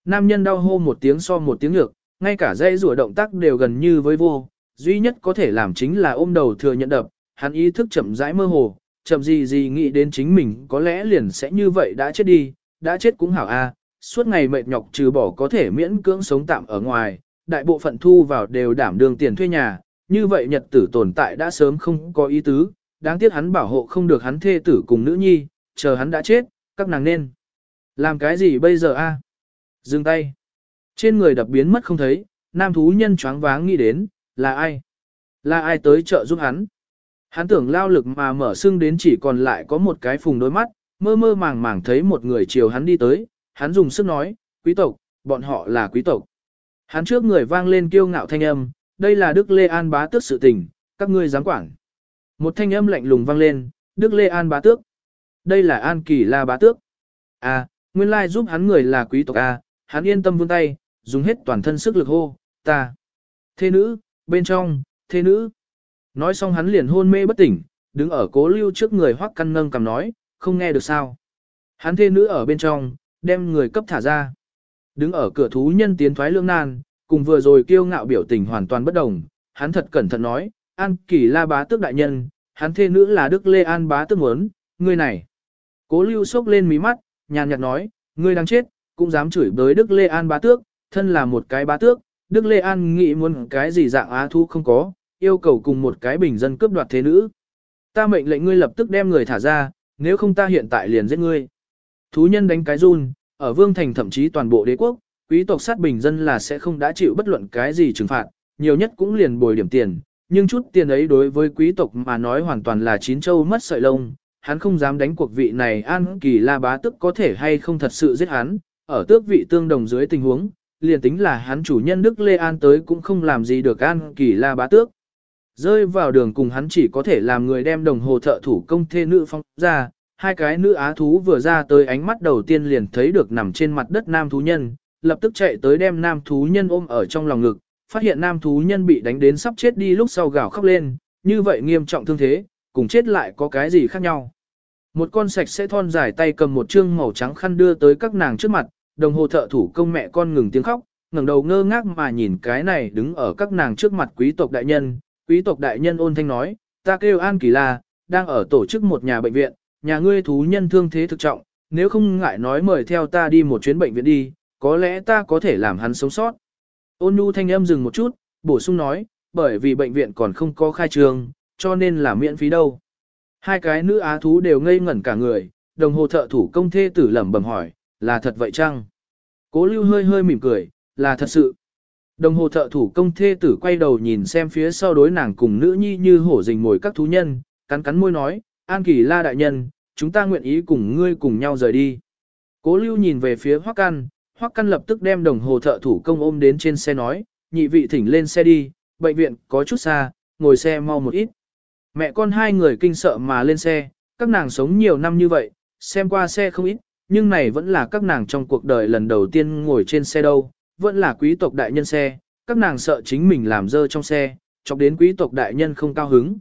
Nam nhân đau hô một tiếng so một tiếng ngược, ngay cả dây rùa động tác đều gần như với vô, duy nhất có thể làm chính là ôm đầu thừa nhận đập, hắn ý thức chậm rãi mơ hồ, chậm gì gì nghĩ đến chính mình có lẽ liền sẽ như vậy đã chết đi, đã chết cũng hảo a, suốt ngày mệt nhọc trừ bỏ có thể miễn cưỡng sống tạm ở ngoài, đại bộ phận thu vào đều đảm đương tiền thuê nhà, như vậy nhật tử tồn tại đã sớm không có ý tứ, đáng tiếc hắn bảo hộ không được hắn thê tử cùng nữ nhi, chờ hắn đã chết, các nàng nên. Làm cái gì bây giờ a? Dừng tay. Trên người đập biến mất không thấy, nam thú nhân choáng váng nghĩ đến, là ai? Là ai tới trợ giúp hắn? Hắn tưởng lao lực mà mở xương đến chỉ còn lại có một cái phùng đôi mắt, mơ mơ màng màng thấy một người chiều hắn đi tới, hắn dùng sức nói, quý tộc, bọn họ là quý tộc. Hắn trước người vang lên kiêu ngạo thanh âm, đây là Đức Lê An bá tước sự tình, các ngươi dám quản. Một thanh âm lạnh lùng vang lên, Đức Lê An bá tước. Đây là An Kỳ La bá tước. À, nguyên lai giúp hắn người là quý tộc à, hắn yên tâm vươn tay, dùng hết toàn thân sức lực hô, ta. Thế nữ, bên trong, thế nữ. Nói xong hắn liền hôn mê bất tỉnh, đứng ở cố lưu trước người hoắc căn nâng cầm nói, không nghe được sao. Hắn thê nữ ở bên trong, đem người cấp thả ra. Đứng ở cửa thú nhân tiến thoái lương nan, cùng vừa rồi kiêu ngạo biểu tình hoàn toàn bất đồng, hắn thật cẩn thận nói, An Kỳ La bá tước đại nhân, hắn thê nữ là Đức Lê An bá tước muốn, ngươi này. Cố lưu sốc lên mí mắt, nhàn nhạt nói, ngươi đang chết, cũng dám chửi bới Đức Lê An bá tước, thân là một cái bá tước, Đức Lê An nghĩ muốn cái gì dạng á thu không có, yêu cầu cùng một cái bình dân cướp đoạt thế nữ. Ta mệnh lệnh ngươi lập tức đem người thả ra, nếu không ta hiện tại liền giết ngươi. Thú nhân đánh cái run, ở Vương Thành thậm chí toàn bộ đế quốc, quý tộc sát bình dân là sẽ không đã chịu bất luận cái gì trừng phạt, nhiều nhất cũng liền bồi điểm tiền, nhưng chút tiền ấy đối với quý tộc mà nói hoàn toàn là chín châu mất sợi lông, hắn không dám đánh cuộc vị này an kỳ la bá tức có thể hay không thật sự giết hắn, ở tước vị tương đồng dưới tình huống, liền tính là hắn chủ nhân Đức Lê An tới cũng không làm gì được an kỳ la bá tước. Rơi vào đường cùng hắn chỉ có thể làm người đem đồng hồ thợ thủ công thê nữ phong ra, hai cái nữ á thú vừa ra tới ánh mắt đầu tiên liền thấy được nằm trên mặt đất nam thú nhân, lập tức chạy tới đem nam thú nhân ôm ở trong lòng ngực, phát hiện nam thú nhân bị đánh đến sắp chết đi lúc sau gào khóc lên, như vậy nghiêm trọng thương thế, cùng chết lại có cái gì khác nhau. Một con sạch sẽ thon dài tay cầm một chương màu trắng khăn đưa tới các nàng trước mặt, đồng hồ thợ thủ công mẹ con ngừng tiếng khóc, ngẩng đầu ngơ ngác mà nhìn cái này đứng ở các nàng trước mặt quý tộc đại nhân, quý tộc đại nhân ôn thanh nói, ta kêu An Kỳ La, đang ở tổ chức một nhà bệnh viện, nhà ngươi thú nhân thương thế thực trọng, nếu không ngại nói mời theo ta đi một chuyến bệnh viện đi, có lẽ ta có thể làm hắn sống sót. Ôn nhu thanh âm dừng một chút, bổ sung nói, bởi vì bệnh viện còn không có khai trương, cho nên là miễn phí đâu. Hai cái nữ á thú đều ngây ngẩn cả người, đồng hồ thợ thủ công thê tử lẩm bẩm hỏi, là thật vậy chăng? Cố lưu hơi hơi mỉm cười, là thật sự. Đồng hồ thợ thủ công thê tử quay đầu nhìn xem phía sau đối nàng cùng nữ nhi như hổ rình mồi các thú nhân, cắn cắn môi nói, An Kỳ La đại nhân, chúng ta nguyện ý cùng ngươi cùng nhau rời đi. Cố lưu nhìn về phía Hoắc Căn, Hoắc Căn lập tức đem đồng hồ thợ thủ công ôm đến trên xe nói, nhị vị thỉnh lên xe đi, bệnh viện có chút xa, ngồi xe mau một ít. Mẹ con hai người kinh sợ mà lên xe, các nàng sống nhiều năm như vậy, xem qua xe không ít, nhưng này vẫn là các nàng trong cuộc đời lần đầu tiên ngồi trên xe đâu, vẫn là quý tộc đại nhân xe, các nàng sợ chính mình làm dơ trong xe, chọc đến quý tộc đại nhân không cao hứng.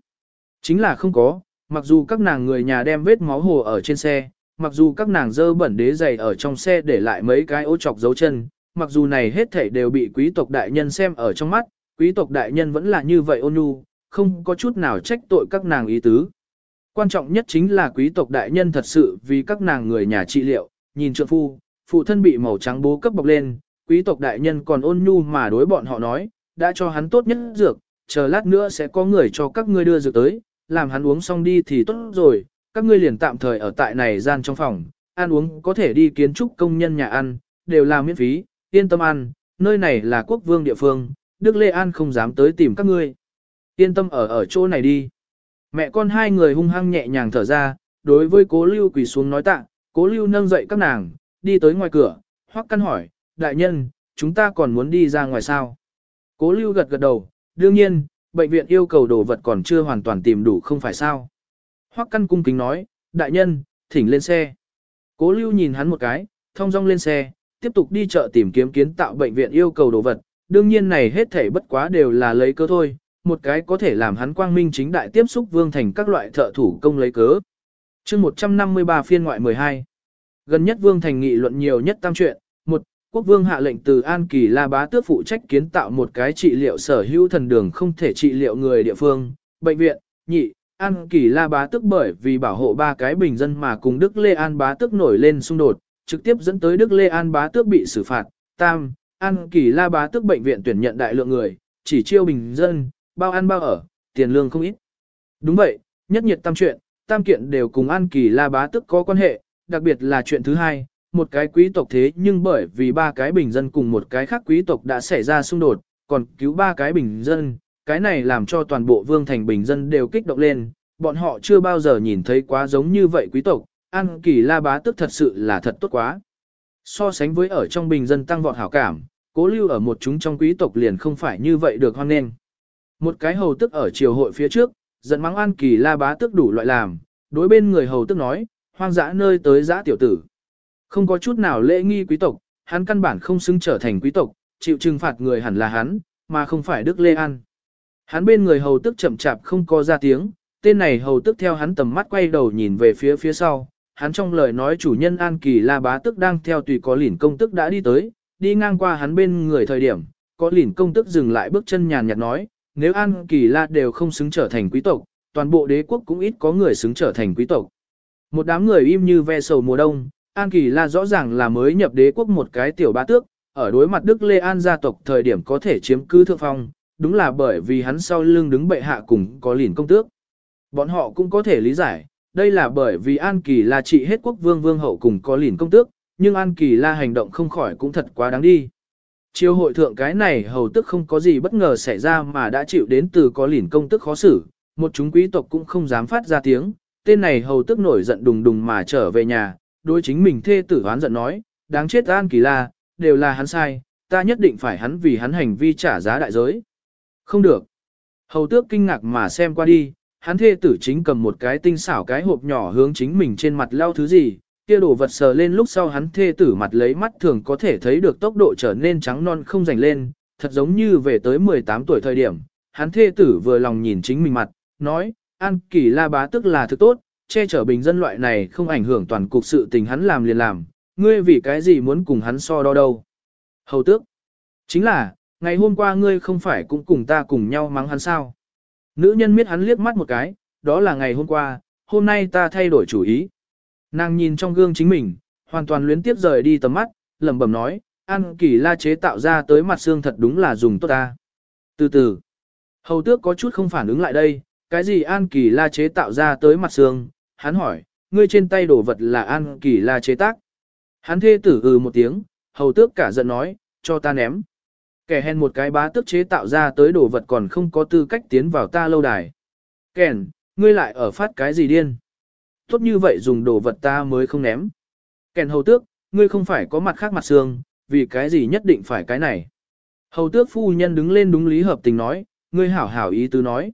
Chính là không có, mặc dù các nàng người nhà đem vết máu hồ ở trên xe, mặc dù các nàng dơ bẩn đế giày ở trong xe để lại mấy cái ô chọc dấu chân, mặc dù này hết thảy đều bị quý tộc đại nhân xem ở trong mắt, quý tộc đại nhân vẫn là như vậy ôn nhu, không có chút nào trách tội các nàng ý tứ. Quan trọng nhất chính là quý tộc đại nhân thật sự vì các nàng người nhà trị liệu, nhìn trượng phu, phụ thân bị màu trắng bố cấp bọc lên, quý tộc đại nhân còn ôn nhu mà đối bọn họ nói, đã cho hắn tốt nhất dược, chờ lát nữa sẽ có người cho các ngươi đưa dược tới, làm hắn uống xong đi thì tốt rồi, các ngươi liền tạm thời ở tại này gian trong phòng, ăn uống có thể đi kiến trúc công nhân nhà ăn, đều là miễn phí, yên tâm ăn, nơi này là quốc vương địa phương, Đức Lê An không dám tới tìm các ngươi. Yên tâm ở ở chỗ này đi. Mẹ con hai người hung hăng nhẹ nhàng thở ra, đối với cố lưu quỳ xuống nói tạ, cố lưu nâng dậy các nàng, đi tới ngoài cửa, hoắc căn hỏi, đại nhân, chúng ta còn muốn đi ra ngoài sao? Cố lưu gật gật đầu, đương nhiên, bệnh viện yêu cầu đồ vật còn chưa hoàn toàn tìm đủ không phải sao? Hoắc căn cung kính nói, đại nhân, thỉnh lên xe. Cố lưu nhìn hắn một cái, thông dong lên xe, tiếp tục đi chợ tìm kiếm kiến tạo bệnh viện yêu cầu đồ vật. Đương nhiên này hết thảy bất quá đều là lấy cớ thôi, một cái có thể làm hắn quang minh chính đại tiếp xúc vương thành các loại thợ thủ công lấy cớ. chương 153 phiên ngoại 12 Gần nhất vương thành nghị luận nhiều nhất tam chuyện, một Quốc vương hạ lệnh từ An Kỳ La Bá tước phụ trách kiến tạo một cái trị liệu sở hữu thần đường không thể trị liệu người địa phương, bệnh viện, nhị, An Kỳ La Bá tước bởi vì bảo hộ ba cái bình dân mà cùng Đức Lê An Bá tước nổi lên xung đột, trực tiếp dẫn tới Đức Lê An Bá tước bị xử phạt. Tam, An Kỳ La Bá tước bệnh viện tuyển nhận đại lượng người, chỉ chiêu bình dân, bao ăn bao ở, tiền lương không ít. Đúng vậy, nhất nhiệt tam chuyện, tam kiện đều cùng An Kỳ La Bá tước có quan hệ, đặc biệt là chuyện thứ hai, một cái quý tộc thế nhưng bởi vì ba cái bình dân cùng một cái khác quý tộc đã xảy ra xung đột, còn cứu ba cái bình dân, cái này làm cho toàn bộ vương thành bình dân đều kích động lên, bọn họ chưa bao giờ nhìn thấy quá giống như vậy quý tộc, An Kỳ La Bá tức thật sự là thật tốt quá. So sánh với ở trong bình dân tăng vọt hảo cảm, cố lưu ở một chúng trong quý tộc liền không phải như vậy được hoan nghênh. Một cái hầu tức ở triều hội phía trước, giận mắng An Kỳ La Bá tức đủ loại làm, đối bên người hầu tức nói, hoang dã nơi tới dã tiểu tử. Không có chút nào lễ nghi quý tộc, hắn căn bản không xứng trở thành quý tộc, chịu trừng phạt người hẳn là hắn, mà không phải Đức Lê An. Hắn bên người hầu tức chậm chạp không có ra tiếng, tên này hầu tức theo hắn tầm mắt quay đầu nhìn về phía phía sau. Hắn trong lời nói chủ nhân An Kỳ La Bá tức đang theo tùy có lỉn công tức đã đi tới, đi ngang qua hắn bên người thời điểm, có lỉn công tức dừng lại bước chân nhàn nhạt nói, nếu An Kỳ La đều không xứng trở thành quý tộc, toàn bộ đế quốc cũng ít có người xứng trở thành quý tộc. Một đám người im như ve sầu mùa đông, An Kỳ La rõ ràng là mới nhập đế quốc một cái tiểu bá tước, ở đối mặt Đức Lê An gia tộc thời điểm có thể chiếm cứ thượng phong, đúng là bởi vì hắn sau lưng đứng bệ hạ cùng có lìn công tước. Bọn họ cũng có thể lý giải, đây là bởi vì An Kỳ là trị hết quốc vương vương hậu cùng có lìn công tước, nhưng An Kỳ La hành động không khỏi cũng thật quá đáng đi. Chiêu hội thượng cái này hầu tức không có gì bất ngờ xảy ra mà đã chịu đến từ có lìn công tức khó xử, một chúng quý tộc cũng không dám phát ra tiếng, tên này hầu tức nổi giận đùng đùng mà trở về nhà, đối chính mình thê tử hoán giận nói, đáng chết An Kỳ La, đều là hắn sai, ta nhất định phải hắn vì hắn hành vi trả giá đại giới. Không được. Hầu tước kinh ngạc mà xem qua đi, hắn thê tử chính cầm một cái tinh xảo cái hộp nhỏ hướng chính mình trên mặt lau thứ gì, kia đồ vật sờ lên lúc sau hắn thê tử mặt lấy mắt thường có thể thấy được tốc độ trở nên trắng non không rành lên, thật giống như về tới 18 tuổi thời điểm, hắn thê tử vừa lòng nhìn chính mình mặt, nói, An Kỳ La bá tức là thứ tốt, che chở bình dân loại này không ảnh hưởng toàn cục sự tình hắn làm liền làm, ngươi vì cái gì muốn cùng hắn so đo đâu. Hầu tước, chính là, ngày hôm qua ngươi không phải cũng cùng ta cùng nhau mắng hắn sao. Nữ nhân miết hắn liếc mắt một cái, đó là ngày hôm qua, hôm nay ta thay đổi chủ ý. Nàng nhìn trong gương chính mình, hoàn toàn luyến tiếp rời đi tầm mắt, lẩm bẩm nói, An Kỳ La chế tạo ra tới mặt xương thật đúng là dùng tốt ta. Từ từ, Hầu tước có chút không phản ứng lại đây, cái gì An Kỳ La chế tạo ra tới mặt xương, hắn hỏi, ngươi trên tay đổ vật là An Kỳ La chế tác. Hắn thê tử ừ một tiếng, hầu tước cả giận nói, cho ta ném. Kẻ hèn một cái bá tức chế tạo ra tới đồ vật còn không có tư cách tiến vào ta lâu đài. Kèn, ngươi lại ở phát cái gì điên? Tốt như vậy dùng đồ vật ta mới không ném. Kèn hầu tước, ngươi không phải có mặt khác mặt xương, vì cái gì nhất định phải cái này. Hầu tước phu nhân đứng lên đúng lý hợp tình nói, ngươi hảo hảo ý tứ nói.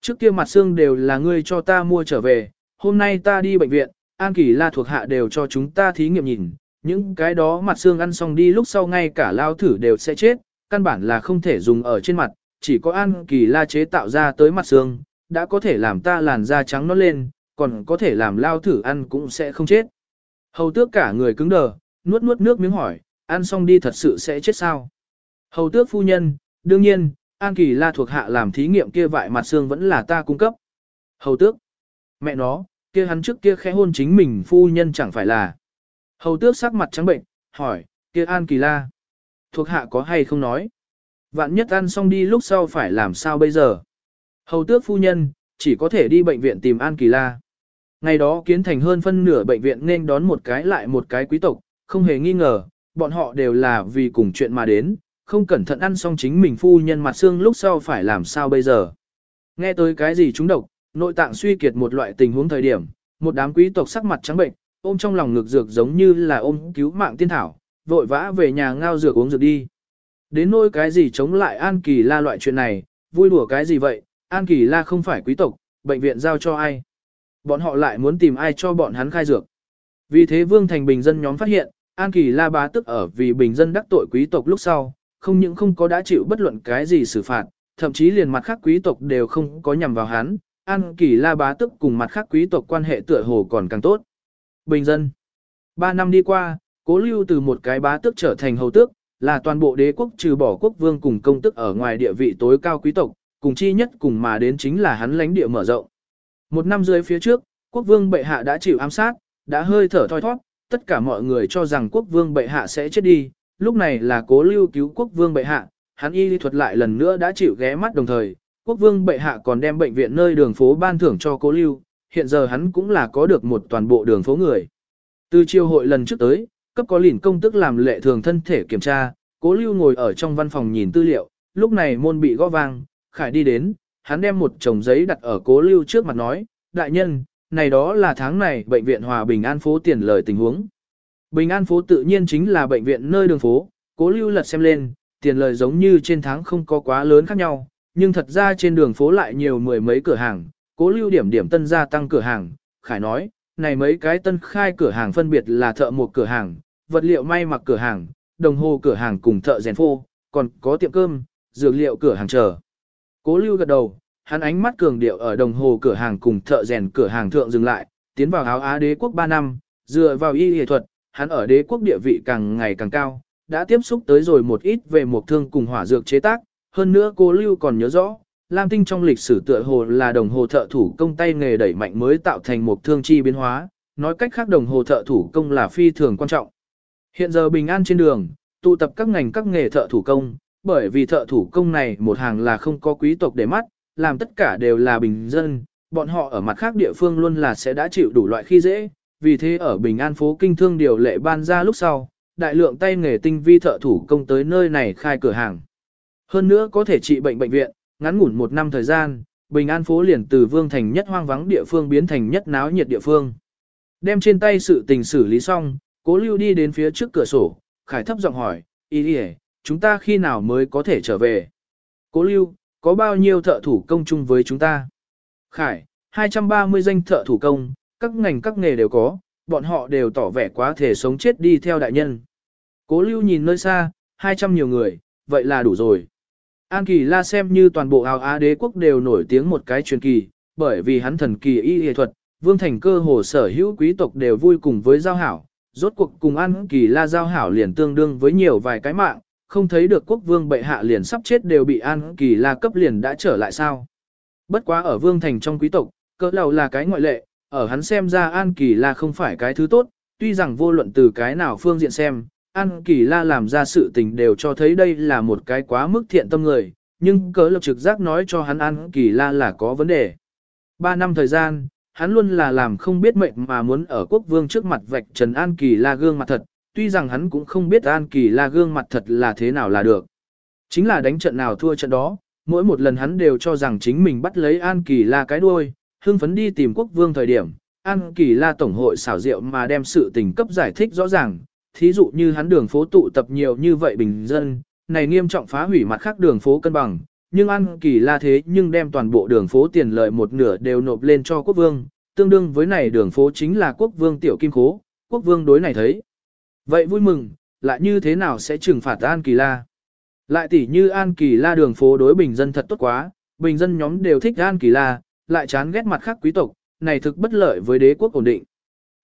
Trước kia mặt xương đều là ngươi cho ta mua trở về, hôm nay ta đi bệnh viện, An Kỳ La thuộc hạ đều cho chúng ta thí nghiệm nhìn, những cái đó mặt xương ăn xong đi lúc sau ngay cả lao thử đều sẽ chết, căn bản là không thể dùng ở trên mặt, chỉ có An Kỳ La chế tạo ra tới mặt xương, đã có thể làm ta làn da trắng nó lên, còn có thể làm lao thử ăn cũng sẽ không chết. Hầu tước cả người cứng đờ, nuốt nuốt nước miếng hỏi, ăn xong đi thật sự sẽ chết sao? Hầu tước phu nhân, đương nhiên, An Kỳ La thuộc hạ làm thí nghiệm kia vại mặt xương vẫn là ta cung cấp. Hầu tước, mẹ nó, kia hắn trước kia khẽ hôn chính mình phu nhân chẳng phải là. Hầu tước sắc mặt trắng bệnh, hỏi, kia An Kỳ La, thuộc hạ có hay không nói? Vạn nhất ăn xong đi lúc sau phải làm sao bây giờ? Hầu tước phu nhân, chỉ có thể đi bệnh viện tìm An Kỳ La. Ngày đó kiến thành hơn phân nửa bệnh viện nên đón một cái lại một cái quý tộc, không hề nghi ngờ, bọn họ đều là vì cùng chuyện mà đến, không cẩn thận ăn xong chính mình phu nhân mặt xương lúc sau phải làm sao bây giờ. Nghe tới cái gì chúng độc, nội tạng suy kiệt một loại tình huống thời điểm, một đám quý tộc sắc mặt trắng bệnh, ôm trong lòng ngược dược giống như là ôm cứu mạng tiên thảo, vội vã về nhà ngao dược uống dược đi. Đến nỗi cái gì chống lại An Kỳ La loại chuyện này, vui đùa cái gì vậy, An Kỳ La không phải quý tộc, bệnh viện giao cho ai. Bọn họ lại muốn tìm ai cho bọn hắn khai dược. Vì thế Vương Thành Bình dân nhóm phát hiện, An Kỳ La bá tức ở vì bình dân đắc tội quý tộc lúc sau, không những không có đã chịu bất luận cái gì xử phạt, thậm chí liền mặt khác quý tộc đều không có nhằm vào hắn, An Kỳ La bá tức cùng mặt khác quý tộc quan hệ tựa hồ còn càng tốt. Bình dân. Ba năm đi qua, cố lưu từ một cái bá tước trở thành hầu tước, là toàn bộ đế quốc trừ bỏ quốc vương cùng công tước ở ngoài địa vị tối cao quý tộc, cùng chi nhất cùng mà đến chính là hắn lãnh địa mở rộng. Một năm dưới phía trước, quốc vương bệ hạ đã chịu ám sát, đã hơi thở thoi thoát, tất cả mọi người cho rằng quốc vương bệ hạ sẽ chết đi, lúc này là cố lưu cứu quốc vương bệ hạ, hắn y lý thuật lại lần nữa đã chịu ghé mắt đồng thời, quốc vương bệ hạ còn đem bệnh viện nơi đường phố ban thưởng cho cố lưu, hiện giờ hắn cũng là có được một toàn bộ đường phố người. Từ chiều hội lần trước tới, cấp có lìn công tức làm lệ thường thân thể kiểm tra, cố lưu ngồi ở trong văn phòng nhìn tư liệu, lúc này môn bị gõ vang, khải đi đến, hắn đem một chồng giấy đặt ở cố lưu trước mặt nói, đại nhân, này đó là tháng này bệnh viện Hòa Bình An phố tiền lời tình huống. Bình An phố tự nhiên chính là bệnh viện nơi đường phố, cố lưu lật xem lên, tiền lời giống như trên tháng không có quá lớn khác nhau, nhưng thật ra trên đường phố lại nhiều mười mấy cửa hàng, cố lưu điểm điểm tân gia tăng cửa hàng, khải nói, này mấy cái tân khai cửa hàng phân biệt là thợ một cửa hàng, vật liệu may mặc cửa hàng, đồng hồ cửa hàng cùng thợ rèn phô, còn có tiệm cơm, dược liệu cửa hàng chờ. Cố lưu gật đầu, hắn ánh mắt cường điệu ở đồng hồ cửa hàng cùng thợ rèn cửa hàng thượng dừng lại, tiến vào áo Á đế quốc 3 năm, dựa vào y y thuật, hắn ở đế quốc địa vị càng ngày càng cao, đã tiếp xúc tới rồi một ít về một thương cùng hỏa dược chế tác, hơn nữa cô Lưu còn nhớ rõ, Lam Tinh trong lịch sử tựa hồ là đồng hồ thợ thủ công tay nghề đẩy mạnh mới tạo thành một thương chi biến hóa, nói cách khác đồng hồ thợ thủ công là phi thường quan trọng. Hiện giờ bình an trên đường, tụ tập các ngành các nghề thợ thủ công, bởi vì thợ thủ công này một hàng là không có quý tộc để mắt, làm tất cả đều là bình dân, bọn họ ở mặt khác địa phương luôn là sẽ đã chịu đủ loại khi dễ, vì thế ở Bình An phố kinh thương điều lệ ban ra lúc sau, đại lượng tay nghề tinh vi thợ thủ công tới nơi này khai cửa hàng. Hơn nữa có thể trị bệnh bệnh viện, ngắn ngủn một năm thời gian, Bình An phố liền từ vương thành nhất hoang vắng địa phương biến thành nhất náo nhiệt địa phương. Đem trên tay sự tình xử lý xong, cố lưu đi đến phía trước cửa sổ, khải thấp giọng hỏi, ý đi chúng ta khi nào mới có thể trở về? Cố lưu, có bao nhiêu thợ thủ công chung với chúng ta? Khải, 230 danh thợ thủ công, các ngành các nghề đều có, bọn họ đều tỏ vẻ quá thể sống chết đi theo đại nhân. Cố lưu nhìn nơi xa, 200 nhiều người, vậy là đủ rồi. An Kỳ La xem như toàn bộ áo Á đế quốc đều nổi tiếng một cái truyền kỳ, bởi vì hắn thần kỳ y y thuật, vương thành cơ hồ sở hữu quý tộc đều vui cùng với giao hảo, rốt cuộc cùng An Kỳ La giao hảo liền tương đương với nhiều vài cái mạng, không thấy được quốc vương bệ hạ liền sắp chết đều bị An Kỳ La cấp liền đã trở lại sao. Bất quá ở vương thành trong quý tộc, cỡ lầu là cái ngoại lệ, ở hắn xem ra An Kỳ La không phải cái thứ tốt, tuy rằng vô luận từ cái nào phương diện xem, An Kỳ La làm ra sự tình đều cho thấy đây là một cái quá mức thiện tâm người, nhưng cớ lập trực giác nói cho hắn An Kỳ La là có vấn đề. Ba năm thời gian, hắn luôn là làm không biết mệnh mà muốn ở quốc vương trước mặt vạch trần An Kỳ La gương mặt thật, tuy rằng hắn cũng không biết An Kỳ La gương mặt thật là thế nào là được. Chính là đánh trận nào thua trận đó, mỗi một lần hắn đều cho rằng chính mình bắt lấy An Kỳ La cái đuôi, hưng phấn đi tìm quốc vương thời điểm. An Kỳ La Tổng hội xảo diệu mà đem sự tình cấp giải thích rõ ràng, thí dụ như hắn đường phố tụ tập nhiều như vậy bình dân, này nghiêm trọng phá hủy mặt khác đường phố cân bằng, nhưng An Kỳ La thế nhưng đem toàn bộ đường phố tiền lợi một nửa đều nộp lên cho quốc vương, tương đương với này đường phố chính là quốc vương tiểu kim khố, quốc vương đối này thấy. Vậy vui mừng, lại như thế nào sẽ trừng phạt An Kỳ La? Lại tỉ như An Kỳ La đường phố đối bình dân thật tốt quá, bình dân nhóm đều thích An Kỳ La, lại chán ghét mặt khác quý tộc, này thực bất lợi với đế quốc ổn định.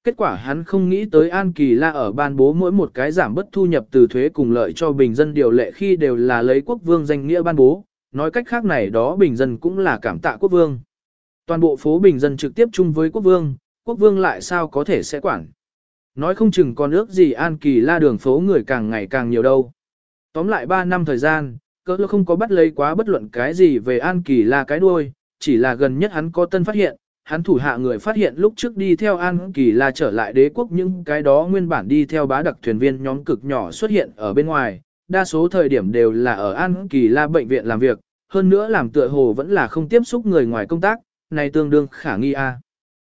Kết quả hắn không nghĩ tới An Kỳ La ở ban bố mỗi một cái giảm bất thu nhập từ thuế cùng lợi cho bình dân điều lệ khi đều là lấy quốc vương danh nghĩa ban bố, nói cách khác này đó bình dân cũng là cảm tạ quốc vương. Toàn bộ phố bình dân trực tiếp chung với quốc vương, quốc vương lại sao có thể sẽ quản. Nói không chừng còn ước gì An Kỳ La đường phố người càng ngày càng nhiều đâu. Tóm lại 3 năm thời gian, cỡ không có bắt lấy quá bất luận cái gì về An Kỳ La cái đuôi, chỉ là gần nhất hắn có tân phát hiện, hắn thủ hạ người phát hiện lúc trước đi theo An Kỳ La trở lại đế quốc nhưng cái đó nguyên bản đi theo bá đặc thuyền viên nhóm cực nhỏ xuất hiện ở bên ngoài, đa số thời điểm đều là ở An Kỳ La bệnh viện làm việc, hơn nữa làm tựa hồ vẫn là không tiếp xúc người ngoài công tác, này tương đương khả nghi a.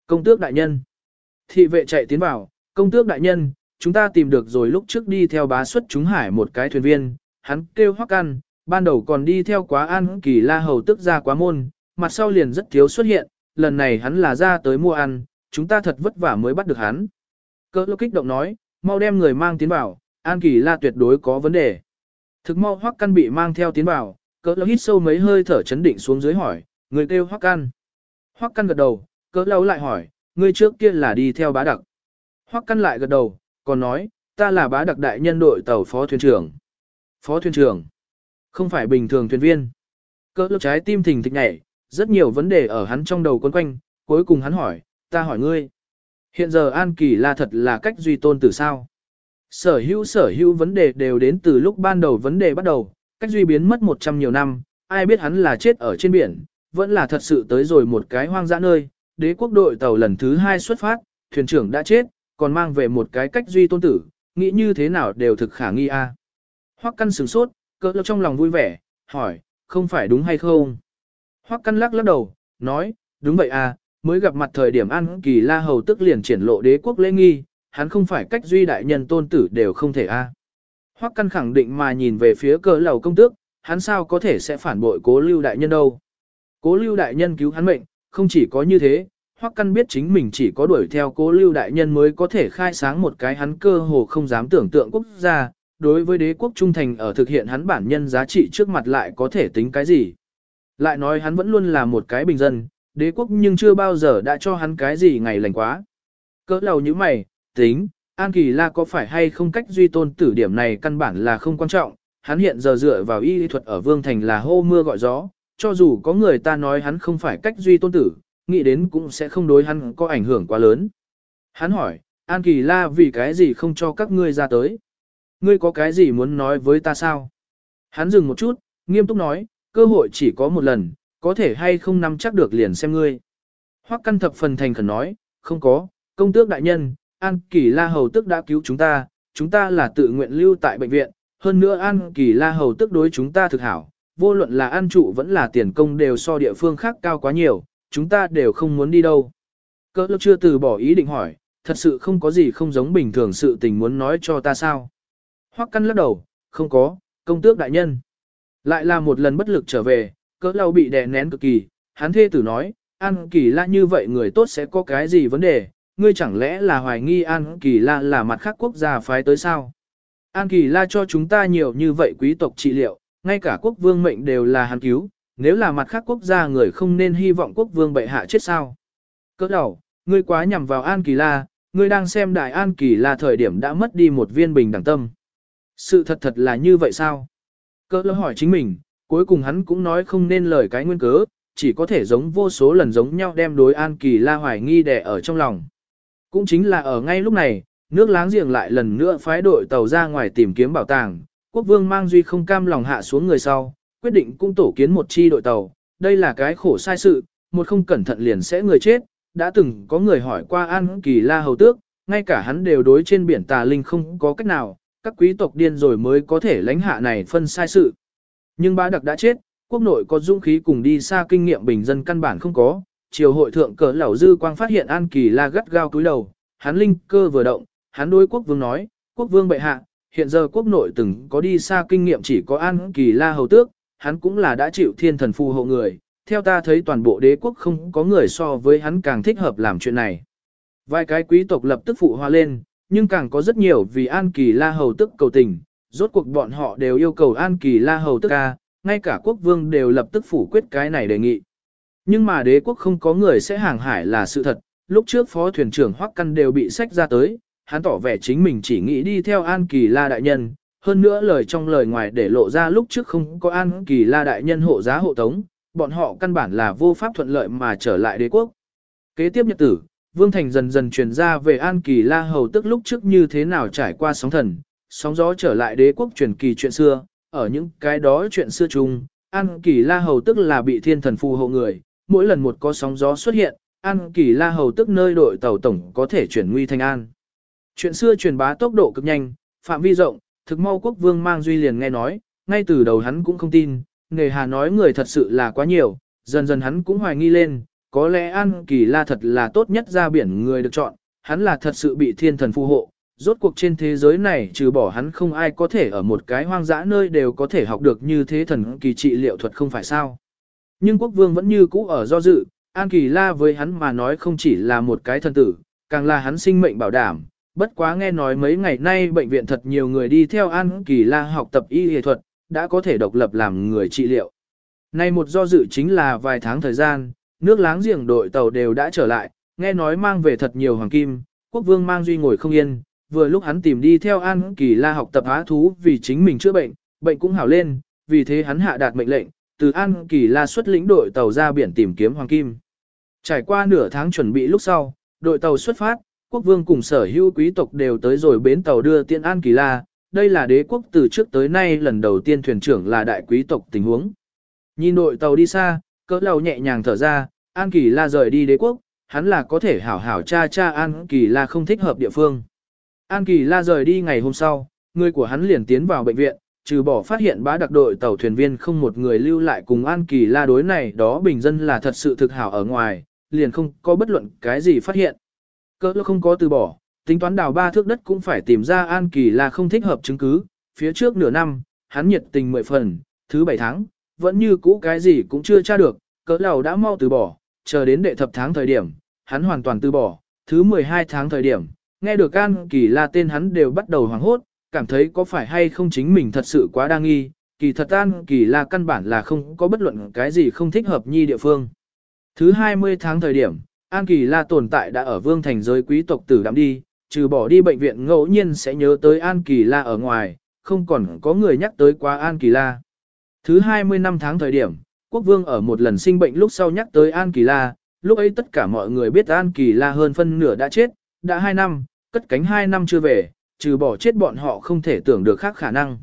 Công tước đại nhân. Thị vệ chạy tiến vào, công tước đại nhân, chúng ta tìm được rồi lúc trước đi theo bá xuất chúng hải một cái thuyền viên, hắn kêu hoắc ăn, ban đầu còn đi theo quá An Kỳ La hầu tức ra quá môn, mặt sau liền rất thiếu xuất hiện, lần này hắn là ra tới mua ăn, chúng ta thật vất vả mới bắt được hắn. Cơ lô kích động nói, mau đem người mang tiến vào, An Kỳ La tuyệt đối có vấn đề. Thực mau hoắc căn bị mang theo tiến vào, cỡ lâu hít sâu mấy hơi thở chấn định xuống dưới hỏi, người kêu hoắc căn. Hoắc căn gật đầu, cỡ lâu lại hỏi, người trước kia là đi theo bá đặc. Hoắc căn lại gật đầu, còn nói, ta là bá đặc đại nhân đội tàu phó thuyền trưởng. Phó thuyền trưởng, không phải bình thường thuyền viên. Cỡ lâu trái tim thình thịch nhảy, rất nhiều vấn đề ở hắn trong đầu quấn quanh, cuối cùng hắn hỏi, ta hỏi ngươi. Hiện giờ An Kỳ La thật là cách duy tôn từ sao? Sở hữu sở hữu vấn đề đều đến từ lúc ban đầu vấn đề bắt đầu, cách duy biến mất 100 nhiều năm, ai biết hắn là chết ở trên biển, vẫn là thật sự tới rồi một cái hoang dã nơi, đế quốc đội tàu lần thứ hai xuất phát, thuyền trưởng đã chết, còn mang về một cái cách duy tôn tử, nghĩ như thế nào đều thực khả nghi a. Hoắc căn sửng sốt, cỡ trong lòng vui vẻ, hỏi, không phải đúng hay không? Hoắc căn lắc lắc đầu, nói, đúng vậy à, mới gặp mặt thời điểm An Kỳ La Hầu tức liền triển lộ đế quốc lễ nghi, hắn không phải cách duy đại nhân tôn tử đều không thể a. À. Hoắc căn khẳng định mà nhìn về phía cờ lầu công tước, hắn sao có thể sẽ phản bội cố lưu đại nhân đâu. Cố lưu đại nhân cứu hắn mệnh, không chỉ có như thế, Hoắc căn biết chính mình chỉ có đuổi theo cố lưu đại nhân mới có thể khai sáng một cái hắn cơ hồ không dám tưởng tượng quốc gia, đối với đế quốc trung thành ở thực hiện hắn bản nhân giá trị trước mặt lại có thể tính cái gì. Lại nói hắn vẫn luôn là một cái bình dân, đế quốc nhưng chưa bao giờ đã cho hắn cái gì ngày lành quá. Cỡ lầu như mày, tính, An Kỳ La có phải hay không cách duy tôn tử điểm này căn bản là không quan trọng, hắn hiện giờ dựa vào y lý thuật ở Vương Thành là hô mưa gọi gió, cho dù có người ta nói hắn không phải cách duy tôn tử, nghĩ đến cũng sẽ không đối hắn có ảnh hưởng quá lớn. Hắn hỏi, An Kỳ La vì cái gì không cho các ngươi ra tới? Ngươi có cái gì muốn nói với ta sao? Hắn dừng một chút, nghiêm túc nói, cơ hội chỉ có một lần, có thể hay không nắm chắc được liền xem ngươi. Hoắc căn thập phần thành khẩn nói, không có, công tước đại nhân, An Kỳ La Hầu tức đã cứu chúng ta, chúng ta là tự nguyện lưu tại bệnh viện, hơn nữa An Kỳ La Hầu tức đối chúng ta thực hảo, vô luận là an trụ vẫn là tiền công đều so địa phương khác cao quá nhiều, chúng ta đều không muốn đi đâu. Cơ lực chưa từ bỏ ý định hỏi, thật sự không có gì không giống bình thường sự tình muốn nói cho ta sao. Hoắc căn lắc đầu, không có, công tước đại nhân. Lại là một lần bất lực trở về, cỡ lâu bị đè nén cực kỳ, hắn thê tử nói, An Kỳ La như vậy người tốt sẽ có cái gì vấn đề, ngươi chẳng lẽ là hoài nghi An Kỳ La là mặt khác quốc gia phái tới sao? An Kỳ La cho chúng ta nhiều như vậy quý tộc trị liệu, ngay cả quốc vương mệnh đều là hắn cứu, nếu là mặt khác quốc gia người không nên hy vọng quốc vương bệ hạ chết sao? Cỡ đầu, ngươi quá nhằm vào An Kỳ La, ngươi đang xem đại An Kỳ La thời điểm đã mất đi một viên bình đẳng tâm. Sự thật thật là như vậy sao? Cơ lơ hỏi chính mình, cuối cùng hắn cũng nói không nên lời cái nguyên cớ, chỉ có thể giống vô số lần giống nhau đem đối An Kỳ La hoài nghi đè ở trong lòng. Cũng chính là ở ngay lúc này, nước láng giềng lại lần nữa phái đội tàu ra ngoài tìm kiếm bảo tàng, quốc vương mang duy không cam lòng hạ xuống người sau, quyết định cung tổ kiến một chi đội tàu, đây là cái khổ sai sự, một không cẩn thận liền sẽ người chết, đã từng có người hỏi qua An Kỳ La Hầu Tước, ngay cả hắn đều đối trên biển tà linh không có cách nào, các quý tộc điên rồi mới có thể lãnh hạ này phân sai sự. Nhưng bá đặc đã chết, quốc nội có dũng khí cùng đi xa kinh nghiệm bình dân căn bản không có, triều hội thượng cỡ lão dư quang phát hiện An Kỳ La gắt gao cúi đầu, hắn linh cơ vừa động, hắn đối quốc vương nói, quốc vương bệ hạ, hiện giờ quốc nội từng có đi xa kinh nghiệm chỉ có An Kỳ La hầu tước, hắn cũng là đã chịu thiên thần phù hộ người, theo ta thấy toàn bộ đế quốc không có người so với hắn càng thích hợp làm chuyện này. Vài cái quý tộc lập tức phụ hoa lên, nhưng càng có rất nhiều vì An Kỳ La hầu tức cầu tình, rốt cuộc bọn họ đều yêu cầu An Kỳ La hầu tức ca, ngay cả quốc vương đều lập tức phủ quyết cái này đề nghị. Nhưng mà đế quốc không có người sẽ hàng hải là sự thật, lúc trước phó thuyền trưởng Hoắc Căn đều bị sách ra tới, hắn tỏ vẻ chính mình chỉ nghĩ đi theo An Kỳ La đại nhân, hơn nữa lời trong lời ngoài để lộ ra lúc trước không có An Kỳ La đại nhân hộ giá hộ tống, bọn họ căn bản là vô pháp thuận lợi mà trở lại đế quốc. Kế tiếp nhật tử, Vương Thành dần dần truyền ra về An Kỳ La hầu tức lúc trước như thế nào trải qua sóng thần, sóng gió trở lại đế quốc truyền kỳ chuyện xưa, ở những cái đó chuyện xưa chung, An Kỳ La hầu tức là bị thiên thần phù hộ người, mỗi lần một có sóng gió xuất hiện, An Kỳ La hầu tức nơi đội tàu tổng có thể chuyển nguy thành an. Chuyện xưa truyền bá tốc độ cực nhanh, phạm vi rộng, thực mau quốc vương mang duy liền nghe nói, ngay từ đầu hắn cũng không tin, nghề hà nói người thật sự là quá nhiều, dần dần hắn cũng hoài nghi lên, có lẽ An Kỳ La thật là tốt nhất ra biển người được chọn, hắn là thật sự bị thiên thần phù hộ. Rốt cuộc trên thế giới này trừ bỏ hắn không ai có thể ở một cái hoang dã nơi đều có thể học được như thế thần kỳ trị liệu thuật không phải sao. Nhưng quốc vương vẫn như cũ ở do dự, An Kỳ La với hắn mà nói không chỉ là một cái thần tử, càng là hắn sinh mệnh bảo đảm. Bất quá nghe nói mấy ngày nay bệnh viện thật nhiều người đi theo An Kỳ La học tập y y thuật, đã có thể độc lập làm người trị liệu. Nay một do dự chính là vài tháng thời gian, nước láng giềng đội tàu đều đã trở lại, nghe nói mang về thật nhiều hoàng kim, quốc vương mang duy ngồi không yên, vừa lúc hắn tìm đi theo An Kỳ La học tập á thú vì chính mình chữa bệnh, bệnh cũng hảo lên, vì thế hắn hạ đạt mệnh lệnh, từ An Kỳ La xuất lĩnh đội tàu ra biển tìm kiếm hoàng kim. Trải qua nửa tháng chuẩn bị lúc sau, đội tàu xuất phát, quốc vương cùng sở hữu quý tộc đều tới rồi bến tàu đưa tiên An Kỳ La, đây là đế quốc từ trước tới nay lần đầu tiên thuyền trưởng là đại quý tộc tình huống. Nhìn đội tàu đi xa, cỡ lầu nhẹ nhàng thở ra, An Kỳ La rời đi đế quốc, hắn là có thể hảo hảo cha cha An Kỳ La không thích hợp địa phương. An Kỳ La rời đi ngày hôm sau, người của hắn liền tiến vào bệnh viện, trừ bỏ phát hiện bá đặc đội tàu thuyền viên không một người lưu lại cùng An Kỳ La đối này đó bình dân là thật sự thực hảo ở ngoài, liền không có bất luận cái gì phát hiện. Cỡ không có từ bỏ, tính toán đào ba thước đất cũng phải tìm ra An Kỳ La không thích hợp chứng cứ, phía trước nửa năm, hắn nhiệt tình mười phần, thứ bảy tháng, vẫn như cũ cái gì cũng chưa tra được, cỡ lầu đã mau từ bỏ, chờ đến đệ thập tháng thời điểm, hắn hoàn toàn từ bỏ, thứ 12 tháng thời điểm, nghe được An Kỳ La tên hắn đều bắt đầu hoảng hốt, cảm thấy có phải hay không chính mình thật sự quá đa nghi, kỳ thật An Kỳ La căn bản là không có bất luận cái gì không thích hợp nhi địa phương. Thứ 20 tháng thời điểm, An Kỳ La tồn tại đã ở vương thành giới quý tộc tử đám đi, trừ bỏ đi bệnh viện ngẫu nhiên sẽ nhớ tới An Kỳ La ở ngoài, không còn có người nhắc tới quá An Kỳ La. Thứ 20 năm tháng thời điểm, quốc vương ở một lần sinh bệnh lúc sau nhắc tới An Kỳ La, lúc ấy tất cả mọi người biết An Kỳ La hơn phân nửa đã chết, đã 2 năm, cất cánh 2 năm chưa về, trừ bỏ chết bọn họ không thể tưởng được khác khả năng.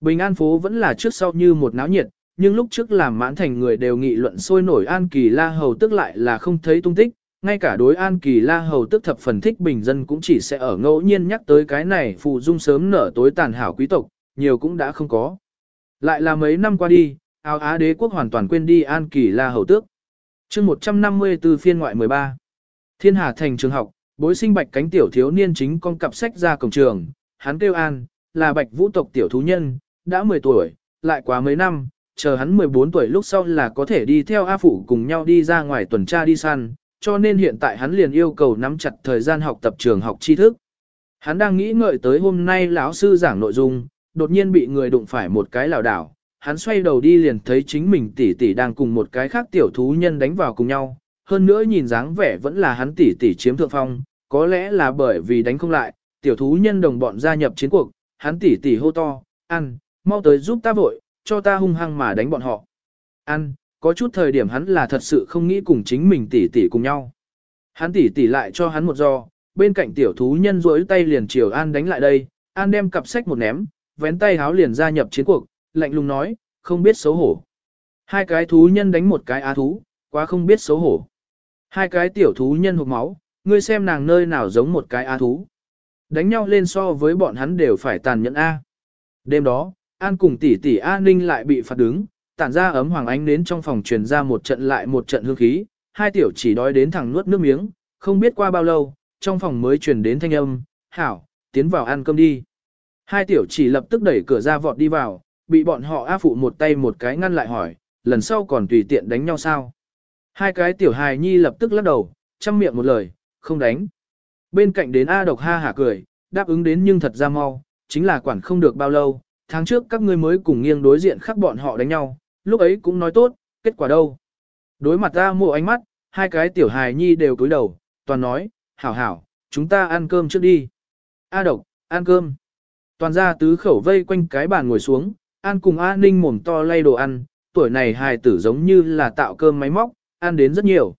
Bình An phố vẫn là trước sau như một náo nhiệt, nhưng lúc trước làm mãn thành người đều nghị luận sôi nổi An Kỳ La Hầu tức lại là không thấy tung tích, ngay cả đối An Kỳ La Hầu tức thập phần thích bình dân cũng chỉ sẽ ở ngẫu nhiên nhắc tới cái này phụ dung sớm nở tối tàn hảo quý tộc, nhiều cũng đã không có. Lại là mấy năm qua đi, áo Á đế quốc hoàn toàn quên đi An Kỳ La Hầu tước. chương 154 phiên ngoại 13. Thiên Hà thành trường học, bối sinh bạch cánh tiểu thiếu niên chính con cặp sách ra cổng trường, hắn kêu An, là bạch vũ tộc tiểu thú nhân, đã 10 tuổi, lại quá mấy năm, chờ hắn 14 tuổi lúc sau là có thể đi theo A Phụ cùng nhau đi ra ngoài tuần tra đi săn, cho nên hiện tại hắn liền yêu cầu nắm chặt thời gian học tập trường học tri thức. Hắn đang nghĩ ngợi tới hôm nay lão sư giảng nội dung, đột nhiên bị người đụng phải một cái lảo đảo, hắn xoay đầu đi liền thấy chính mình tỷ tỷ đang cùng một cái khác tiểu thú nhân đánh vào cùng nhau, hơn nữa nhìn dáng vẻ vẫn là hắn tỷ tỷ chiếm thượng phong, có lẽ là bởi vì đánh không lại, tiểu thú nhân đồng bọn gia nhập chiến cuộc, hắn tỷ tỷ hô to, ăn, mau tới giúp ta vội, cho ta hung hăng mà đánh bọn họ. Ăn, có chút thời điểm hắn là thật sự không nghĩ cùng chính mình tỷ tỷ cùng nhau. Hắn tỷ tỷ lại cho hắn một do, bên cạnh tiểu thú nhân rối tay liền chiều An đánh lại đây, An đem cặp sách một ném, vén tay háo liền gia nhập chiến cuộc, lạnh lùng nói, không biết xấu hổ. Hai cái thú nhân đánh một cái á thú, quá không biết xấu hổ. Hai cái tiểu thú nhân hụt máu, ngươi xem nàng nơi nào giống một cái á thú. Đánh nhau lên so với bọn hắn đều phải tàn nhẫn A. Đêm đó, An cùng tỷ tỷ A Ninh lại bị phạt đứng, tản ra ấm hoàng ánh đến trong phòng truyền ra một trận lại một trận hương khí, hai tiểu chỉ đói đến thẳng nuốt nước miếng, không biết qua bao lâu, trong phòng mới truyền đến thanh âm, hảo, tiến vào ăn cơm đi. Hai tiểu chỉ lập tức đẩy cửa ra vọt đi vào, bị bọn họ A phụ một tay một cái ngăn lại hỏi, lần sau còn tùy tiện đánh nhau sao. Hai cái tiểu hài nhi lập tức lắc đầu, chăm miệng một lời, không đánh. Bên cạnh đến A độc ha hả cười, đáp ứng đến nhưng thật ra mau, chính là quản không được bao lâu, tháng trước các ngươi mới cùng nghiêng đối diện khắc bọn họ đánh nhau, lúc ấy cũng nói tốt, kết quả đâu. Đối mặt ra mộ ánh mắt, hai cái tiểu hài nhi đều cúi đầu, toàn nói, hảo hảo, chúng ta ăn cơm trước đi. A độc, ăn cơm. Toàn ra tứ khẩu vây quanh cái bàn ngồi xuống, An cùng A Ninh mồm to lay đồ ăn, tuổi này hài tử giống như là tạo cơm máy móc, ăn đến rất nhiều.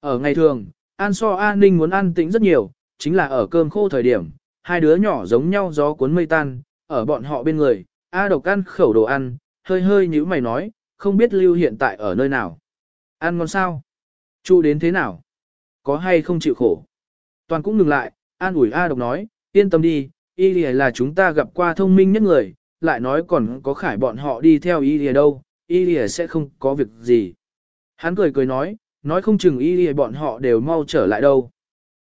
Ở ngày thường, An so A Ninh muốn ăn tĩnh rất nhiều, chính là ở cơm khô thời điểm, hai đứa nhỏ giống nhau gió cuốn mây tan, ở bọn họ bên người, A độc ăn khẩu đồ ăn, hơi hơi như mày nói, không biết lưu hiện tại ở nơi nào. Ăn ngon sao? Chu đến thế nào? Có hay không chịu khổ? Toàn cũng ngừng lại, an ủi A độc nói, yên tâm đi, y là chúng ta gặp qua thông minh nhất người, lại nói còn có khải bọn họ đi theo y lìa đâu, y lìa sẽ không có việc gì. Hắn cười cười nói, nói không chừng y lìa bọn họ đều mau trở lại đâu.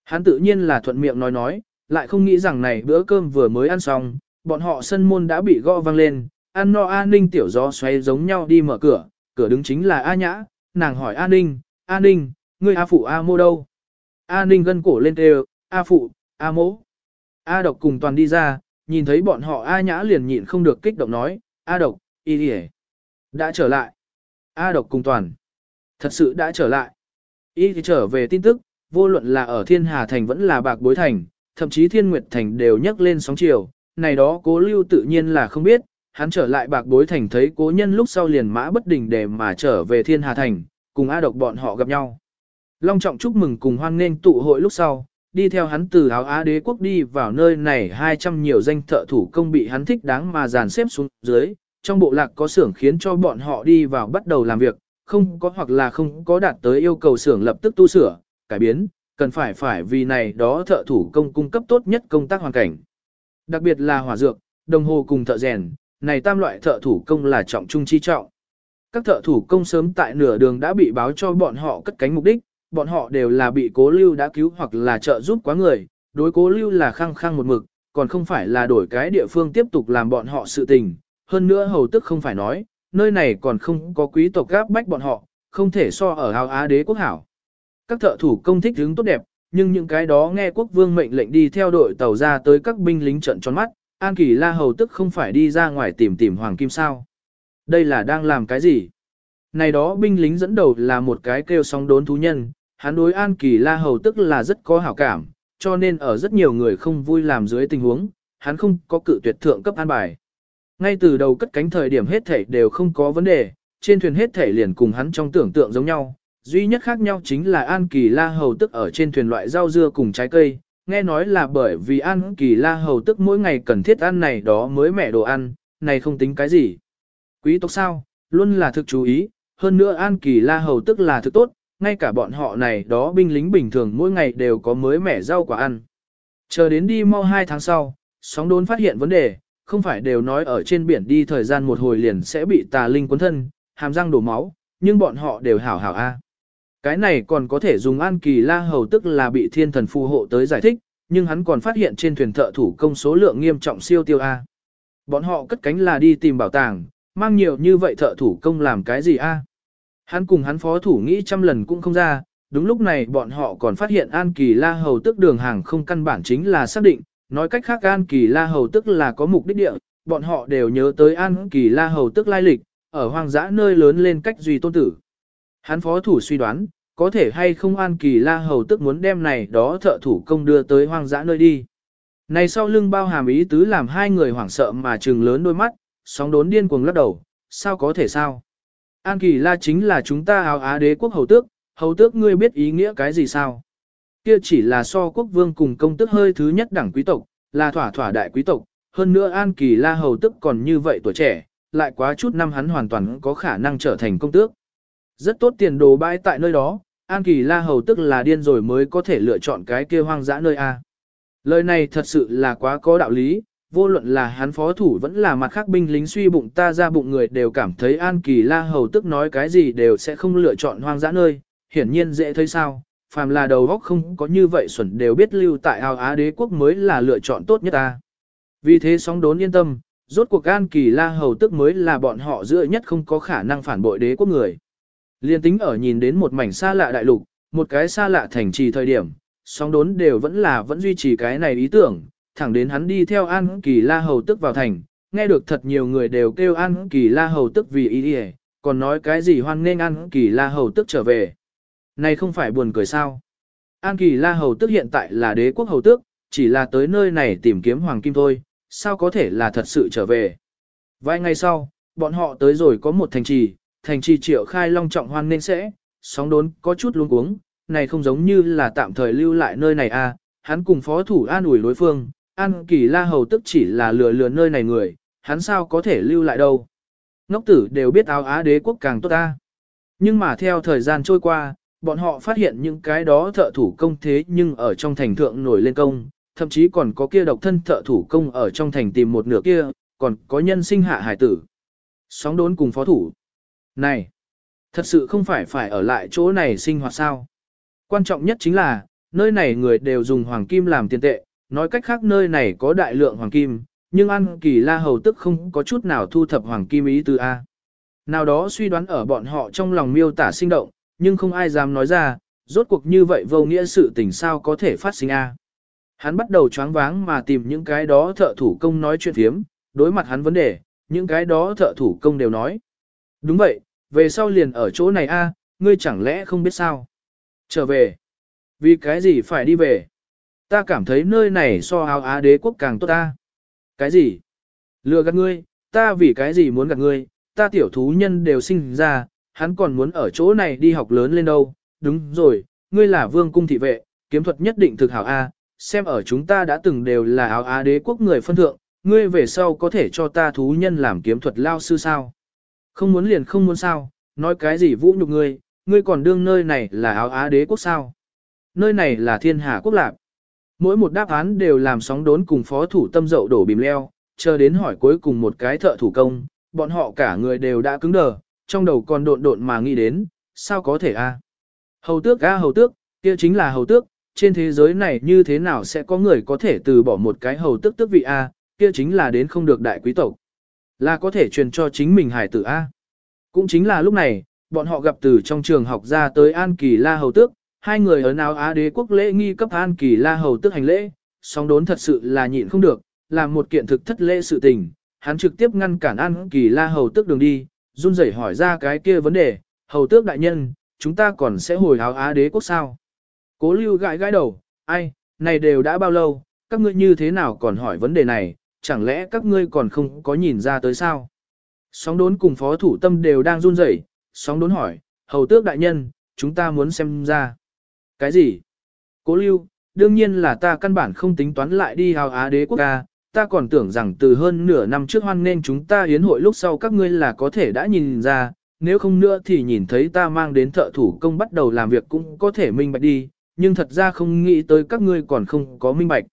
Hắn tự nhiên là thuận miệng nói nói, lại không nghĩ rằng này bữa cơm vừa mới ăn xong, bọn họ sân môn đã bị gõ vang lên, ăn no an Ninh tiểu gió xoay giống nhau đi mở cửa, cửa đứng chính là A Nhã, nàng hỏi A Ninh, A Ninh, ngươi A Phụ A Mô đâu? A Ninh gân cổ lên kêu, A Phụ, A Mô. A Độc cùng toàn đi ra, nhìn thấy bọn họ A Nhã liền nhịn không được kích động nói, A Độc, y đi đã trở lại. A Độc cùng toàn, thật sự đã trở lại. Y thì trở về tin tức, vô luận là ở Thiên Hà Thành vẫn là Bạc Bối Thành, thậm chí Thiên Nguyệt Thành đều nhắc lên sóng chiều, này đó cố lưu tự nhiên là không biết, hắn trở lại Bạc Bối Thành thấy cố nhân lúc sau liền mã bất đình để mà trở về Thiên Hà Thành, cùng A Độc bọn họ gặp nhau. Long trọng chúc mừng cùng hoan nghênh tụ hội lúc sau, đi theo hắn từ áo Á đế quốc đi vào nơi này 200 nhiều danh thợ thủ công bị hắn thích đáng mà dàn xếp xuống dưới, trong bộ lạc có xưởng khiến cho bọn họ đi vào bắt đầu làm việc, không có hoặc là không có đạt tới yêu cầu xưởng lập tức tu sửa, cải biến, cần phải phải vì này đó thợ thủ công cung cấp tốt nhất công tác hoàn cảnh. Đặc biệt là hỏa dược, đồng hồ cùng thợ rèn, này tam loại thợ thủ công là trọng trung chi trọng. Các thợ thủ công sớm tại nửa đường đã bị báo cho bọn họ cất cánh mục đích, bọn họ đều là bị cố lưu đã cứu hoặc là trợ giúp quá người, đối cố lưu là khăng khăng một mực, còn không phải là đổi cái địa phương tiếp tục làm bọn họ sự tình. Hơn nữa hầu tức không phải nói, nơi này còn không có quý tộc gáp bách bọn họ, không thể so ở hào Á đế quốc hảo. Các thợ thủ công thích hướng tốt đẹp, nhưng những cái đó nghe quốc vương mệnh lệnh đi theo đội tàu ra tới các binh lính trận tròn mắt, An Kỳ La hầu tức không phải đi ra ngoài tìm tìm hoàng kim sao. Đây là đang làm cái gì? Này đó binh lính dẫn đầu là một cái kêu sóng đốn thú nhân, hắn đối An Kỳ La Hầu tức là rất có hảo cảm, cho nên ở rất nhiều người không vui làm dưới tình huống, hắn không có cự tuyệt thượng cấp an bài. Ngay từ đầu cất cánh thời điểm hết thể đều không có vấn đề, trên thuyền hết thể liền cùng hắn trong tưởng tượng giống nhau. Duy nhất khác nhau chính là An Kỳ La Hầu tức ở trên thuyền loại rau dưa cùng trái cây, nghe nói là bởi vì An Kỳ La Hầu tức mỗi ngày cần thiết ăn này đó mới mẻ đồ ăn, này không tính cái gì. Quý tộc sao, luôn là thực chú ý, hơn nữa An Kỳ La Hầu tức là thứ tốt, ngay cả bọn họ này đó binh lính bình thường mỗi ngày đều có mới mẻ rau quả ăn. Chờ đến đi mau hai tháng sau, sóng đốn phát hiện vấn đề, không phải đều nói ở trên biển đi thời gian một hồi liền sẽ bị tà linh cuốn thân, hàm răng đổ máu, nhưng bọn họ đều hảo hảo a. À. Cái này còn có thể dùng An Kỳ La Hầu tức là bị thiên thần phù hộ tới giải thích, nhưng hắn còn phát hiện trên thuyền thợ thủ công số lượng nghiêm trọng siêu tiêu a. Bọn họ cất cánh là đi tìm bảo tàng, mang nhiều như vậy thợ thủ công làm cái gì a? Hắn cùng hắn phó thủ nghĩ trăm lần cũng không ra, đúng lúc này bọn họ còn phát hiện An Kỳ La Hầu tức đường hàng không căn bản chính là xác định, nói cách khác An Kỳ La Hầu tức là có mục đích địa, bọn họ đều nhớ tới An Kỳ La Hầu tức lai lịch, ở hoang dã nơi lớn lên cách duy tôn tử. Hắn phó thủ suy đoán, có thể hay không An Kỳ La Hầu tức muốn đem này đó thợ thủ công đưa tới hoang dã nơi đi. Này sau lưng bao hàm ý tứ làm hai người hoảng sợ mà trừng lớn đôi mắt, sóng đốn điên cuồng lắc đầu, sao có thể sao? An Kỳ La chính là chúng ta áo Á đế quốc hầu tước, hầu tước ngươi biết ý nghĩa cái gì sao? Kia chỉ là so quốc vương cùng công tước hơi thứ nhất đẳng quý tộc, là thỏa thỏa đại quý tộc, hơn nữa An Kỳ La hầu tước còn như vậy tuổi trẻ, lại quá chút năm hắn hoàn toàn có khả năng trở thành công tước. Rất tốt tiền đồ bãi tại nơi đó, An Kỳ La Hầu tước là điên rồi mới có thể lựa chọn cái kia hoang dã nơi A. Lời này thật sự là quá có đạo lý, vô luận là hắn phó thủ vẫn là mặt khác binh lính suy bụng ta ra bụng người đều cảm thấy An Kỳ La Hầu tức nói cái gì đều sẽ không lựa chọn hoang dã nơi, hiển nhiên dễ thấy sao, phàm là đầu góc không có như vậy xuẩn đều biết lưu tại ao Á đế quốc mới là lựa chọn tốt nhất ta. Vì thế sóng đốn yên tâm, rốt cuộc An Kỳ La Hầu tức mới là bọn họ giữa nhất không có khả năng phản bội đế quốc người. Liên tính ở nhìn đến một mảnh xa lạ đại lục, một cái xa lạ thành trì thời điểm, sóng đốn đều vẫn là vẫn duy trì cái này ý tưởng, thẳng đến hắn đi theo An Kỳ La Hầu tức vào thành, nghe được thật nhiều người đều kêu An Kỳ La Hầu tức vì ý đi còn nói cái gì hoan nên An Kỳ La Hầu tức trở về. Này không phải buồn cười sao? An Kỳ La Hầu tức hiện tại là đế quốc hầu tước, chỉ là tới nơi này tìm kiếm hoàng kim thôi, sao có thể là thật sự trở về. Vài ngày sau, bọn họ tới rồi có một thành trì, thành trì triệu khai long trọng hoan nên sẽ, sóng đốn có chút luống cuống, này không giống như là tạm thời lưu lại nơi này à, hắn cùng phó thủ an ủi đối phương, an kỳ la hầu tức chỉ là lừa lừa nơi này người, hắn sao có thể lưu lại đâu. Ngốc tử đều biết áo á đế quốc càng tốt ta. Nhưng mà theo thời gian trôi qua, bọn họ phát hiện những cái đó thợ thủ công thế nhưng ở trong thành thượng nổi lên công, thậm chí còn có kia độc thân thợ thủ công ở trong thành tìm một nửa kia, còn có nhân sinh hạ hải tử. Sóng đốn cùng phó thủ. Này, thật sự không phải phải ở lại chỗ này sinh hoạt sao. Quan trọng nhất chính là, nơi này người đều dùng hoàng kim làm tiền tệ, nói cách khác nơi này có đại lượng hoàng kim, nhưng ăn kỳ la hầu tức không có chút nào thu thập hoàng kim ý từ A. Nào đó suy đoán ở bọn họ trong lòng miêu tả sinh động, nhưng không ai dám nói ra, rốt cuộc như vậy vô nghĩa sự tình sao có thể phát sinh A. Hắn bắt đầu choáng váng mà tìm những cái đó thợ thủ công nói chuyện thiếm, đối mặt hắn vấn đề, những cái đó thợ thủ công đều nói. Đúng vậy, về sau liền ở chỗ này a, ngươi chẳng lẽ không biết sao? Trở về. Vì cái gì phải đi về? Ta cảm thấy nơi này so áo á đế quốc càng tốt ta. Cái gì? Lừa gạt ngươi, ta vì cái gì muốn gạt ngươi, ta tiểu thú nhân đều sinh ra, hắn còn muốn ở chỗ này đi học lớn lên đâu. Đúng rồi, ngươi là vương cung thị vệ, kiếm thuật nhất định thực hảo A, xem ở chúng ta đã từng đều là áo á đế quốc người phân thượng, ngươi về sau có thể cho ta thú nhân làm kiếm thuật lao sư sao? Không muốn liền không muốn sao, nói cái gì vũ nhục ngươi, ngươi còn đương nơi này là áo á đế quốc sao? Nơi này là thiên hà quốc lạc. Mỗi một đáp án đều làm sóng đốn cùng phó thủ tâm dậu đổ bìm leo, chờ đến hỏi cuối cùng một cái thợ thủ công, bọn họ cả người đều đã cứng đờ, trong đầu còn độn độn mà nghĩ đến, sao có thể a? À? Hầu tước a hầu tước, kia chính là hầu tước, trên thế giới này như thế nào sẽ có người có thể từ bỏ một cái hầu tước tước vị a, à? kia chính là đến không được đại quý tộc. Là có thể truyền cho chính mình hải tử A. À? Cũng chính là lúc này, bọn họ gặp từ trong trường học ra tới An Kỳ La Hầu Tước, hai người ở nào Á đế quốc lễ nghi cấp An Kỳ La Hầu Tước hành lễ, song đốn thật sự là nhịn không được, làm một kiện thực thất lễ sự tình, hắn trực tiếp ngăn cản An Kỳ La Hầu Tước đường đi, run rẩy hỏi ra cái kia vấn đề, Hầu Tước đại nhân, chúng ta còn sẽ hồi áo Á đế quốc sao? Cố lưu gãi gãi đầu, ai, này đều đã bao lâu, các ngươi như thế nào còn hỏi vấn đề này, chẳng lẽ các ngươi còn không có nhìn ra tới sao? Sóng đốn cùng phó thủ tâm đều đang run rẩy, sóng đốn hỏi, hầu tước đại nhân, chúng ta muốn xem ra. Cái gì? Cố lưu, đương nhiên là ta căn bản không tính toán lại đi hào Á đế quốc ca, ta còn tưởng rằng từ hơn nửa năm trước hoan nên chúng ta hiến hội lúc sau các ngươi là có thể đã nhìn ra, nếu không nữa thì nhìn thấy ta mang đến thợ thủ công bắt đầu làm việc cũng có thể minh bạch đi, nhưng thật ra không nghĩ tới các ngươi còn không có minh bạch.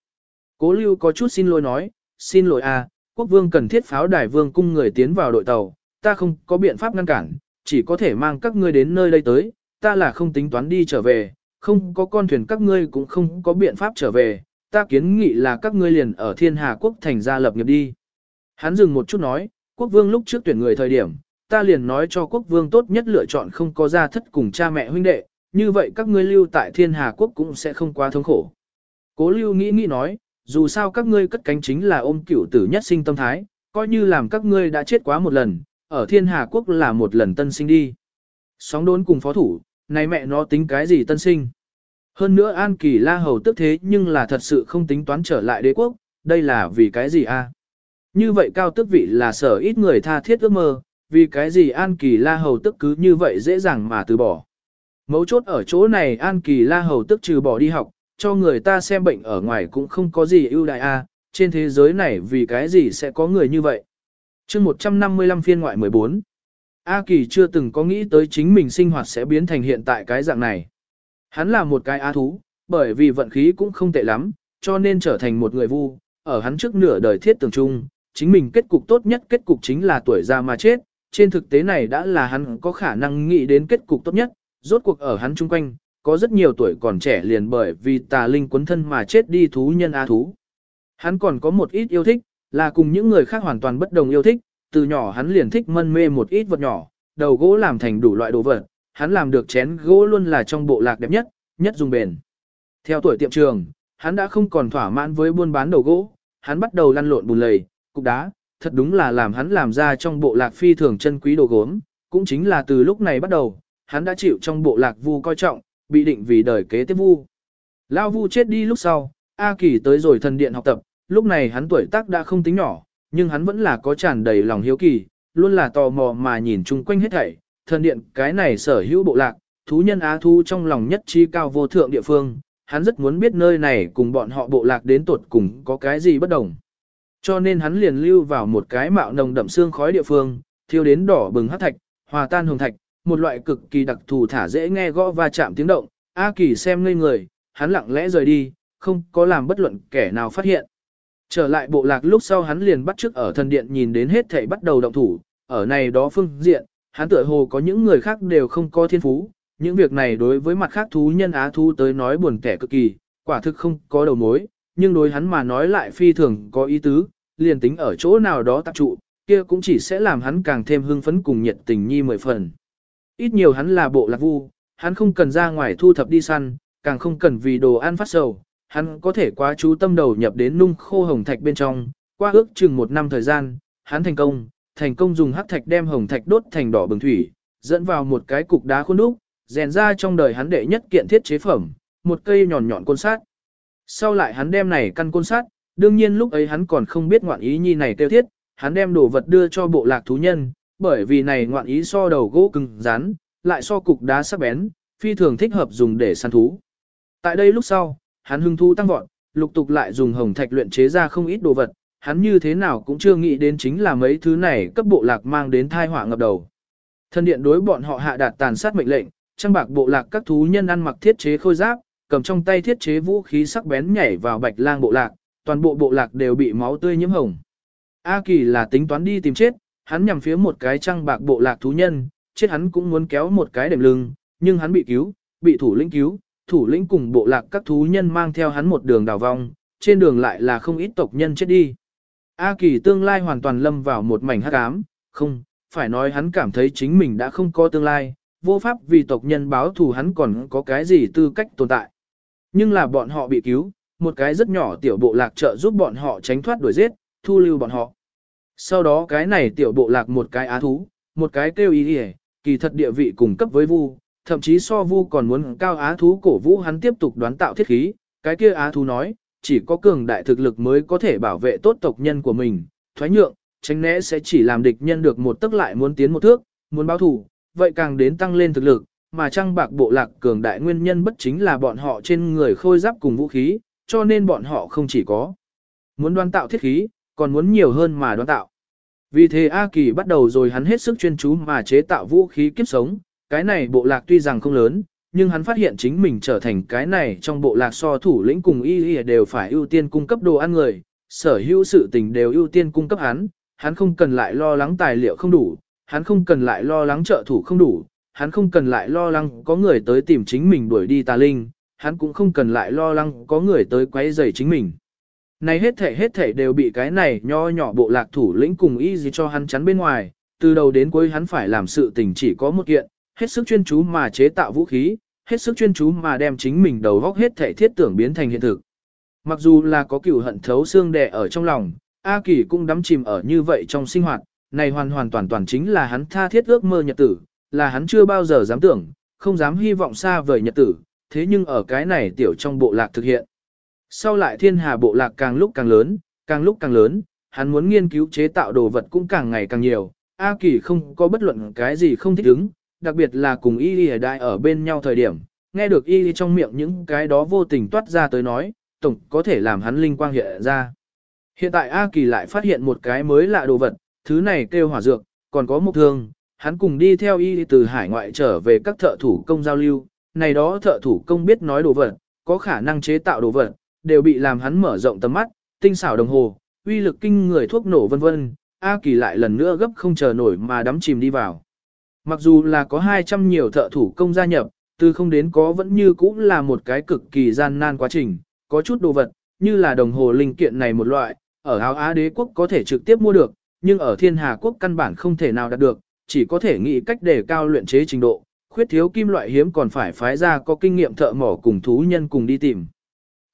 Cố lưu có chút xin lỗi nói, xin lỗi a, à, quốc vương cần thiết pháo đài vương cung người tiến vào đội tàu, ta không có biện pháp ngăn cản, chỉ có thể mang các ngươi đến nơi đây tới, ta là không tính toán đi trở về, không có con thuyền các ngươi cũng không có biện pháp trở về, ta kiến nghị là các ngươi liền ở thiên hà quốc thành gia lập nghiệp đi. Hắn dừng một chút nói, quốc vương lúc trước tuyển người thời điểm, ta liền nói cho quốc vương tốt nhất lựa chọn không có gia thất cùng cha mẹ huynh đệ, như vậy các ngươi lưu tại thiên hà quốc cũng sẽ không quá thống khổ. Cố lưu nghĩ nghĩ nói, dù sao các ngươi cất cánh chính là ôm cửu tử nhất sinh tâm thái, coi như làm các ngươi đã chết quá một lần, ở thiên hà quốc là một lần tân sinh đi. Sóng đốn cùng phó thủ, này mẹ nó tính cái gì tân sinh. Hơn nữa An Kỳ La Hầu tức thế nhưng là thật sự không tính toán trở lại đế quốc, đây là vì cái gì a? Như vậy cao tức vị là sở ít người tha thiết ước mơ, vì cái gì An Kỳ La Hầu tức cứ như vậy dễ dàng mà từ bỏ. Mấu chốt ở chỗ này An Kỳ La Hầu tức trừ bỏ đi học, cho người ta xem bệnh ở ngoài cũng không có gì ưu đại a, trên thế giới này vì cái gì sẽ có người như vậy. chương 155 phiên ngoại 14. A Kỳ chưa từng có nghĩ tới chính mình sinh hoạt sẽ biến thành hiện tại cái dạng này. Hắn là một cái á thú, bởi vì vận khí cũng không tệ lắm, cho nên trở thành một người vu, ở hắn trước nửa đời thiết tường trung, chính mình kết cục tốt nhất kết cục chính là tuổi già mà chết, trên thực tế này đã là hắn có khả năng nghĩ đến kết cục tốt nhất, rốt cuộc ở hắn chung quanh, có rất nhiều tuổi còn trẻ liền bởi vì tà linh quấn thân mà chết đi thú nhân á thú. Hắn còn có một ít yêu thích, là cùng những người khác hoàn toàn bất đồng yêu thích, từ nhỏ hắn liền thích mân mê một ít vật nhỏ, đầu gỗ làm thành đủ loại đồ vật, hắn làm được chén gỗ luôn là trong bộ lạc đẹp nhất, nhất dùng bền. Theo tuổi tiệm trường, hắn đã không còn thỏa mãn với buôn bán đầu gỗ, hắn bắt đầu lăn lộn bùn lầy, cục đá, thật đúng là làm hắn làm ra trong bộ lạc phi thường chân quý đồ gốm, cũng chính là từ lúc này bắt đầu, hắn đã chịu trong bộ lạc vu coi trọng, bị định vì đời kế tiếp vu. Lao vu chết đi lúc sau, A Kỳ tới rồi thần điện học tập, lúc này hắn tuổi tác đã không tính nhỏ, nhưng hắn vẫn là có tràn đầy lòng hiếu kỳ, luôn là tò mò mà nhìn chung quanh hết thảy, thần điện cái này sở hữu bộ lạc, thú nhân á thu trong lòng nhất chi cao vô thượng địa phương, hắn rất muốn biết nơi này cùng bọn họ bộ lạc đến tuột cùng có cái gì bất đồng. Cho nên hắn liền lưu vào một cái mạo nồng đậm xương khói địa phương, thiêu đến đỏ bừng hắc thạch, hòa tan hồng thạch, một loại cực kỳ đặc thù thả dễ nghe gõ va chạm tiếng động. A Kỳ xem ngây người, hắn lặng lẽ rời đi, không có làm bất luận kẻ nào phát hiện. Trở lại bộ lạc lúc sau hắn liền bắt trước ở thần điện nhìn đến hết thảy bắt đầu động thủ, ở này đó phương diện, hắn tựa hồ có những người khác đều không có thiên phú, những việc này đối với mặt khác thú nhân á thú tới nói buồn kẻ cực kỳ, quả thực không có đầu mối, nhưng đối hắn mà nói lại phi thường có ý tứ, liền tính ở chỗ nào đó tập trụ, kia cũng chỉ sẽ làm hắn càng thêm hưng phấn cùng nhiệt tình nhi mười phần. Ít nhiều hắn là bộ lạc vu, hắn không cần ra ngoài thu thập đi săn, càng không cần vì đồ ăn phát sầu, hắn có thể quá chú tâm đầu nhập đến nung khô hồng thạch bên trong, qua ước chừng một năm thời gian, hắn thành công, thành công dùng hắc thạch đem hồng thạch đốt thành đỏ bừng thủy, dẫn vào một cái cục đá khuôn đúc, rèn ra trong đời hắn đệ nhất kiện thiết chế phẩm, một cây nhọn nhọn côn sát. Sau lại hắn đem này căn côn sát, đương nhiên lúc ấy hắn còn không biết ngoạn ý nhi này tiêu thiết, hắn đem đồ vật đưa cho bộ lạc thú nhân, bởi vì này ngoạn ý so đầu gỗ cứng rắn, lại so cục đá sắc bén, phi thường thích hợp dùng để săn thú. Tại đây lúc sau, hắn hưng thu tăng vọt, lục tục lại dùng hồng thạch luyện chế ra không ít đồ vật, hắn như thế nào cũng chưa nghĩ đến chính là mấy thứ này cấp bộ lạc mang đến thai họa ngập đầu. Thân điện đối bọn họ hạ đạt tàn sát mệnh lệnh, trang bạc bộ lạc các thú nhân ăn mặc thiết chế khôi giáp, cầm trong tay thiết chế vũ khí sắc bén nhảy vào bạch lang bộ lạc, toàn bộ bộ lạc đều bị máu tươi nhiễm hồng. A Kỳ là tính toán đi tìm chết, hắn nhằm phía một cái trang bạc bộ lạc thú nhân, chết hắn cũng muốn kéo một cái đệm lưng, nhưng hắn bị cứu, bị thủ lĩnh cứu, thủ lĩnh cùng bộ lạc các thú nhân mang theo hắn một đường đào vong, trên đường lại là không ít tộc nhân chết đi. A Kỳ tương lai hoàn toàn lâm vào một mảnh hắc ám, không, phải nói hắn cảm thấy chính mình đã không có tương lai, vô pháp vì tộc nhân báo thù hắn còn có cái gì tư cách tồn tại. Nhưng là bọn họ bị cứu, một cái rất nhỏ tiểu bộ lạc trợ giúp bọn họ tránh thoát đuổi giết, thu lưu bọn họ. Sau đó cái này tiểu bộ lạc một cái á thú, một cái kêu ý đi kỳ thật địa vị cùng cấp với vu, thậm chí so vu còn muốn cao á thú cổ vũ hắn tiếp tục đoán tạo thiết khí, cái kia á thú nói, chỉ có cường đại thực lực mới có thể bảo vệ tốt tộc nhân của mình, thoái nhượng, tránh né sẽ chỉ làm địch nhân được một tức lại muốn tiến một thước, muốn báo thù, vậy càng đến tăng lên thực lực, mà trăng bạc bộ lạc cường đại nguyên nhân bất chính là bọn họ trên người khôi giáp cùng vũ khí, cho nên bọn họ không chỉ có muốn đoán tạo thiết khí, còn muốn nhiều hơn mà đoán tạo. Vì thế A Kỳ bắt đầu rồi hắn hết sức chuyên chú mà chế tạo vũ khí kiếp sống, cái này bộ lạc tuy rằng không lớn, nhưng hắn phát hiện chính mình trở thành cái này trong bộ lạc so thủ lĩnh cùng y y đều phải ưu tiên cung cấp đồ ăn người, sở hữu sự tình đều ưu tiên cung cấp hắn, hắn không cần lại lo lắng tài liệu không đủ, hắn không cần lại lo lắng trợ thủ không đủ, hắn không cần lại lo lắng có người tới tìm chính mình đuổi đi tà linh, hắn cũng không cần lại lo lắng có người tới quấy rầy chính mình. Này hết thể hết thể đều bị cái này nho nhỏ bộ lạc thủ lĩnh cùng y gì cho hắn chắn bên ngoài, từ đầu đến cuối hắn phải làm sự tình chỉ có một kiện, hết sức chuyên chú mà chế tạo vũ khí, hết sức chuyên chú mà đem chính mình đầu góc hết thể thiết tưởng biến thành hiện thực. Mặc dù là có cựu hận thấu xương đè ở trong lòng, A Kỳ cũng đắm chìm ở như vậy trong sinh hoạt, này hoàn hoàn toàn toàn chính là hắn tha thiết ước mơ nhật tử, là hắn chưa bao giờ dám tưởng, không dám hy vọng xa vời nhật tử, thế nhưng ở cái này tiểu trong bộ lạc thực hiện. Sau lại thiên hà bộ lạc càng lúc càng lớn, càng lúc càng lớn, hắn muốn nghiên cứu chế tạo đồ vật cũng càng ngày càng nhiều, A Kỳ không có bất luận cái gì không thích ứng, đặc biệt là cùng y y đại ở bên nhau thời điểm, nghe được y trong miệng những cái đó vô tình toát ra tới nói, tổng có thể làm hắn linh quang hiện ra. Hiện tại A Kỳ lại phát hiện một cái mới lạ đồ vật, thứ này kêu hỏa dược, còn có mục thương, hắn cùng đi theo y từ hải ngoại trở về các thợ thủ công giao lưu, này đó thợ thủ công biết nói đồ vật, có khả năng chế tạo đồ vật, đều bị làm hắn mở rộng tầm mắt, tinh xảo đồng hồ, uy lực kinh người thuốc nổ vân vân, A Kỳ lại lần nữa gấp không chờ nổi mà đắm chìm đi vào. Mặc dù là có 200 nhiều thợ thủ công gia nhập, từ không đến có vẫn như cũng là một cái cực kỳ gian nan quá trình, có chút đồ vật, như là đồng hồ linh kiện này một loại, ở áo Á đế quốc có thể trực tiếp mua được, nhưng ở thiên hà quốc căn bản không thể nào đạt được, chỉ có thể nghĩ cách để cao luyện chế trình độ, khuyết thiếu kim loại hiếm còn phải phái ra có kinh nghiệm thợ mỏ cùng thú nhân cùng đi tìm.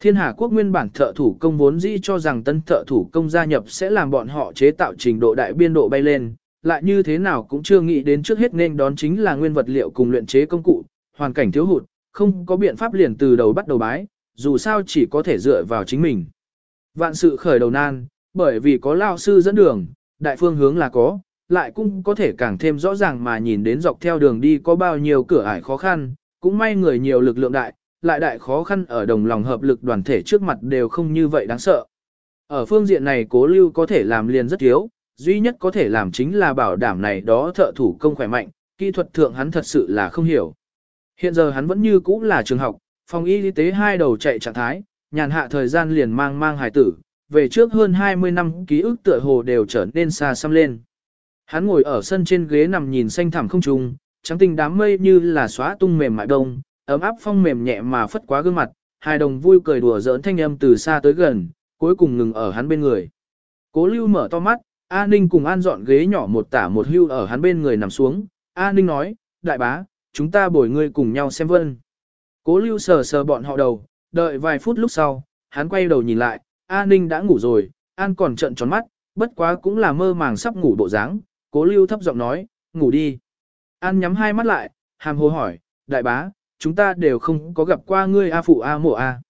Thiên Hà quốc nguyên bản thợ thủ công vốn dĩ cho rằng tân thợ thủ công gia nhập sẽ làm bọn họ chế tạo trình độ đại biên độ bay lên, lại như thế nào cũng chưa nghĩ đến trước hết nên đón chính là nguyên vật liệu cùng luyện chế công cụ, hoàn cảnh thiếu hụt, không có biện pháp liền từ đầu bắt đầu bái, dù sao chỉ có thể dựa vào chính mình. Vạn sự khởi đầu nan, bởi vì có lao sư dẫn đường, đại phương hướng là có, lại cũng có thể càng thêm rõ ràng mà nhìn đến dọc theo đường đi có bao nhiêu cửa ải khó khăn, cũng may người nhiều lực lượng đại, lại đại khó khăn ở đồng lòng hợp lực đoàn thể trước mặt đều không như vậy đáng sợ. Ở phương diện này cố lưu có thể làm liền rất thiếu, duy nhất có thể làm chính là bảo đảm này đó thợ thủ công khỏe mạnh, kỹ thuật thượng hắn thật sự là không hiểu. Hiện giờ hắn vẫn như cũ là trường học, phòng y tế hai đầu chạy trạng thái, nhàn hạ thời gian liền mang mang hài tử, về trước hơn 20 năm ký ức tựa hồ đều trở nên xa xăm lên. Hắn ngồi ở sân trên ghế nằm nhìn xanh thẳm không trùng, trắng tinh đám mây như là xóa tung mềm mại đông, ấm áp phong mềm nhẹ mà phất quá gương mặt, hai đồng vui cười đùa giỡn thanh âm từ xa tới gần, cuối cùng ngừng ở hắn bên người. Cố lưu mở to mắt, A Ninh cùng an dọn ghế nhỏ một tả một hưu ở hắn bên người nằm xuống, A Ninh nói, đại bá, chúng ta bồi ngươi cùng nhau xem vân. Cố lưu sờ sờ bọn họ đầu, đợi vài phút lúc sau, hắn quay đầu nhìn lại, A Ninh đã ngủ rồi, An còn trận tròn mắt, bất quá cũng là mơ màng sắp ngủ bộ dáng. cố lưu thấp giọng nói, ngủ đi. An nhắm hai mắt lại, hàm hồ hỏi, đại bá, chúng ta đều không có gặp qua ngươi A phụ A mộ A.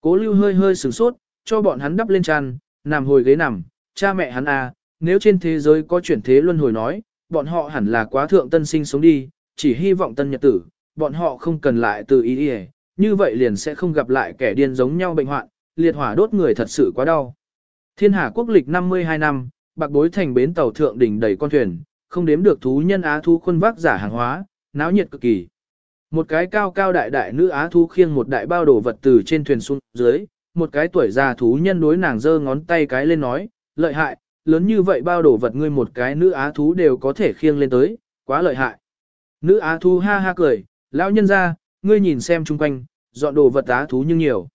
Cố lưu hơi hơi sửng sốt, cho bọn hắn đắp lên tràn, nằm hồi ghế nằm, cha mẹ hắn A, nếu trên thế giới có chuyển thế luân hồi nói, bọn họ hẳn là quá thượng tân sinh sống đi, chỉ hy vọng tân nhật tử, bọn họ không cần lại từ ý ý, như vậy liền sẽ không gặp lại kẻ điên giống nhau bệnh hoạn, liệt hỏa đốt người thật sự quá đau. Thiên Hà quốc lịch 52 năm, bạc bối thành bến tàu thượng đỉnh đầy con thuyền, không đếm được thú nhân á thú quân vác giả hàng hóa, náo nhiệt cực kỳ. Một cái cao cao đại đại nữ á thú khiêng một đại bao đồ vật từ trên thuyền xuống dưới, một cái tuổi già thú nhân đối nàng giơ ngón tay cái lên nói, lợi hại, lớn như vậy bao đồ vật ngươi một cái nữ á thú đều có thể khiêng lên tới, quá lợi hại. Nữ á thú ha ha cười, lão nhân ra, ngươi nhìn xem chung quanh, dọn đồ vật á thú nhưng nhiều.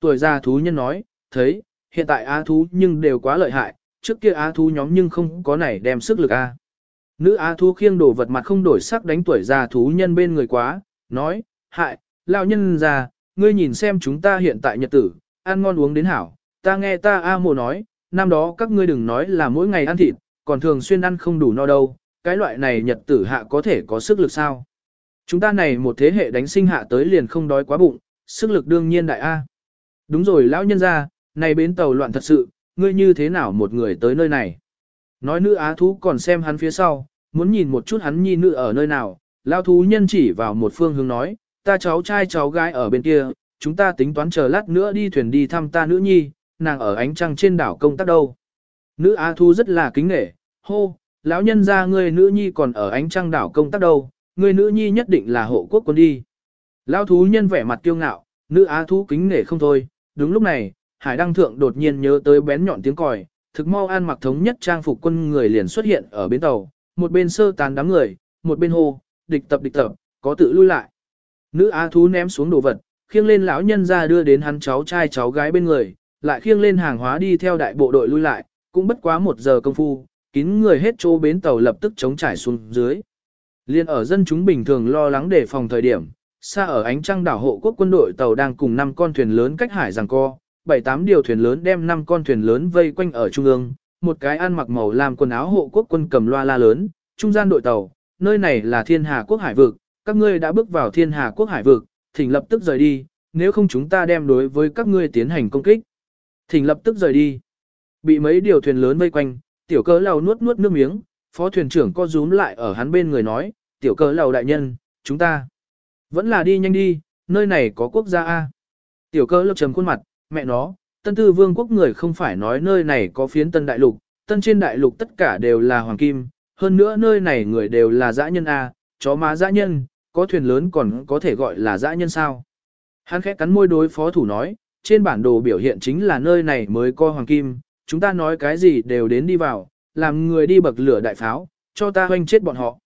Tuổi già thú nhân nói, thấy, hiện tại á thú nhưng đều quá lợi hại, trước kia á thú nhóm nhưng không có này đem sức lực a. Nữ á thú khiêng đồ vật mặt không đổi sắc đánh tuổi già thú nhân bên người quá, nói, hại, lão nhân ra ngươi nhìn xem chúng ta hiện tại nhật tử, ăn ngon uống đến hảo, ta nghe ta A mồ nói, năm đó các ngươi đừng nói là mỗi ngày ăn thịt, còn thường xuyên ăn không đủ no đâu, cái loại này nhật tử hạ có thể có sức lực sao. Chúng ta này một thế hệ đánh sinh hạ tới liền không đói quá bụng, sức lực đương nhiên đại A. Đúng rồi lão nhân ra, này bến tàu loạn thật sự, ngươi như thế nào một người tới nơi này. Nói nữ á thú còn xem hắn phía sau, muốn nhìn một chút hắn nhi nữ ở nơi nào, lão thú nhân chỉ vào một phương hướng nói, ta cháu trai cháu gái ở bên kia, chúng ta tính toán chờ lát nữa đi thuyền đi thăm ta nữ nhi, nàng ở ánh trăng trên đảo công tác đâu. Nữ á thú rất là kính nể, hô, lão nhân ra ngươi nữ nhi còn ở ánh trăng đảo công tác đâu, ngươi nữ nhi nhất định là hộ quốc quân đi. Lão thú nhân vẻ mặt kiêu ngạo, nữ á thú kính nể không thôi, đúng lúc này, hải đăng thượng đột nhiên nhớ tới bén nhọn tiếng còi, thực mau an mặc thống nhất trang phục quân người liền xuất hiện ở bến tàu, một bên sơ tán đám người, một bên hô, địch tập địch tập, có tự lui lại. Nữ á thú ném xuống đồ vật, khiêng lên lão nhân ra đưa đến hắn cháu trai cháu gái bên người, lại khiêng lên hàng hóa đi theo đại bộ đội lui lại, cũng bất quá một giờ công phu, kín người hết chỗ bến tàu lập tức chống trải xuống dưới. Liên ở dân chúng bình thường lo lắng đề phòng thời điểm, xa ở ánh trăng đảo hộ quốc quân đội tàu đang cùng năm con thuyền lớn cách hải giằng co, bảy tám điều thuyền lớn đem năm con thuyền lớn vây quanh ở trung ương, một cái ăn mặc màu làm quần áo hộ quốc quân cầm loa la lớn, trung gian đội tàu, nơi này là thiên hà quốc hải vực, các ngươi đã bước vào thiên hà quốc hải vực, thỉnh lập tức rời đi, nếu không chúng ta đem đối với các ngươi tiến hành công kích. Thỉnh lập tức rời đi. Bị mấy điều thuyền lớn vây quanh, tiểu cỡ lầu nuốt nuốt nước miếng, phó thuyền trưởng co rúm lại ở hắn bên người nói, tiểu cỡ lầu đại nhân, chúng ta vẫn là đi nhanh đi, nơi này có quốc gia A. Tiểu cỡ lầu trầm khuôn mặt, mẹ nó, tân tư vương quốc người không phải nói nơi này có phiến tân đại lục, tân trên đại lục tất cả đều là hoàng kim, hơn nữa nơi này người đều là dã nhân A, chó má dã nhân, có thuyền lớn còn có thể gọi là dã nhân sao. Hắn khẽ cắn môi đối phó thủ nói, trên bản đồ biểu hiện chính là nơi này mới coi hoàng kim, chúng ta nói cái gì đều đến đi vào, làm người đi bậc lửa đại pháo, cho ta hoanh chết bọn họ.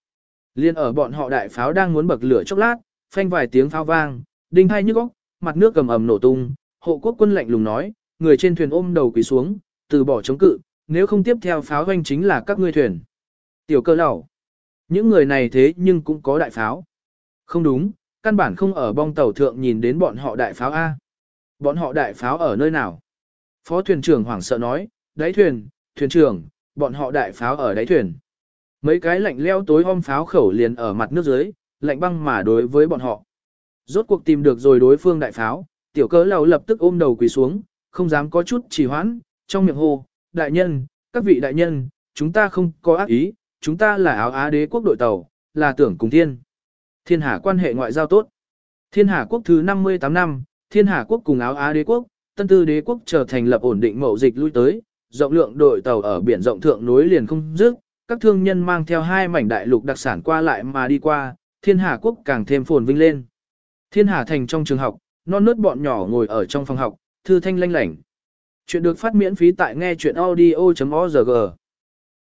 Liên ở bọn họ đại pháo đang muốn bậc lửa chốc lát, phanh vài tiếng pháo vang, đinh hai nhức óc, mặt nước cầm ầm nổ tung, hộ quốc quân lạnh lùng nói, người trên thuyền ôm đầu quỳ xuống, từ bỏ chống cự, nếu không tiếp theo pháo hoanh chính là các ngươi thuyền. Tiểu cơ lẩu. Những người này thế nhưng cũng có đại pháo. Không đúng, căn bản không ở bong tàu thượng nhìn đến bọn họ đại pháo A. Bọn họ đại pháo ở nơi nào? Phó thuyền trưởng hoảng sợ nói, đáy thuyền, thuyền trưởng, bọn họ đại pháo ở đáy thuyền. Mấy cái lạnh leo tối om pháo khẩu liền ở mặt nước dưới, lạnh băng mà đối với bọn họ. Rốt cuộc tìm được rồi đối phương đại pháo, tiểu cớ lầu lập tức ôm đầu quỳ xuống, không dám có chút trì hoãn, trong miệng hô, đại nhân, các vị đại nhân, chúng ta không có ác ý, chúng ta là áo á đế quốc đội tàu, là tưởng cùng thiên. Thiên Hà quan hệ ngoại giao tốt. Thiên Hà quốc thứ 58 năm, Thiên Hà quốc cùng áo Á đế quốc, Tân Tư đế quốc trở thành lập ổn định mậu dịch lui tới, rộng lượng đội tàu ở biển rộng thượng nối liền không dứt, các thương nhân mang theo hai mảnh đại lục đặc sản qua lại mà đi qua, Thiên Hà quốc càng thêm phồn vinh lên. Thiên Hà thành trong trường học, non nớt bọn nhỏ ngồi ở trong phòng học, thư thanh lanh lảnh. Chuyện được phát miễn phí tại nghe chuyện audio.org.